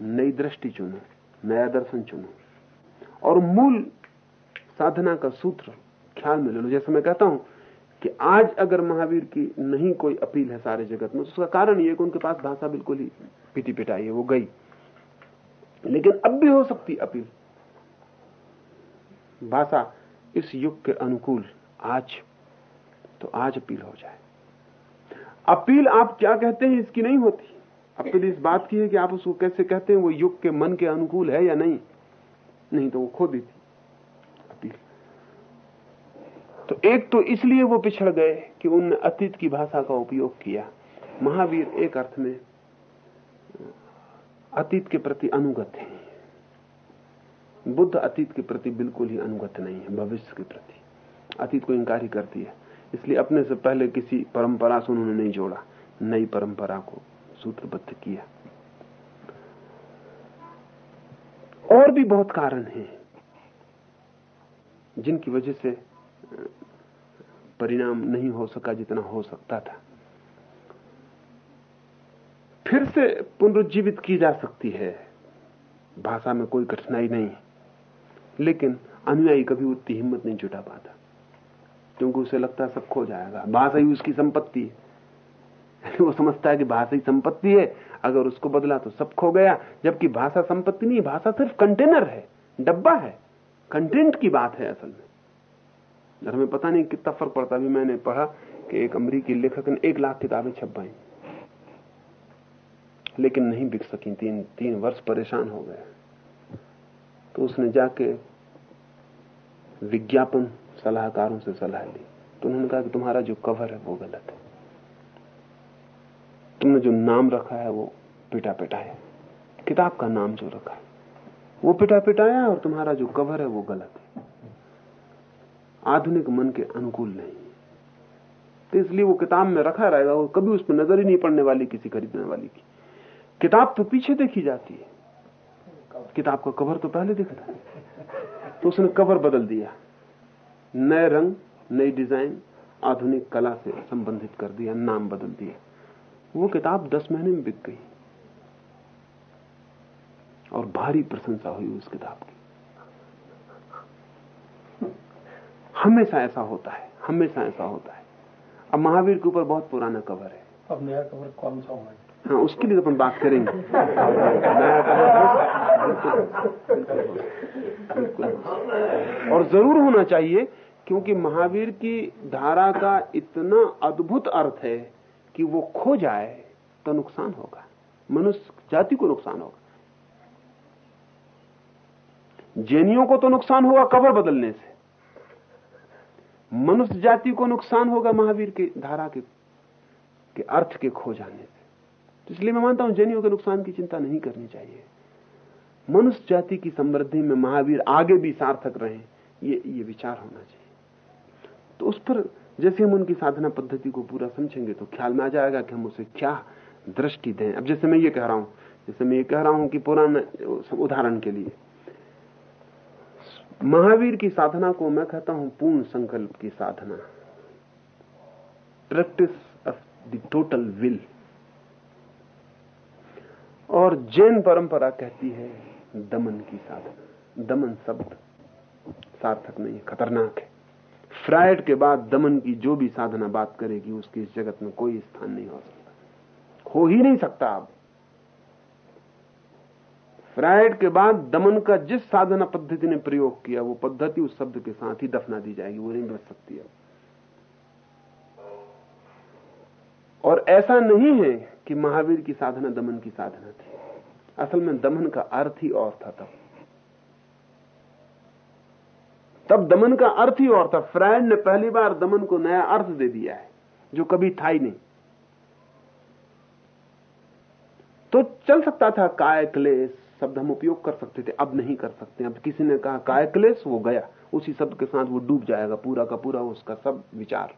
नई दृष्टि चुनो, नया दर्शन चुनो। और मूल साधना का सूत्र ख्याल में ले लो। जैसे मैं कहता हूँ कि आज अगर महावीर की नहीं कोई अपील है सारे जगत में तो उसका कारण ये कि उनके पास भाषा बिल्कुल ही पिटी पिटाई है, वो गई। लेकिन अब भी हो सकती अपील। भाषा इस युग के अनुकूल, आज तो आज अपील हो जाए। अपील आप क्या कहते हैं इसकी नहीं होती? अपील इस बात की है कि आप उसको कैसे कहते हैं? वो युग के मन के अनुकूल है या नहीं? नहीं तो वो खो देती। अपील। तो एक तो इसलिए वो पिछड़ गए कि उनने अतीत की भाषा का उपयोग किया। महावीर एक अर्थ में अतीत के प्रति अनुगत है। बुद्ध अतीत के प्रति बिल्कुल ही अनुगत नहीं है, भविष्य के प्रति। अतीत को इंकार ही करती है। इसलिए अपने से पहले किसी परंपरा से उन्होंने नहीं जोड़ा, नई परंपरा को सूत्रबद्ध किया। और भी बहुत कारण हैं, जिनकी वजह से, परिणाम नहीं हो सका जितना हो सकता था। फिर से पुनरुज्जीवित की जा सकती है। भाषा में कोई कठिनाई नहीं, लेकिन अनुयायी कभी उतनी हिम्मत नहीं जुटा पाता। क्योंकि उसे लगता है सब खो जाएगा। भाषा ही उसकी संपत्ति है। वो समझता है कि भाषा ही संपत्ति है। अगर उसको बदला तो सब खो गया। जबकि भाषा संपत्ति नहीं, भाषा सिर्फ़ कंटेनर है, डब्बा है। कंटेंट की बात है असल में। हमें पता नहीं कितना फ़र्क पड़ता। अभी मैंने पढ़ा कि एक अमरीकी लेखक ने एक लाख किताबें छपवाई लेकिन नहीं बिक सकी। तीन तीन वर्ष परेशान हो गए तो उसने जाके विज्ञापन सलाहकारों से सलाह ली। तो उन्होंने कहा कि तुम्हारा जो कवर है वो गलत है। तुमने जो नाम रखा है वो पिटा पिटाया किताब का नाम जो रखा है, वो पिटा पिटाया और तुम्हारा जो कवर है वो गलत है। आधुनिक मन के अनुकूल नहीं तो इसलिए वो किताब में रखा रहेगा, वो कभी उस पर नज़र ही नहीं पड़ने वाली, किसी खरीदने वाली की। किताब तो पीछे देखी जाती है। किताब का कवर तो पहले दिखता है तो उसने कवर बदल दिया। नए रंग, नई डिज़ाइन, आधुनिक कला से संबंधित कर दिया, नाम बदल दिया। वो किताब दस महीने में बिक गई। और भारी प्रशंसा हुई उस किताब की। हमेशा ऐसा होता है, हमेशा ऐसा होता है। अब महावीर के ऊपर बहुत पुराना कवर है। अब नया कवर कौन सा होगा? हाँ उसके लिए तो अपन बात करेंगे। और ज़रूर होना चाहिए क्योंकि महावीर की धारा का इतना अद्भुत अर्थ है कि वो खो जाए तो नुकसान होगा। मनुष्य जाति को नुकसान होगा। जैनियों को तो नुकसान होगा कबर बदलने से। मनुष्य जाति को नुकसान होगा महावीर की धारा के, के अर्थ के खो जाने से। तो इसलिए मैं मानता हूँ जैनियों के नुकसान की चिंता नहीं करनी चाहिए। मनुष्य जाति की समृद्धि में महावीर आगे भी सार्थक रहे, ये ये विचार होना चाहिए। तो उस पर जैसे हम उनकी साधना पद्धति को पूरा समझेंगे तो ख्याल में आ जाएगा कि हम उसे क्या दृष्टि दें। अब जैसे मैं ये कह रहा हूँ, जैसे मैं ये कह रहा हूँ कि पुराना उदाहरण के लिए, महावीर की साधना को मैं कहता हूँ पूर्ण संकल्प की साधना। Practice of the total will और जैन परंपरा कहती है, दमन की साधना। दमन शब्द सार्थक नहीं है, खतरनाक है। फ्राइड के बाद दमन की जो भी साधना बात करेगी, उसकी इस जगत में कोई स्थान नहीं हो सकता। हो ही नहीं सकता अब। फ्राइड के बाद दमन का जिस साधना पद्धति ने प्रयोग किया, वो पद्धति उस शब्द के साथ ही दफना दी जाएगी, वो नहीं बच सकती अब। और ऐसा नहीं है कि महावीर की साधना दमन की साधना थी। असल में दमन का अर्थ ही और था तब। तब दमन का अर्थ ही और था। फ्रायड ने पहली बार दमन को नया अर्थ दे दिया है, जो कभी था ही नहीं। तो चल सकता था काय क्लेश शब्द हम उपयोग कर सकते थे, अब नहीं कर सकते। अब किसी ने कहा काय क्लेश वो गया। उसी शब्द के साथ वो डूब जाएगा, पूरा का पूरा उसका सब विचार।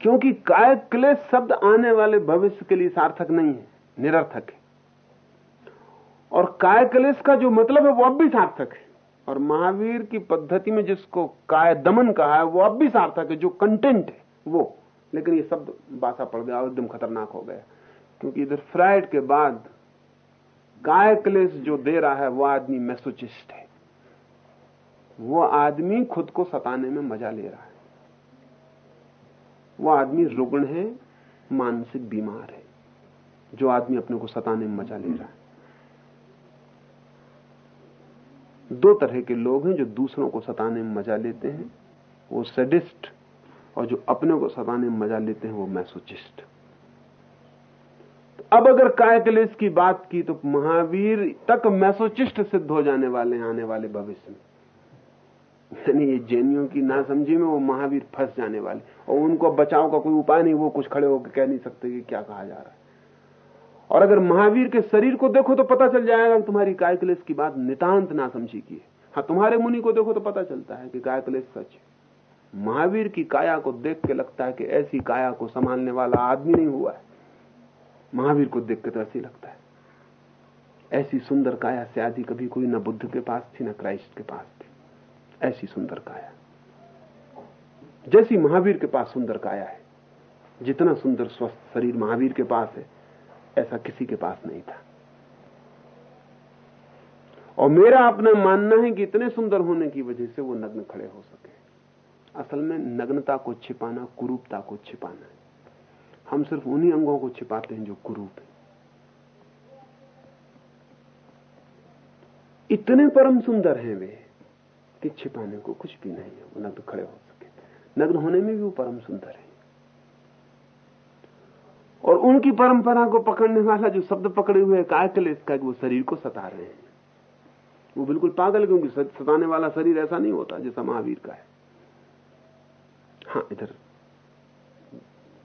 क्योंकि काय क्लेश शब्द आने वाले भविष्य के लिए सार्थक नहीं है, निरर्थक है। और काय क्लेश का जो मतलब है, वो अब भी सार्थक है। और महावीर की पद्धति में जिसको काय दमन कहा है, वो अब भी सार्थक है, जो कंटेंट है, वो। लेकिन ये शब्द बासा पड़ गया, और एकदम खतरनाक हो गया। क्योंकि इधर फ्राइड के बाद काय क्लेश जो दे रहा है, वो आदमी मैसोचिस्ट है। वो आदमी खुद को सताने में मज़ा ले रहा है। वो आदमी रुग्ण है, मानसिक बीमार है, जो आदमी अपने को सताने में मज़ा ले रहा है। दो तरह के लोग हैं जो दूसरों को सताने में मज़ा लेते हैं, वो सडिस्ट और जो अपने को सताने में मज़ा लेते हैं, वो मैसोचिस्ट अब अगर कायकलेश की बात की तो महावीर तक मैसोचिस्ट सिद्ध हो जाने वाले आने वाले भविष्य में। यानी ये जैनियों की ना समझी में वो महावीर फंस जाने वाले। और उनको बचाव का कोई उपाय नहीं, वो कुछ खड़े होकर कह नहीं सकते कि क्या कहा जा रहा है। और अगर महावीर के शरीर को देखो तो पता चल जाएगा तुम्हारी कायकलेश की बात नितांत ना समझी की है। हाँ तुम्हारे मुनि को देखो तो पता चलता है कि कायकलेश सच है। महावीर की काया को देख के लगता है कि ऐसी काया को संभालने वाला आदमी नहीं हुआ है। महावीर को देख के तो ऐसे लगता है। ऐसी सुंदर काया से आदि कभी कोई न बुद्ध के पास थी, न क्राइस्ट के पास ऐसी सुंदर काया। जैसी महावीर के पास सुंदर काया है, जितना सुंदर स्वस्थ शरीर महावीर के पास है, ऐसा किसी के पास नहीं था। और मेरा अपना मानना है कि इतने सुंदर होने की वजह से वो नग्न खड़े हो सके। असल में नग्नता को छिपाना, कुरूपता को छिपाना है। हम सिर्फ़ उन्हीं अंगों को छिपाते हैं जो कुरूप है। इतने परम सुंदर हैं वे। कि छिपाने को कुछ भी नहीं है, वो नग्न खड़े हो सके। नग्न होने में भी वो परम सुंदर है। और उनकी परंपरा को पकड़ने वाला जो शब्द पकड़े हुए के इसका वो शरीर को सता रहे हैं। वो बिल्कुल पागल क्योंकि सताने वाला शरीर ऐसा नहीं होता जैसा महावीर का है। हाँ इधर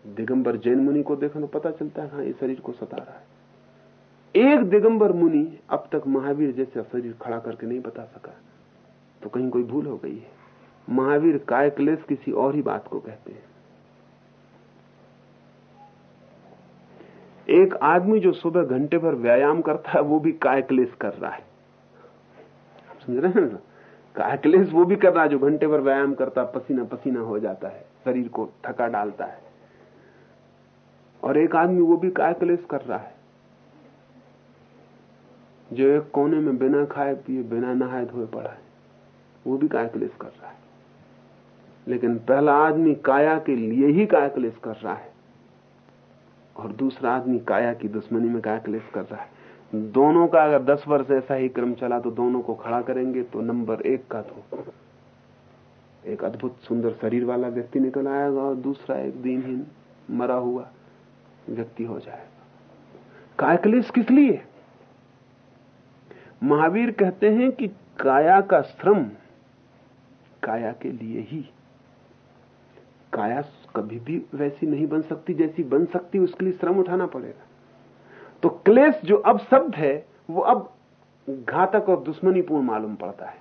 दिगंबर जैन मुनि को देखो तो पता चलता है हाँ ये शरीर को सता रहा है। एक दिगंबर मुनि अब तक महावीर जैसा शरीर खड़ा करके नहीं बता सका। तो कहीं कोई भूल हो गई है। महावीर काय क्लेश किसी और ही बात को कहते हैं। एक आदमी जो सुबह घंटे भर व्यायाम करता है, वो भी काय क्लेश कर रहा है। समझ रहे हैं ना? काय क्लेश वो भी कर रहा है जो घंटे भर व्यायाम करता है पसीना पसीना हो जाता है, शरीर को थका डालता है। और एक आदमी वो भी काय क्लेश कर रहा है। जो एक कोने में बिना खाए पिए, बिना नहाए धोए पड़ा है। वो भी काय क्लेश कर रहा है। लेकिन पहला आदमी काया के लिए ही काय क्लेश कर रहा है और दूसरा आदमी काया की दुश्मनी में काय क्लेश कर रहा है। दोनों का अगर दस वर्ष ऐसा ही क्रम चला तो दोनों को खड़ा करेंगे तो नंबर एक का तो एक अद्भुत सुंदर शरीर वाला व्यक्ति निकल आएगा और दूसरा एक दिनहीन मरा हुआ व्यक्ति हो जाएगा। काय क्लेश किस लिए? महावीर कहते हैं कि काया का श्रम काया के लिए ही। काया कभी भी वैसी नहीं बन सकती, जैसी बन सकती, उसके लिए श्रम उठाना पड़ेगा। तो क्लेश जो अब शब्द है, वो अब घातक और दुश्मनीपूर्ण मालूम पड़ता है।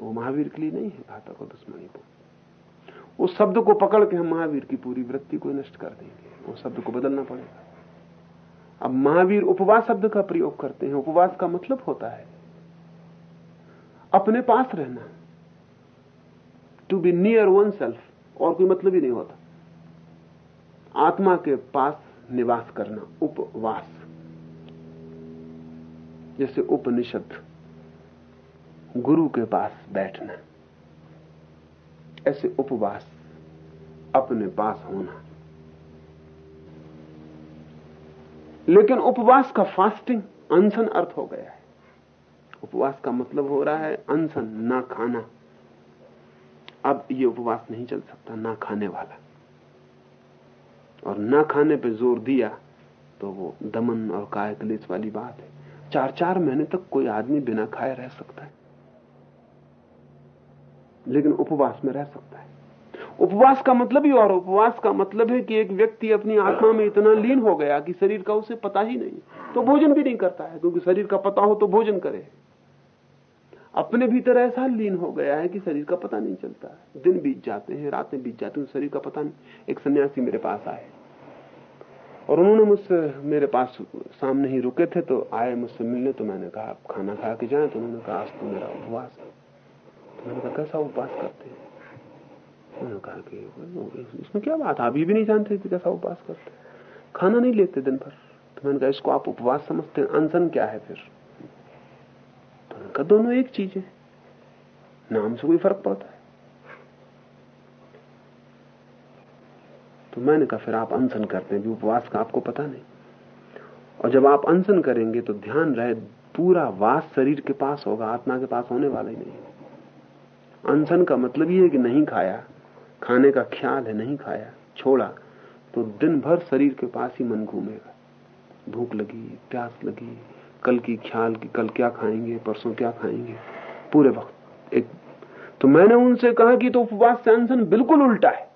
वो महावीर के लिए नहीं है घातक और दुश्मनी उस शब्द को पकड़ के हम महावीर की पूरी वृत्ति को नष्ट कर देंगे। उस शब्द को बदलना पड़ेगा। अब महावीर उपवास शब्द का प्रयोग करते हैं। उपवास का मतलब होता है अपने पास रहना। To be near one self और कोई मतलब ही नहीं होता। आत्मा के पास निवास करना, उपवास। जैसे उपनिषद, गुरु के पास बैठना। ऐसे उपवास, अपने पास होना। लेकिन उपवास का फास्टिंग अनशन अर्थ हो गया है। उपवास का मतलब हो रहा है अनशन, ना खाना। अब ये उपवास नहीं चल सकता, ना खाने वाला। और ना खाने पे ज़ोर दिया तो वो दमन और काय क्लेश वाली बात है। चार चार महीने तक कोई आदमी बिना खाए रह सकता है। लेकिन उपवास में रह सकता है। उपवास का मतलब ही और उपवास का मतलब है कि एक व्यक्ति अपनी आत्मा में इतना लीन हो गया कि शरीर का उसे पता ही नहीं। तो भोजन भी नहीं करता है, क्योंकि शरीर का पता हो तो भोजन करे। अपने भीतर ऐसा लीन हो गया है कि शरीर का पता नहीं चलता दिन बीत जाते हैं, रातें बीत जाती हैं शरीर का पता नहीं। एक सन्यासी मेरे पास आए। और उन्होंने मुझसे, मेरे पास सामने ही रुके थे तो आए मुझसे मिलने तो मैंने कहा, आप खाना खा के जाए? तो उन्होंने कहा, आज तो मेरा उपवास है। तो मैंने कहा, कैसा उपवास करते हैं? उन्होंने कहा कि, इसमें क्या बात अभी भी नहीं जानते कैसा उपवास करते खाना नहीं लेते दिन भर? तो मैंने कहा, इसको आप उपवास समझते हैं। अनशन क्या है फिर? कहा दोनों एक चीज़ है। नाम से कोई फ़र्क पड़ता है। तो मैंने कहा, फिर आप अनशन करते हैं उपवास का आपको पता नहीं। और जब आप अनशन करेंगे तो ध्यान रहे, पूरा वास शरीर के पास होगा, आत्मा के पास होने वाला ही नहीं अनशन का मतलब ये है कि नहीं खाया, खाने का ख्याल है, नहीं खाया, छोड़ा तो दिन भर शरीर के पास ही मन घूमेगा। भूख लगी, प्यास लगी कल की ख्याल की, कल क्या खाएँगे, परसों क्या खाएँगे? पूरे वक्त। एक तो मैंने उनसे कहा कि तो उपवास से अनशन बिल्कुल उल्टा है।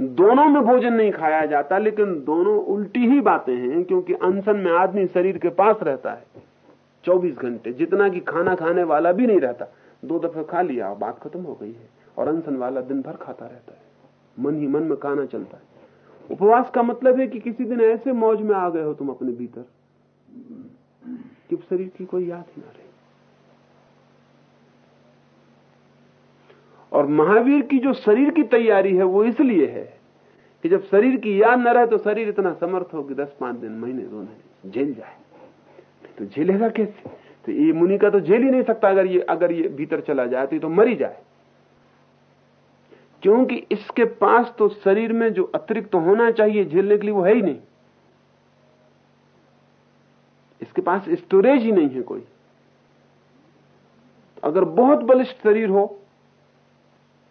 दोनों में भोजन नहीं खाया जाता, लेकिन दोनों उल्टी ही बातें हैं, क्योंकि अनशन में आदमी शरीर के पास रहता है। 24 घंटे, जितना कि खाना खाने वाला भी नहीं रहता। दो दफे खा लिया बात खत्म हो गई है, और अनशन वाला दिन भर खाता रहता है। मन ही मन में खाना चलता है। उपवास का मतलब है कि किसी दिन ऐसे मौज में आ गए हो तुम अपने भीतर। कि शरीर की कोई याद ही ना रही। और महावीर की जो शरीर की तैयारी है, वो इसलिए है कि जब शरीर की याद न रहे तो शरीर इतना समर्थ हो कि दस, पाँच दिन, महीने, दो महीने झेल जाए। तो झेलेगा कैसे? तो ये मुनि का तो झेल ही नहीं सकता, अगर ये अगर ये भीतर चला जाए तो ये तो मरी जाए। क्योंकि इसके पास तो शरीर में जो अतिरिक्त तो होना चाहिए झेलने के लिए, वो है ही नहीं। इसके पास स्टोरेज ही नहीं है कोई। अगर बहुत बलिष्ठ शरीर हो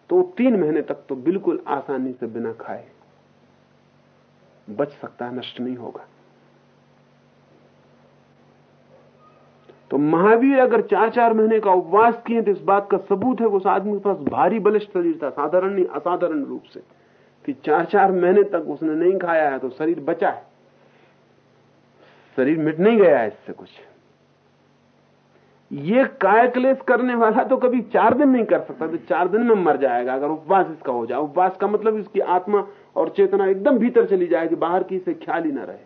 तो तीन महीने तक तो बिल्कुल आसानी से बिना खाए बच सकता है, नष्ट नहीं होगा। तो महावीर अगर चार चार महीने का उपवास किए तो इस बात का सबूत है उस आदमी के पास भारी बलिष्ठ शरीर था, साधारण नहीं असाधारण रूप से, कि चार चार महीने तक उसने नहीं खाया है तो शरीर बचा है। शरीर मिट नहीं गया इससे कुछ। ये काय क्लेश करने वाला तो कभी चार दिन नहीं कर सकता तो चार दिन में मर जाएगा। अगर उपवास इसका हो जाए उपवास का मतलब इसकी आत्मा और चेतना एकदम भीतर चली जाएगी बाहर की इसे ख्याल ही ना रहे।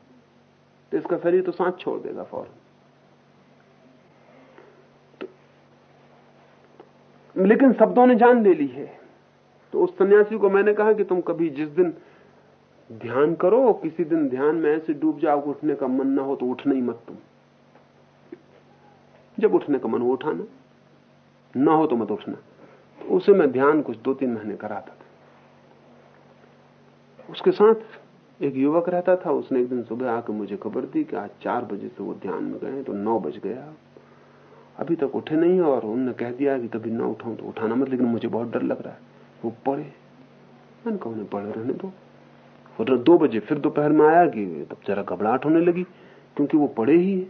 तो इसका शरीर तो सांस छोड़ देगा फ़ौरन। तो, लेकिन शब्दों ने जान ले ली है। तो उस सन्यासी को मैंने कहा कि तुम कभी जिस दिन ध्यान करो किसी दिन ध्यान में ऐसे डूब जाओ उठने का मन ना हो तो उठना ही मत तुम। जब उठने का मन हो उठाना ना। हो तो मत उठना। तो उसे मैं ध्यान कुछ दो तीन महीने कराता था। उसके साथ एक युवक रहता था। उसने एक दिन सुबह आकर मुझे खबर दी कि आज चार बजे से वो ध्यान में गए तो नौ बज गया। अभी तक उठे नहीं, और उन्होंने कह दिया कि कभी ना उठाऊं तो उठाना मत, लेकिन मुझे बहुत डर लग रहा है। वो पढ़े। मैंने कहा, उन्हें पढ़े रहने दो। और दो बजे फिर दोपहर में आया कि तब जरा घबराहट होने लगी, क्योंकि वो पड़े ही है।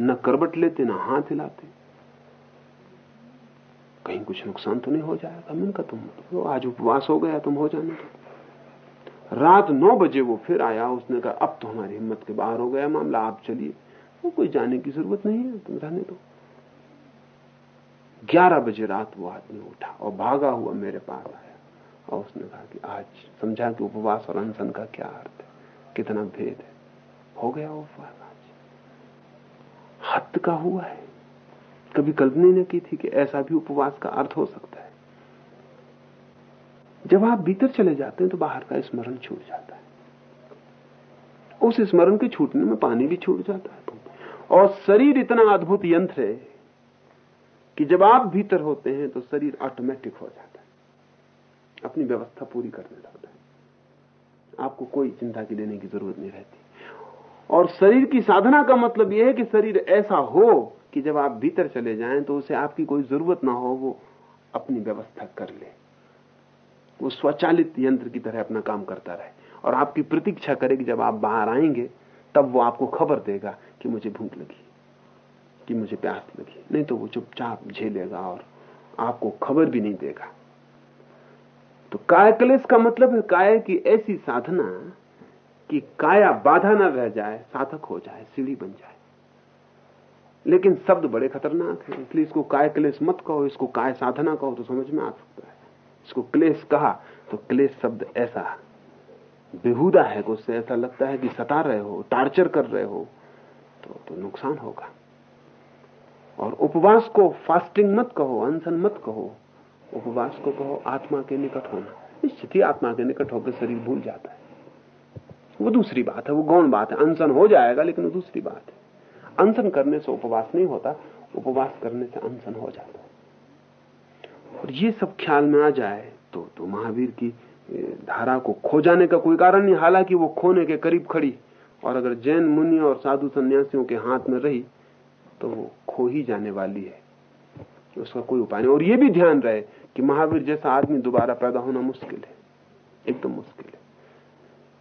न करबट लेते, न हाथ हिलाते। कहीं कुछ नुकसान तो नहीं हो जाएगा। मैंने कहा तुम तो आज उपवास हो गया, तुम हो जाने तो रात नौ बजे वो फिर आया, उसने कहा, अब तो हमारी हिम्मत के बाहर हो गया मामला, आप चलिए। वो कोई जाने की ज़रूरत नहीं है, तुम रहने दो। ग्यारह बजे रात वो आदमी उठा और भागा हुआ मेरे पास आया। और उसने कहा कि आज समझा कि उपवास और अनशन का क्या अर्थ है? कितना भेद है? हो गया उपवास आज। हद का हुआ है। कभी कल्पना न की थी कि ऐसा भी उपवास का अर्थ हो सकता है। जब आप भीतर चले जाते हैं तो बाहर का स्मरण छूट जाता है। उस स्मरण के छूटने में पानी भी छूट जाता है। और शरीर इतना अद्भुत यंत्र है कि जब आप भीतर होते हैं तो शरीर ऑटोमेटिक हो जाता है। अपनी व्यवस्था पूरी करने लगता है। आपको कोई चिंता की देने की ज़रूरत नहीं रहती। और शरीर की साधना का मतलब यह है कि शरीर ऐसा हो कि जब आप भीतर चले जाएँ तो उसे आपकी कोई ज़रूरत ना हो, वो अपनी व्यवस्था कर ले। वो स्वचालित यंत्र की तरह अपना काम करता रहे। और आपकी प्रतीक्षा करे कि जब आप बाहर आएँगे, तब वो आपको खबर देगा कि मुझे भूख लगी, कि मुझे प्यास लगी। नहीं तो वो चुपचाप झेलेगा और आपको खबर भी नहीं देगा। तो काय कलेश का मतलब है? काय की ऐसी साधना कि काया बाधा न रह जाए साधक हो जाए सीढ़ी बन जाए। लेकिन शब्द बड़े खतरनाक है इसलिए इसको काय क्लेश मत कहो इसको काय साधना कहो तो समझ में आ सकता है। इसको क्लेश कहा तो क्लेश शब्द ऐसा बेहुदा है उससे ऐसा लगता है कि सता रहे हो टार्चर कर रहे हो तो, तो नुकसान होगा। और उपवास को फास्टिंग मत कहो अनशन मत कहो उपवास को कहो, आत्मा के निकट होना। ही आत्मा के निकट होकर शरीर भूल जाता है। वो दूसरी बात है, वो गौण बात है। अनशन हो जाएगा, लेकिन वो दूसरी बात है। अनशन करने से उपवास नहीं होता, उपवास करने से अनशन हो जाता है। और ये सब ख्याल में आ जाए तो तो महावीर की धारा को खो जाने का कोई कारण नहीं। हालाँकि वो खोने के करीब खड़ी, और अगर जैन मुनि और साधु सन्यासियों के हाथ में रही तो वो खो ही जाने वाली है। उसका कोई उपाय नहीं। और ये भी ध्यान रहे कि महावीर जैसा आदमी दोबारा पैदा होना मुश्किल है। एकदम मुश्किल है।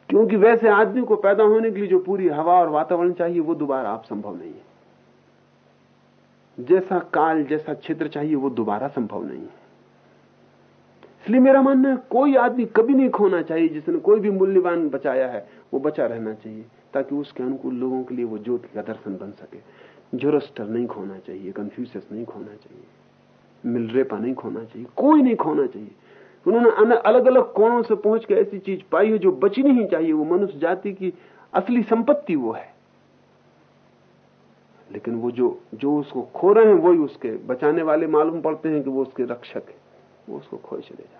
क्योंकि वैसे आदमी को पैदा होने के लिए जो पूरी हवा और वातावरण चाहिए, वो दोबारा आप संभव नहीं है। जैसा काल, जैसा क्षेत्र चाहिए, वो दोबारा संभव नहीं है। इसलिए मेरा मानना है, कोई आदमी कभी नहीं खोना चाहिए जिसने कोई भी मूल्यवान बचाया है, वो बचा रहना चाहिए, ताकि उसके अनुकूल लोगों के लिए वो ज्योति का दर्शन बन सके। जोरस्टर नहीं खोना चाहिए कंफ्यूसियस नहीं खोना चाहिए। मिलरेपा नहीं खोना चाहिए, कोई नहीं खोना चाहिए। उन्होंने अलग अलग कोणों से पहुँच के ऐसी चीज़ पाई है जो बची नहीं चाहिए। वो मनुष्य जाति की असली संपत्ति वो है। लेकिन वो जो जो उसको खो रहे हैं, वही उसके बचाने वाले मालूम पड़ते हैं कि वो उसके रक्षक है। वो उसको खोए चले जा